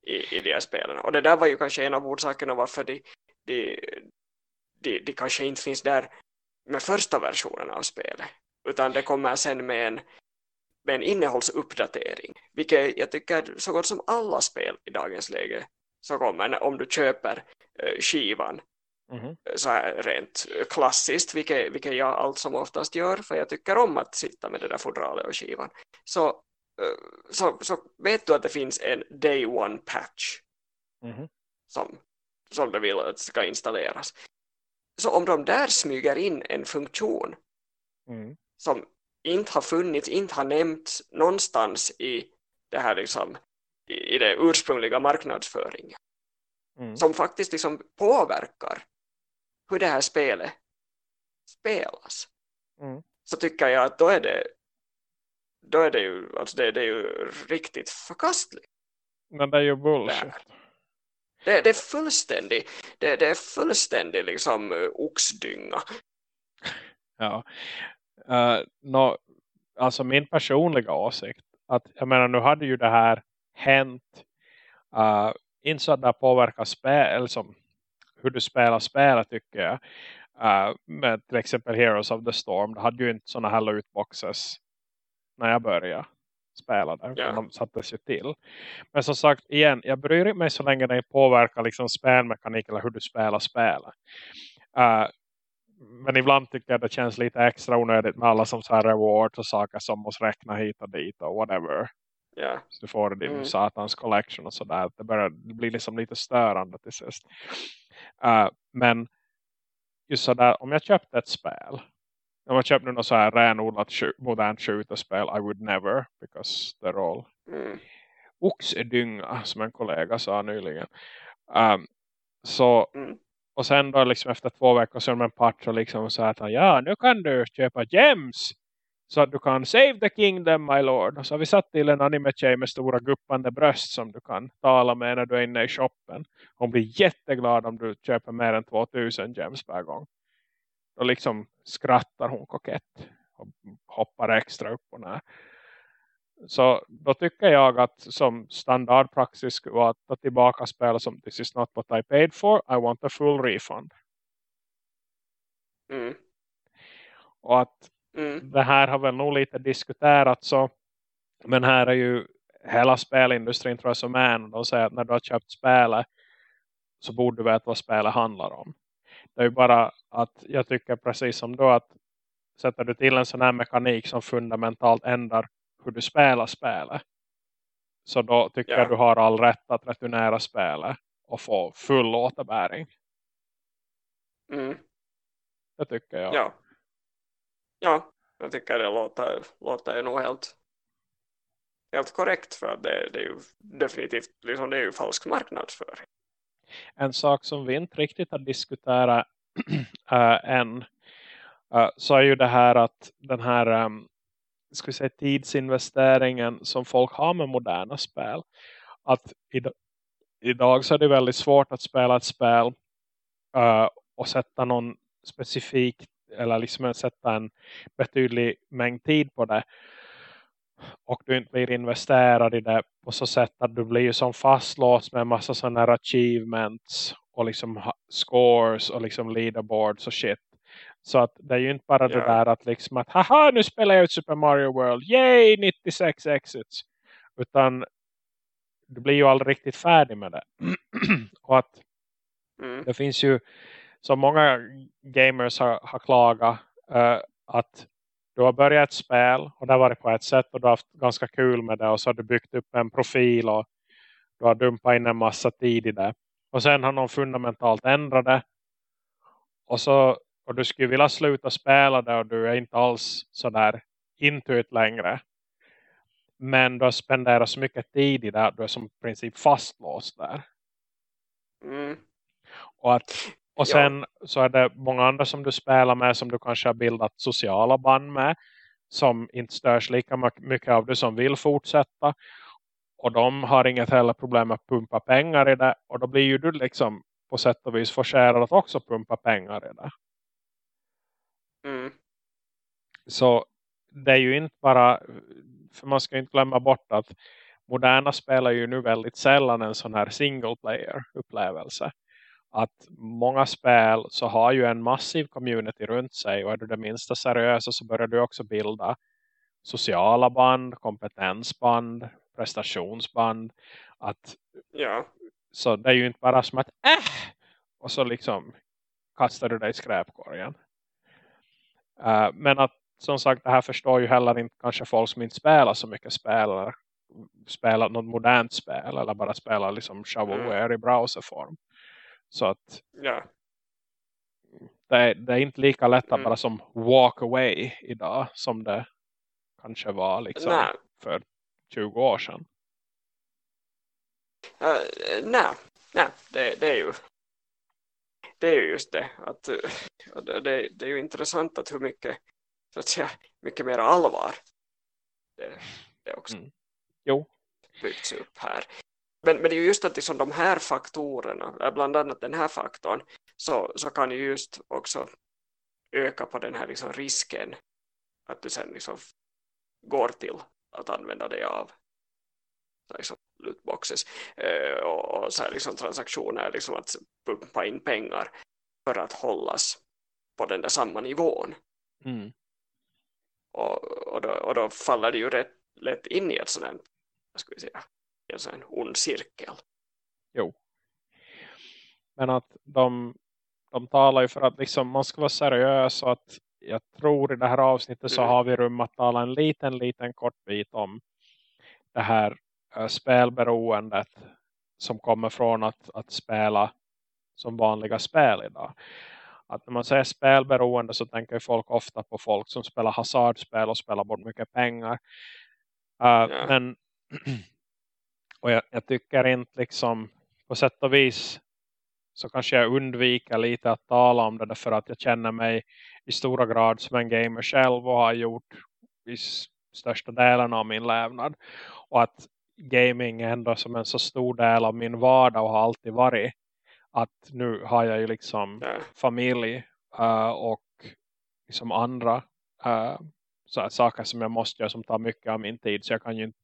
i, i de här spelen. Och det där var ju kanske en av orsakerna varför de, de, de, de kanske inte finns där med första versionen av spelet. Utan det kommer sen med en, med en innehållsuppdatering. Vilket jag tycker så gott som alla spel i dagens läge så kommer om du köper eh, skivan Mhm. så här rent klassiskt, vilket, vilket jag allt som oftast gör, för jag tycker om att sitta med det där fodralet och skivan. Så, eh, så, så vet du att det finns en day one patch Mhm. som, som du vill att ska installeras. Så om de där smyger in en funktion Mm. Som inte har funnits, inte har nämnts någonstans i det här liksom i, i det ursprungliga marknadsföringen Mm. som faktiskt liksom påverkar hur det här spelet spelas Mm. så tycker jag att då är det då är det ju, alltså det, det är ju riktigt förkastligt. Men det är ju bullshit. Det, det är fullständig det, det är fullständig liksom uh, oxdynga. Ja. Uh, no, alltså min personliga åsikt. Att, jag menar nu hade ju det här hänt. Uh, inte så att det påverkar spel, som, hur du spelar spelet tycker jag. Uh, med till exempel Heroes of the Storm. Det hade ju inte sådana här lootboxes när jag började spela där. Men de sattes ju till. Men som sagt, igen, jag bryr mig så länge det påverkar liksom spelmekanik eller hur du spelar spelet. Uh, men ibland tycker jag det känns lite extra onödigt med alla som så här rewards och saker som måste räkna hit och dit och whatever. Ja. Så du får din Mm. satans collection och sådär. Det börjar det blir liksom lite störande till sist. Uh, men just sådär, om jag köpte ett spel. Om jag köpte något så här renodlat modernt skjuterspel. I would never. Because they're all Mm. oxdynga som en kollega sa nyligen. Um, så Mm och sen då liksom efter två veckor så är de en patch och liksom så att han, ja nu kan du köpa gems så att du kan save the kingdom my lord. Och så har vi satt till en anime-tjej med stora guppande bröst som du kan tala med när du är inne i shoppen. Hon blir jätteglad om du köper mer än 2000 gems per gång. Då liksom skrattar hon kokett och hoppar extra upp och ner. Så då tycker jag att som standardpraxis skulle vara att ta tillbaka spel som this is not what I paid for, I want a full refund. Mm. Och att Mm. det här har väl nog lite diskuterats så men här är ju hela spelindustrin tror jag som är och de säger att när du har köpt spelet så borde du veta vad spelet handlar om. Det är ju bara att jag tycker precis som då att sätter du till en sån här mekanik som fundamentalt ändrar hur du spelar spelet så då tycker Ja. jag du har all rätt att returnera spelet och få full återbäring. Mm. Det tycker jag. Ja. Ja, jag tycker det låter, låter nog helt, helt korrekt för det, det är ju definitivt liksom, det är ju falsk marknadsföring. en sak som vi inte riktigt har diskuterat äh, än äh, så är ju det här att den här um, ska vi säga, tidsinvesteringen som folk har med moderna spel att id idag så är det väldigt svårt att spela ett spel uh, och sätta någon specifik eller liksom sätta en betydlig mängd tid på det och du inte blir investerad i det på så sätt att du blir ju som fastlåst med en massa sådana här achievements och liksom scores och liksom leaderboards och shit. Så att det är ju inte bara yeah. det där att liksom att haha nu spelar jag ut Super Mario World. Yay 96 exits. Utan du blir ju aldrig riktigt färdig med det. och att mm. det finns ju så många gamers har, har klagat uh, att du har börjat ett spel och det har varit på ett sätt och du har haft ganska kul med det och så har du byggt upp en profil och du har dumpat in en massa tid i det. Och sen har någon fundamentalt ändrat det och så och du skulle vilja sluta spela det och du är inte alls sådär intuit längre. Men du har spenderat så mycket tid i det att du är som princip fastlåst där. Mm. Och, att, och sen ja. så är det många andra som du spelar med som du kanske har bildat sociala band med. Som inte störs lika mycket av det som vill fortsätta. Och de har inget heller problem att pumpa pengar i det. Och då blir ju du liksom på sätt och vis forcerad att också pumpa pengar i det. Mm. Så det är ju inte bara, för man ska inte glömma bort att moderna spelar ju nu väldigt sällan en sån här single player upplevelse. Att många spel så har ju en massiv community runt sig och är du det minsta seriösa så börjar du också bilda sociala band, kompetensband, prestationsband. Att, ja. Så det är ju inte bara som att äh! Och så liksom kastar du dig i skräpkorgen. Uh, men att som sagt det här förstår ju heller inte kanske folk som inte spelar så mycket spel spelar något modernt spel eller bara spelar liksom shovelware mm. i browserform. Så att ja. det, är, det är inte lika lätt att mm. bara som walk away idag som det kanske var liksom nej. för 20 år sedan. Uh, nej, nej det, det är ju det är ju just det att det, det, är ju intressant att hur mycket så att säga, mycket mer allvar det, det också mm. jo. byggts upp här. Men, men det är ju just att liksom de här faktorerna, bland annat den här faktorn, så, så kan ju just också öka på den här liksom risken att du sen liksom går till att använda dig av liksom lootboxes eh, och, så här liksom transaktioner, liksom att pumpa in pengar för att hållas på den där samma nivån. Mm. Och, och, då, och då faller det ju rätt lätt in i ett sådant, vad ska vi säga, en sån ond cirkel. Jo. Men att de, de talar ju för att liksom man ska vara seriös och att jag tror i det här avsnittet så mm. har vi rum att tala en liten, liten kort bit om det här äh, spelberoendet som kommer från att, att spela som vanliga spel idag. Att när man säger spelberoende så tänker folk ofta på folk som spelar hasardspel och spelar bort mycket pengar. Uh, ja. Men och jag, jag, tycker inte liksom på sätt och vis så kanske jag undviker lite att tala om det därför att jag känner mig i stora grad som en gamer själv och har gjort i största delen av min lävnad. Och att gaming ändå som en så stor del av min vardag och har alltid varit. Att nu har jag ju liksom ja. familj uh, och liksom andra uh, så saker som jag måste göra som tar mycket av min tid. Så jag kan ju inte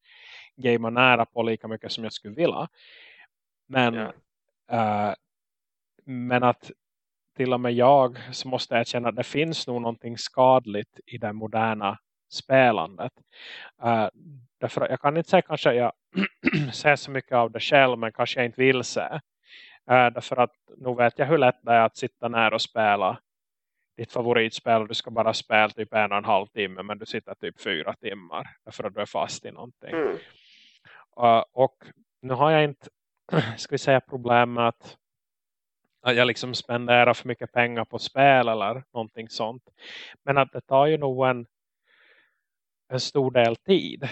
gamea nära på lika mycket som jag skulle vilja. Men, ja. uh, men att till och med jag så måste jag känna att det finns nog någonting skadligt i det moderna spelandet. Uh, därför jag kan inte säga kanske jag ser så mycket av det själv men kanske jag inte vill se. Uh, därför att nu vet jag hur lätt det är att sitta nära och spela ditt favoritspel du ska bara spela typ en och en halv timme men du sitter typ fyra timmar därför att du är fast i någonting. Mm. Uh, och nu har jag inte ska vi säga problem med att, att jag liksom spenderar för mycket pengar på spel eller någonting sånt. Men att det tar ju nog en, en stor del tid.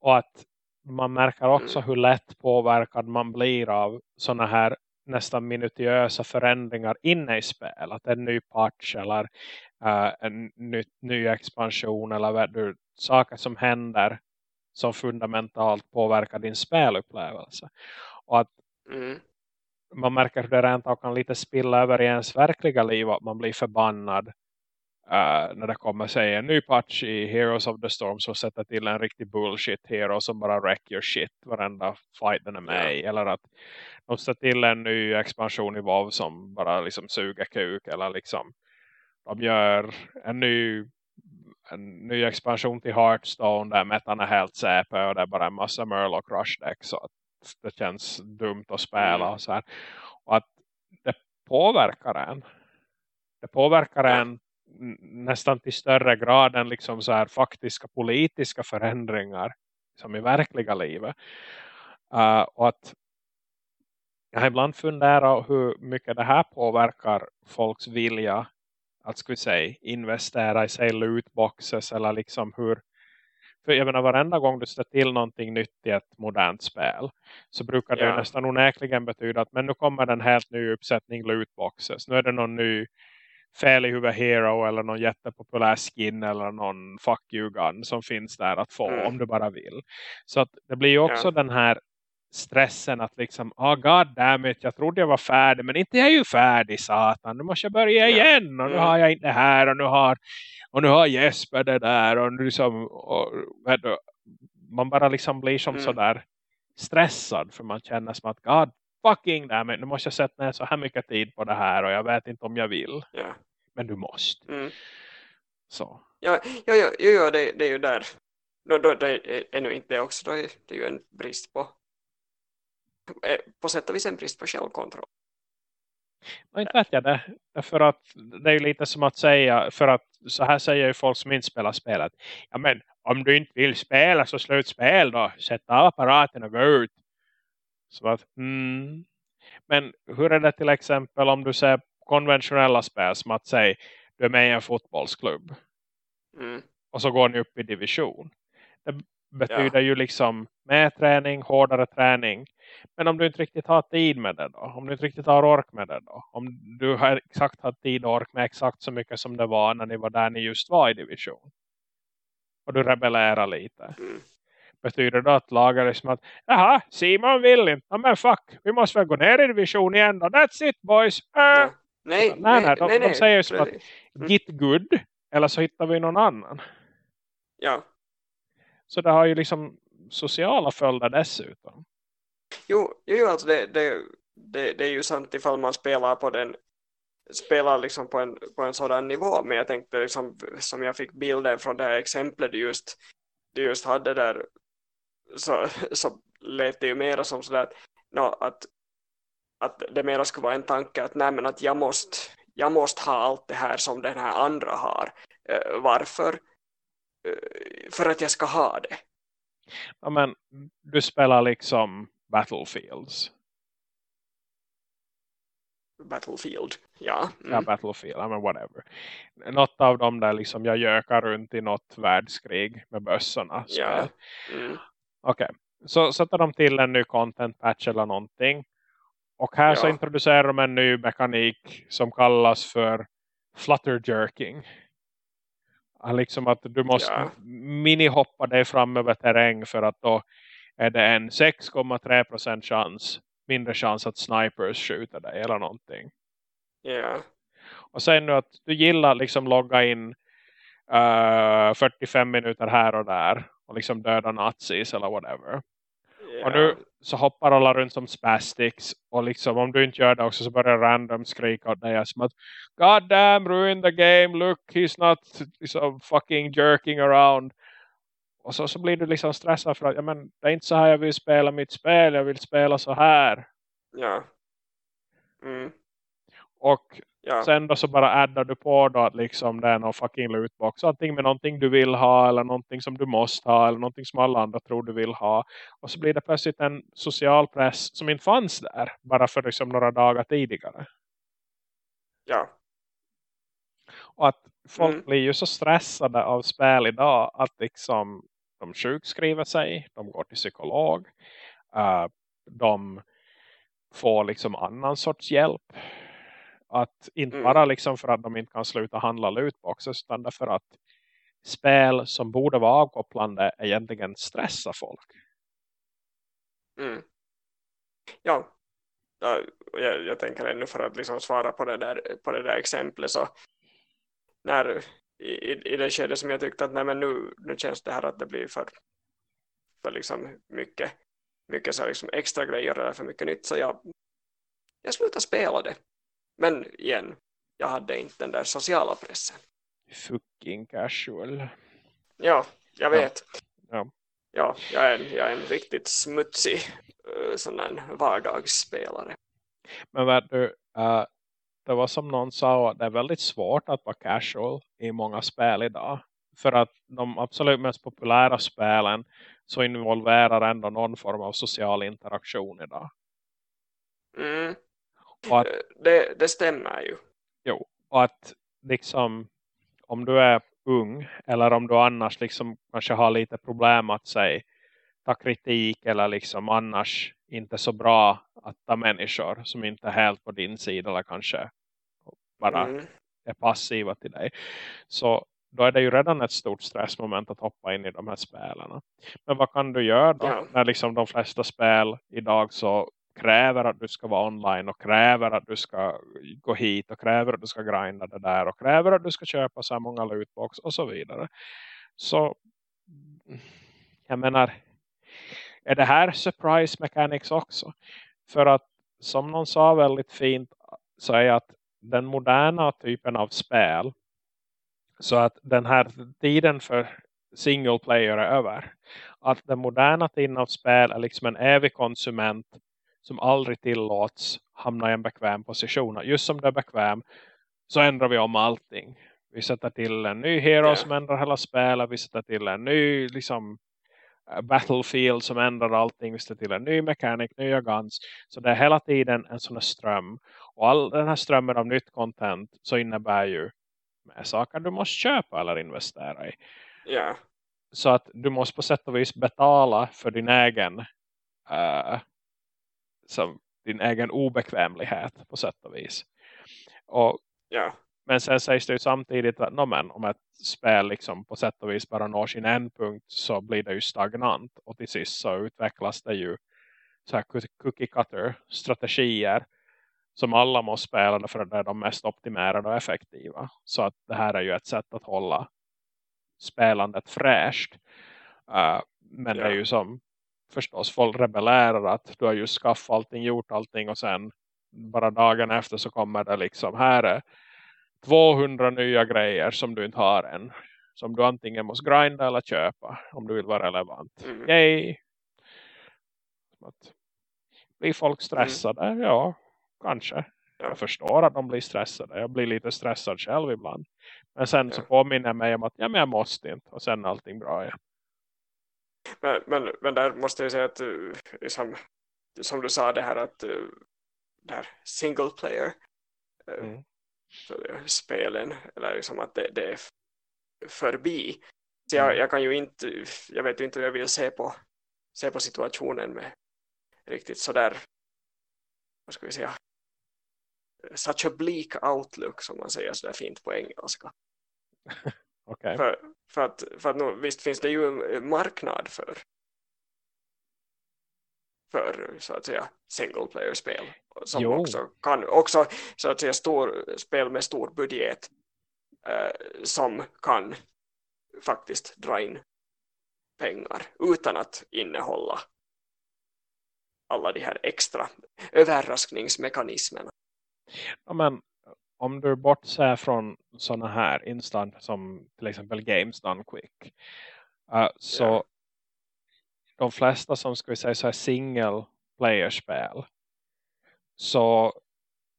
Och att man märker också hur lätt påverkad man blir av sådana här nästan minutiösa förändringar inne i spel. Att en ny patch eller uh, en ny, ny expansion eller du, saker som händer som fundamentalt påverkar din spelupplevelse. Och att mm. man märker hur det rent av kan lite spilla över i ens verkliga liv att man blir förbannad uh, när det kommer sig en ny patch i Heroes of the Storm som sätter till en riktig bullshit hero som bara wreck your shit varenda fight den är med i. Eller att de sätter till en ny expansion i WoW som bara liksom suger kuk eller liksom de gör en ny en ny expansion till Hearthstone där metan är helt säpe och det är bara en massa Murloc Rush deck så att det känns dumt att spela mm. och så här. Och att det påverkar en. Det påverkar en nästan till större grad än liksom så här faktiska politiska förändringar som i verkliga livet. Uh, och att jag har ibland funderat hur mycket det här påverkar folks vilja att vi säga, investera i sig lootboxes eller liksom hur för jag menar varenda gång du stöter till någonting nytt i ett modernt spel så brukar det ja. nästan onäkligen betyda att men nu kommer en helt ny uppsättning lootboxes. Nu är det någon ny fel i huvud hero eller någon jättepopulär skin eller någon fuck you gun som finns där att få mm. om du bara vill. Så att det blir ju också ja. den här stressen att liksom, oh god damn it, jag trodde jag var färdig men inte jag är ju färdig satan, nu måste jag börja igen och nu har jag inte här och nu har och nu har Jesper det där och nu liksom och, man bara liksom blir som mm. sådär stressad för man känner som att god fucking damn it, nu måste jag sätta ner så här mycket tid på det här och jag vet inte om jag vill. Ja. Men du måste. Mm. Så. Ja, ja, ja, ja det, det är ju där. Då, då, det är ännu inte också. Då är det ju en brist på Eh, på sätt och vis en brist på självkontroll. Och inte vet jag det. För att det är lite som att säga, för att så här säger ju folk som inte spelar spelet. Ja men om du inte vill spela så slut spel då. Sätt av apparaten och gå ut. Så att, mm. Men hur är det till exempel om du ser konventionella spel som att säga du är med i en fotbollsklubb. Mm. Och så går ni upp i division. Det betyder ja. ju liksom mer träning, hårdare träning. Men om du inte riktigt har tid med det då? Om du inte riktigt har ork med det då? Om du har exakt har tid och ork med exakt så mycket som det var när ni var där ni just var i division. Och du rebellerar lite. Mm. Betyder det att lagar liksom att Jaha, Simon vill inte. Ja, men fuck, vi måste väl gå ner i division igen då. That's it boys. Äh. Ja. Nej, nej, nej, nej, de, nej, de säger ju som att get good. Eller så hittar vi någon annan. Ja. Så det har ju liksom sociala följder dessutom. Jo, jo alltså det, det, det, det är ju sant ifall man spelar på den spelar liksom på en, på en sådan nivå men jag tänkte liksom, som jag fick bilden från det här exemplet du just, du just hade där så, så lät det ju mera som sådär no, att, att det mera skulle vara en tanke att, nej, men att jag, måste, jag måste ha allt det här som den här andra har uh, varför? Uh, för att jag ska ha det ja, men du spelar liksom Battlefields. Battlefield, ja. Mm. Ja, Battlefield, I mean, whatever. Något av dem där liksom jag gökar runt i något världskrig med bössorna. Ja. Mm. Okej, okay. så sätter de till en ny content patch eller någonting. Och här ja. så introducerar de en ny mekanik som kallas för flutter jerking liksom att du måste ja. minihoppa dig fram över terräng för att då är det en 6,3% chans mindre chans att snipers skjuter dig eller någonting. Ja. Och sen nu att du gillar liksom logga in uh, eh, 45 minuter här och där och liksom döda nazis eller whatever. Yeah. Och nu så hoppar alla runt som spastics. Och liksom om du inte gör det också så börjar random skrika åt dig som att God damn ruin the game. Look he's not liksom, fucking jerking around. Och så, så blir du liksom stressad för att ja, men, det är inte så här jag vill spela mitt spel. Jag vill spela så här. Ja. Mm. Och Ja. Sen då så bara addar du på då att liksom det är någon fucking lootbox. Antingen med någonting du vill ha eller någonting som du måste ha eller någonting som alla andra tror du vill ha. Och så blir det plötsligt en social press som inte fanns där bara för liksom några dagar tidigare. Ja. Och att folk mm. blir ju så stressade av spel idag att liksom de sjukskriver sig, de går till psykolog, uh, de får liksom annan sorts hjälp att inte mm. bara liksom för att de inte kan sluta handla lootboxes utan därför att spel som borde vara avkopplande egentligen stressar folk. Mm. Ja. ja jag, jag, tänker ännu för att liksom svara på det där, på det där exemplet så när i, i det skede som jag tyckte att nej, men nu, nu känns det här att det blir för, för liksom mycket, mycket så liksom extra grejer eller för mycket nytt så jag, jag slutade spela det. Men igen, jag hade inte den där sociala pressen. Fucking casual. Ja, jag vet. Ja. Ja, jag, är, en, jag är en riktigt smutsig uh, sån där vardagsspelare. Men vet du, uh, det var som någon sa att det är väldigt svårt att vara casual i många spel idag. För att de absolut mest populära spelen så involverar ändå någon form av social interaktion idag. Mm. Att, det, det stämmer ju. Jo, och att liksom om du är ung eller om du annars liksom kanske har lite problem att säga ta kritik eller liksom annars inte så bra att ta människor som inte är helt på din sida eller kanske bara mm. är passiva till dig. Så då är det ju redan ett stort stressmoment att hoppa in i de här spelen. Men vad kan du göra då? Ja. När liksom de flesta spel idag så kräver att du ska vara online och kräver att du ska gå hit och kräver att du ska grinda det där och kräver att du ska köpa så här många lootbox och så vidare. Så jag menar är det här surprise mechanics också? För att som någon sa väldigt fint så är att den moderna typen av spel så att den här tiden för single player är över. Att den moderna tiden av spel är liksom en evig konsument som aldrig tillåts hamna i en bekväm position. Just som det är bekväm så ändrar vi om allting. Vi sätter till en ny hero yeah. som ändrar hela spelet. Vi sätter till en ny liksom, eh, Battlefield som ändrar allting. Vi sätter till en ny mechanic, nya guns. Så det är hela tiden en sån här ström. Och all den här strömmen av nytt content så innebär ju med saker du måste köpa eller investera i. Yeah. Så att du måste på sätt och vis betala för din egen uh, som din egen obekvämlighet på sätt och vis. Och, yeah. Men sen sägs det ju samtidigt att no, men, om ett spel liksom på sätt och vis bara når sin ändpunkt så blir det ju stagnant. Och till sist så utvecklas det ju så här cookie cutter strategier som alla måste spela för att det är de mest optimerade och effektiva. Så att det här är ju ett sätt att hålla spelandet fräscht. Uh, men yeah. det är ju som förstås folk rebellerar att du har just skaffat allting, gjort allting och sen bara dagen efter så kommer det liksom här är 200 nya grejer som du inte har än. Som du antingen måste grinda eller köpa om du vill vara relevant. Mm. Yay! Att, blir folk stressade? Mm. Ja, kanske. Ja. Jag förstår att de blir stressade. Jag blir lite stressad själv ibland. Men sen ja. så påminner jag mig om att ja, men jag måste inte. Och sen är allting bra igen. Men, men, men där måste jag säga att liksom, som du sa det här att uh, där single player uh, mm. spelen eller liksom att det, det är förbi. Så jag, mm. jag kan ju inte, jag vet inte hur jag vill se på, se på situationen med riktigt sådär, vad ska vi säga, such a bleak outlook som man säger sådär fint på engelska. Okay. För, för, att, för att nu, visst finns det ju en marknad för för så att säga single player spel som jo. också kan också så att säga stor, spel med stor budget eh, som kan faktiskt dra in pengar utan att innehålla alla de här extra överraskningsmekanismerna. Ja, men om du bortser från sådana här instant som till exempel Games Done Quick. Uh, så yeah. de flesta som ska vi säga så här single player-spel. Så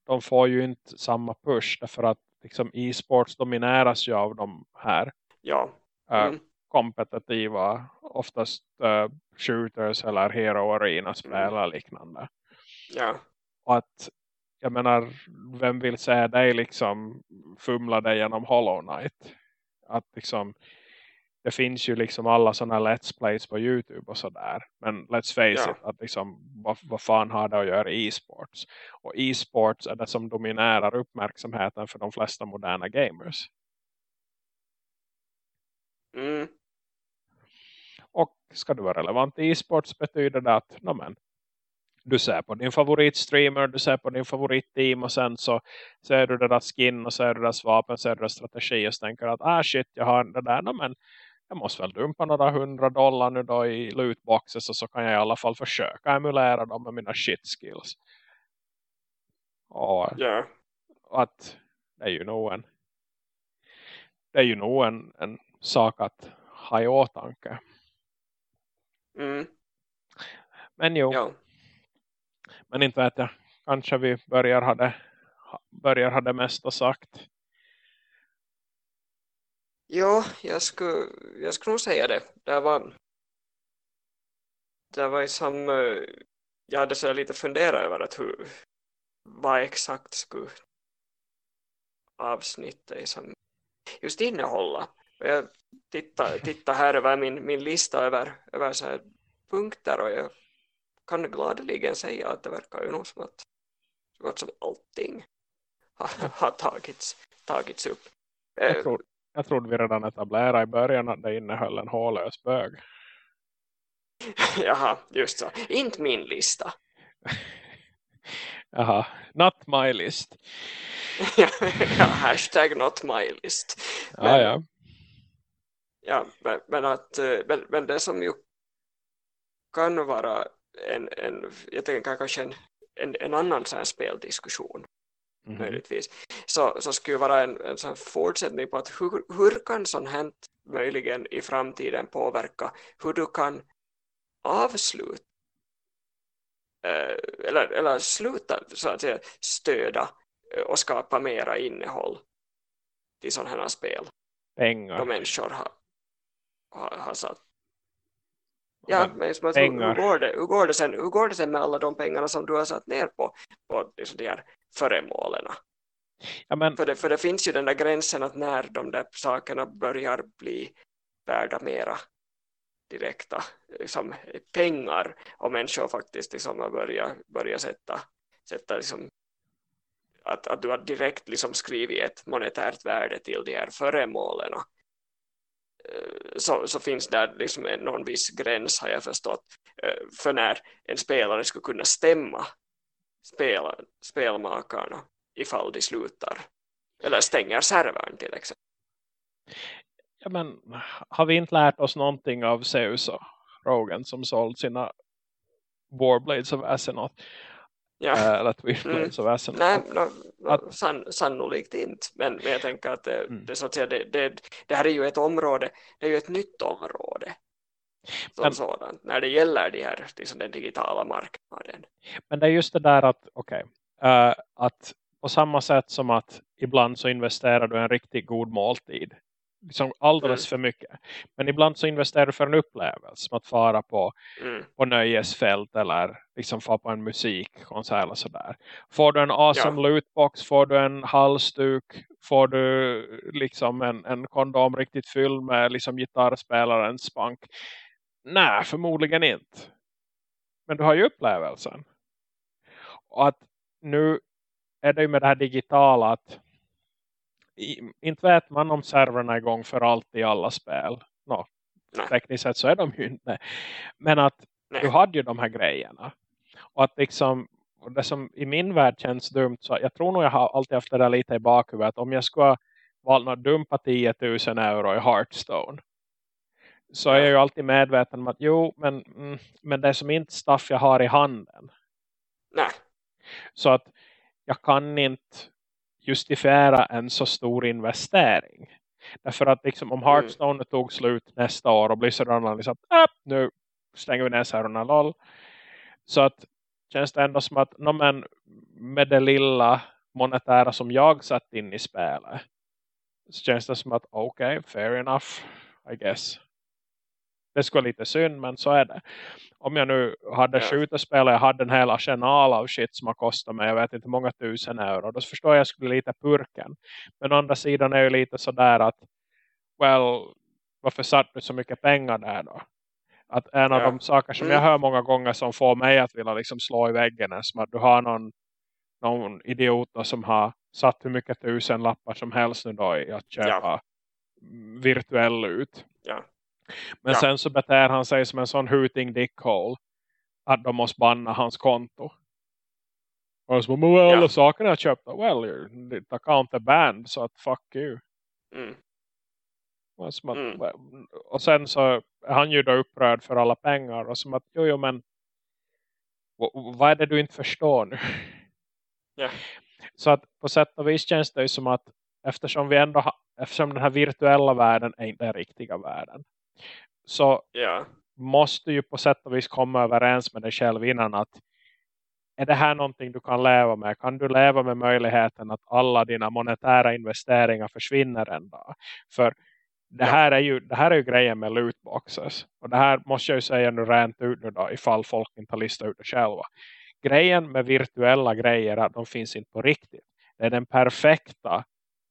de får ju inte samma push därför att liksom e-sports domineras ju av de här ja. mm. uh, kompetitiva oftast uh, shooters eller hero arena spel mm. liknande. Ja. Och att jag menar, vem vill säga dig liksom fumla dig genom Hollow Knight? Att liksom, det finns ju liksom alla sådana let's plays på Youtube och sådär. Men let's face ja. it, att liksom, vad, vad fan har det att göra e-sports? Och e-sports är det som dominerar uppmärksamheten för de flesta moderna gamers. Mm. Och ska du vara relevant i e-sports betyder det att, no men, du ser på din favoritstreamer, du ser på din favoritteam och sen så ser du deras skin och ser du deras vapen, ser du deras strategi och tänker att ah shit, jag har det där, men jag måste väl dumpa några hundra dollar nu då i lootboxes och så kan jag i alla fall försöka emulera dem med mina shit skills. Och Ja. att det är ju nog en det är ju nog en, en sak att ha i åtanke. Mm. Men jo, Ja men inte vet jag. Kanske vi börjar ha det, börjar ha det mesta sagt. Jo, jag skulle, jag skulle nog säga det. Det var, det var som, eh, jag hade så lite funderat över att hur, vad exakt skulle avsnittet som just innehålla. Och jag tittar, tittar här över min, min lista över, över så här punkter och jag kan gladeligen säga att det verkar ju nog som att så gott som allting har, har tagits, tagits upp. Eh, Jag, tror, jag trodde vi redan etablerade i början att det innehöll en hålös bög. Jaha, just så. Inte min lista. Jaha, not my list. ja, hashtag not my list. Men- ja. Ja, men, men, att, eh, men, men det som ju kan vara en, en jag tänker kanske en, en, en annan här speldiskussion Mhm. möjligtvis, så, så skulle vara en, en sån fortsättning på att hur, hur kan sånt här möjligen i framtiden påverka hur du kan avsluta eh, eller, eller sluta så att säga, stöda eh, och skapa mera innehåll till sådana här spel Pengar. då människor har, har, har satt Ja, Men- men som att, hur, går det, hur, går det sen, hur går det sen med alla de pengarna som du har satt ner på, på liksom de här föremålen? ja, men För det, för det finns ju den där gränsen att när de där sakerna börjar bli värda mera direkta liksom, pengar och människor faktiskt liksom har börjat, börjat sätta, sätta liksom, att, att du har direkt liksom skrivit ett monetärt värde till de här föremålen. eh, Eh, så, så finns där liksom en, någon viss gräns har jag förstått eh, för när en spelare skulle kunna stämma spela, spelmakarna ifall de slutar eller stänger servern till exempel. Ja, men har vi inte lärt oss någonting av Zeus och Rogan som sålt sina Warblades of Asenoth? Ja. Äh, eller of Azeroth? Nej, no, no, att- sann, sannolikt inte. Men, men jag tänker att det, Mm. det, så att säga, det, det, det här är ju ett område, det är ju ett nytt område. Som Men- sådant, när det gäller de här, liksom den digitala marknaden. Men det är just det där att, okej, eh, att på samma sätt som att ibland så investerar du en riktigt god måltid. Liksom alldeles för mycket. Men ibland så investerar du för en upplevelse. Som att fara på, Mm. på nöjesfält eller liksom fara på en musikkonsert eller sådär. Får du en awesome lootbox, får du en halsduk, får du liksom en, en kondom riktigt fylld med liksom gitarrspelarens spank. Nej, förmodligen inte. Men du har ju upplevelsen. Och att nu är det ju med det här digitala att inte vet man om servrarna är igång för allt i alla spel. No, Nej. tekniskt sett så är de ju inte. Men att Nej. du hade ju de här grejerna. Och att liksom, det som i min värld känns dumt, så jag tror nog jag har alltid haft det där lite i bakhuvudet. Att om jag skulle valt att dumpa 10 000 euro i Hearthstone. Så är jag ju alltid medveten om att jo, men, mm, men det är som inte staff jag har i handen. Nej, Så att jag kan inte justifiera en så stor investering. Därför att liksom, om Hearthstone tog slut nästa år och Blizzard analyserar att äh, nu stänger vi ner serverna lol. Så att känns det ändå som att no, men, med det lilla monetära som jag satt in i spelet så känns det som att okej, okay, fair enough I guess. Det skulle vara lite synd men så är det. Om jag nu hade skjuterspel och jag hade en hel arsenal av shit som har kostat mig jag vet inte många tusen euro. Då förstår jag att jag skulle bli lite purken. Men å andra sidan är ju lite sådär att well, varför satt du så mycket pengar där då? Att en av de saker som Mm. jag hör många gånger som får mig att vilja liksom slå i väggen är som att du har någon, någon idiot som har satt hur mycket tusen lappar som helst nu då i att köpa virtuell ut. Ja. Men Ja. sen så beter han sig som en sån hooting dickhole. att de måste banna hans konto. Och så men well, alla sakerna jag köpte, well, ditt account är banned så att fuck you. Mm. Och, att, mm. och sen så är han ju då upprörd för alla pengar och som att, jo, jo men vad är det du inte förstår nu? Ja. Så att på sätt och vis känns det ju som att eftersom vi ändå eftersom den här virtuella världen är inte den riktiga världen så ja. måste ju på sätt och vis komma överens med dig själv innan att är det här någonting du kan leva med? Kan du leva med möjligheten att alla dina monetära investeringar försvinner en dag? För det här, är ju, det här är ju grejen med lootboxes. Och det här måste jag ju säga nu rent ut nu då ifall folk inte har listat ut det själva. Grejen med virtuella grejer är att de finns inte på riktigt. Det är den perfekta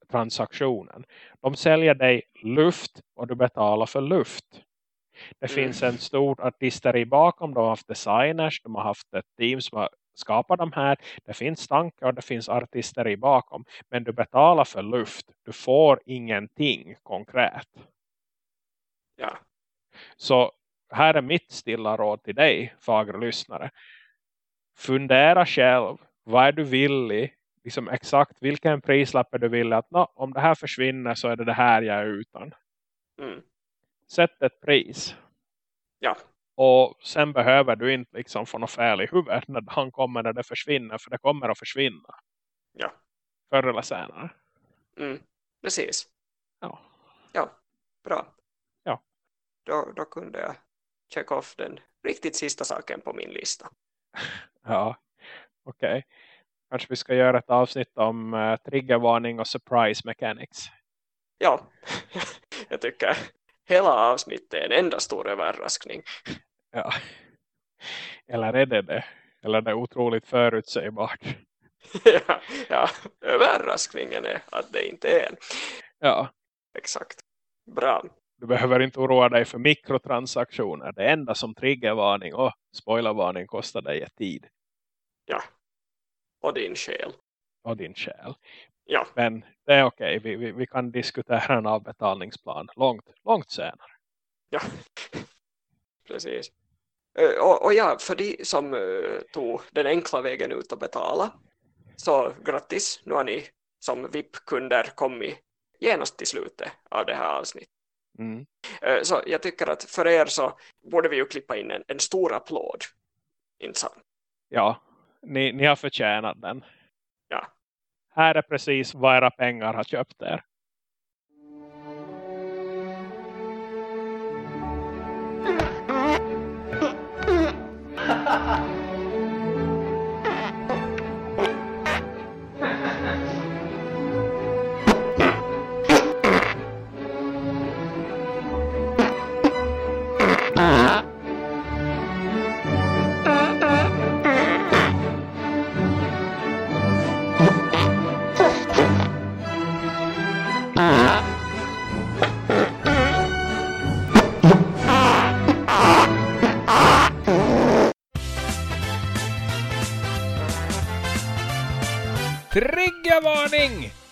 transaktionen. De säljer dig luft och du betalar för luft. Det mm. finns en stor artisteri bakom. De har haft designers, de har haft ett team som har skapat de här. Det finns tankar och det finns artisteri bakom. Men du betalar för luft. Du får ingenting konkret. Ja. Så här är mitt stilla råd till dig, fagra lyssnare. Fundera själv. Vad är du villig liksom exakt vilken prislapp du vill att no, om det här försvinner så är det det här jag är utan. Mm. Sätt ett pris. Ja. Och sen behöver du inte liksom få något fel i huvudet när han kommer när det försvinner. För det kommer att försvinna. Ja. Förr eller senare. Mm. Precis. Ja. Ja, bra. Ja. Då, då kunde jag checka off den riktigt sista saken på min lista. ja, okej. Okay. Kanske vi ska göra ett avsnitt om uh, triggervarning och surprise mechanics. Ja, jag tycker hela avsnittet är en enda stor överraskning. Ja. Eller är det det? Eller är det otroligt förutsägbart? ja, ja, överraskningen är att det inte är en. Ja. Exakt. Bra. Du behöver inte oroa dig för mikrotransaktioner. Det enda som triggervarning och spoilervarning kostar dig tid. Ja, och din själ. Och din själ. Ja. Men det är okej. Vi, vi, vi, kan diskutera en avbetalningsplan långt, långt senare. Ja, precis. Uh, och, och, ja, för de som uh, tog den enkla vägen ut att betala så grattis, nu har ni som VIP-kunder kommit genast till slutet av det här avsnittet. Mm. Uh, så jag tycker att för er så borde vi ju klippa in en, en stor applåd. Inte sant? Ja, ni, ni har förtjänat den. Ja. Här är precis vad era pengar har köpt er. Triggervarning!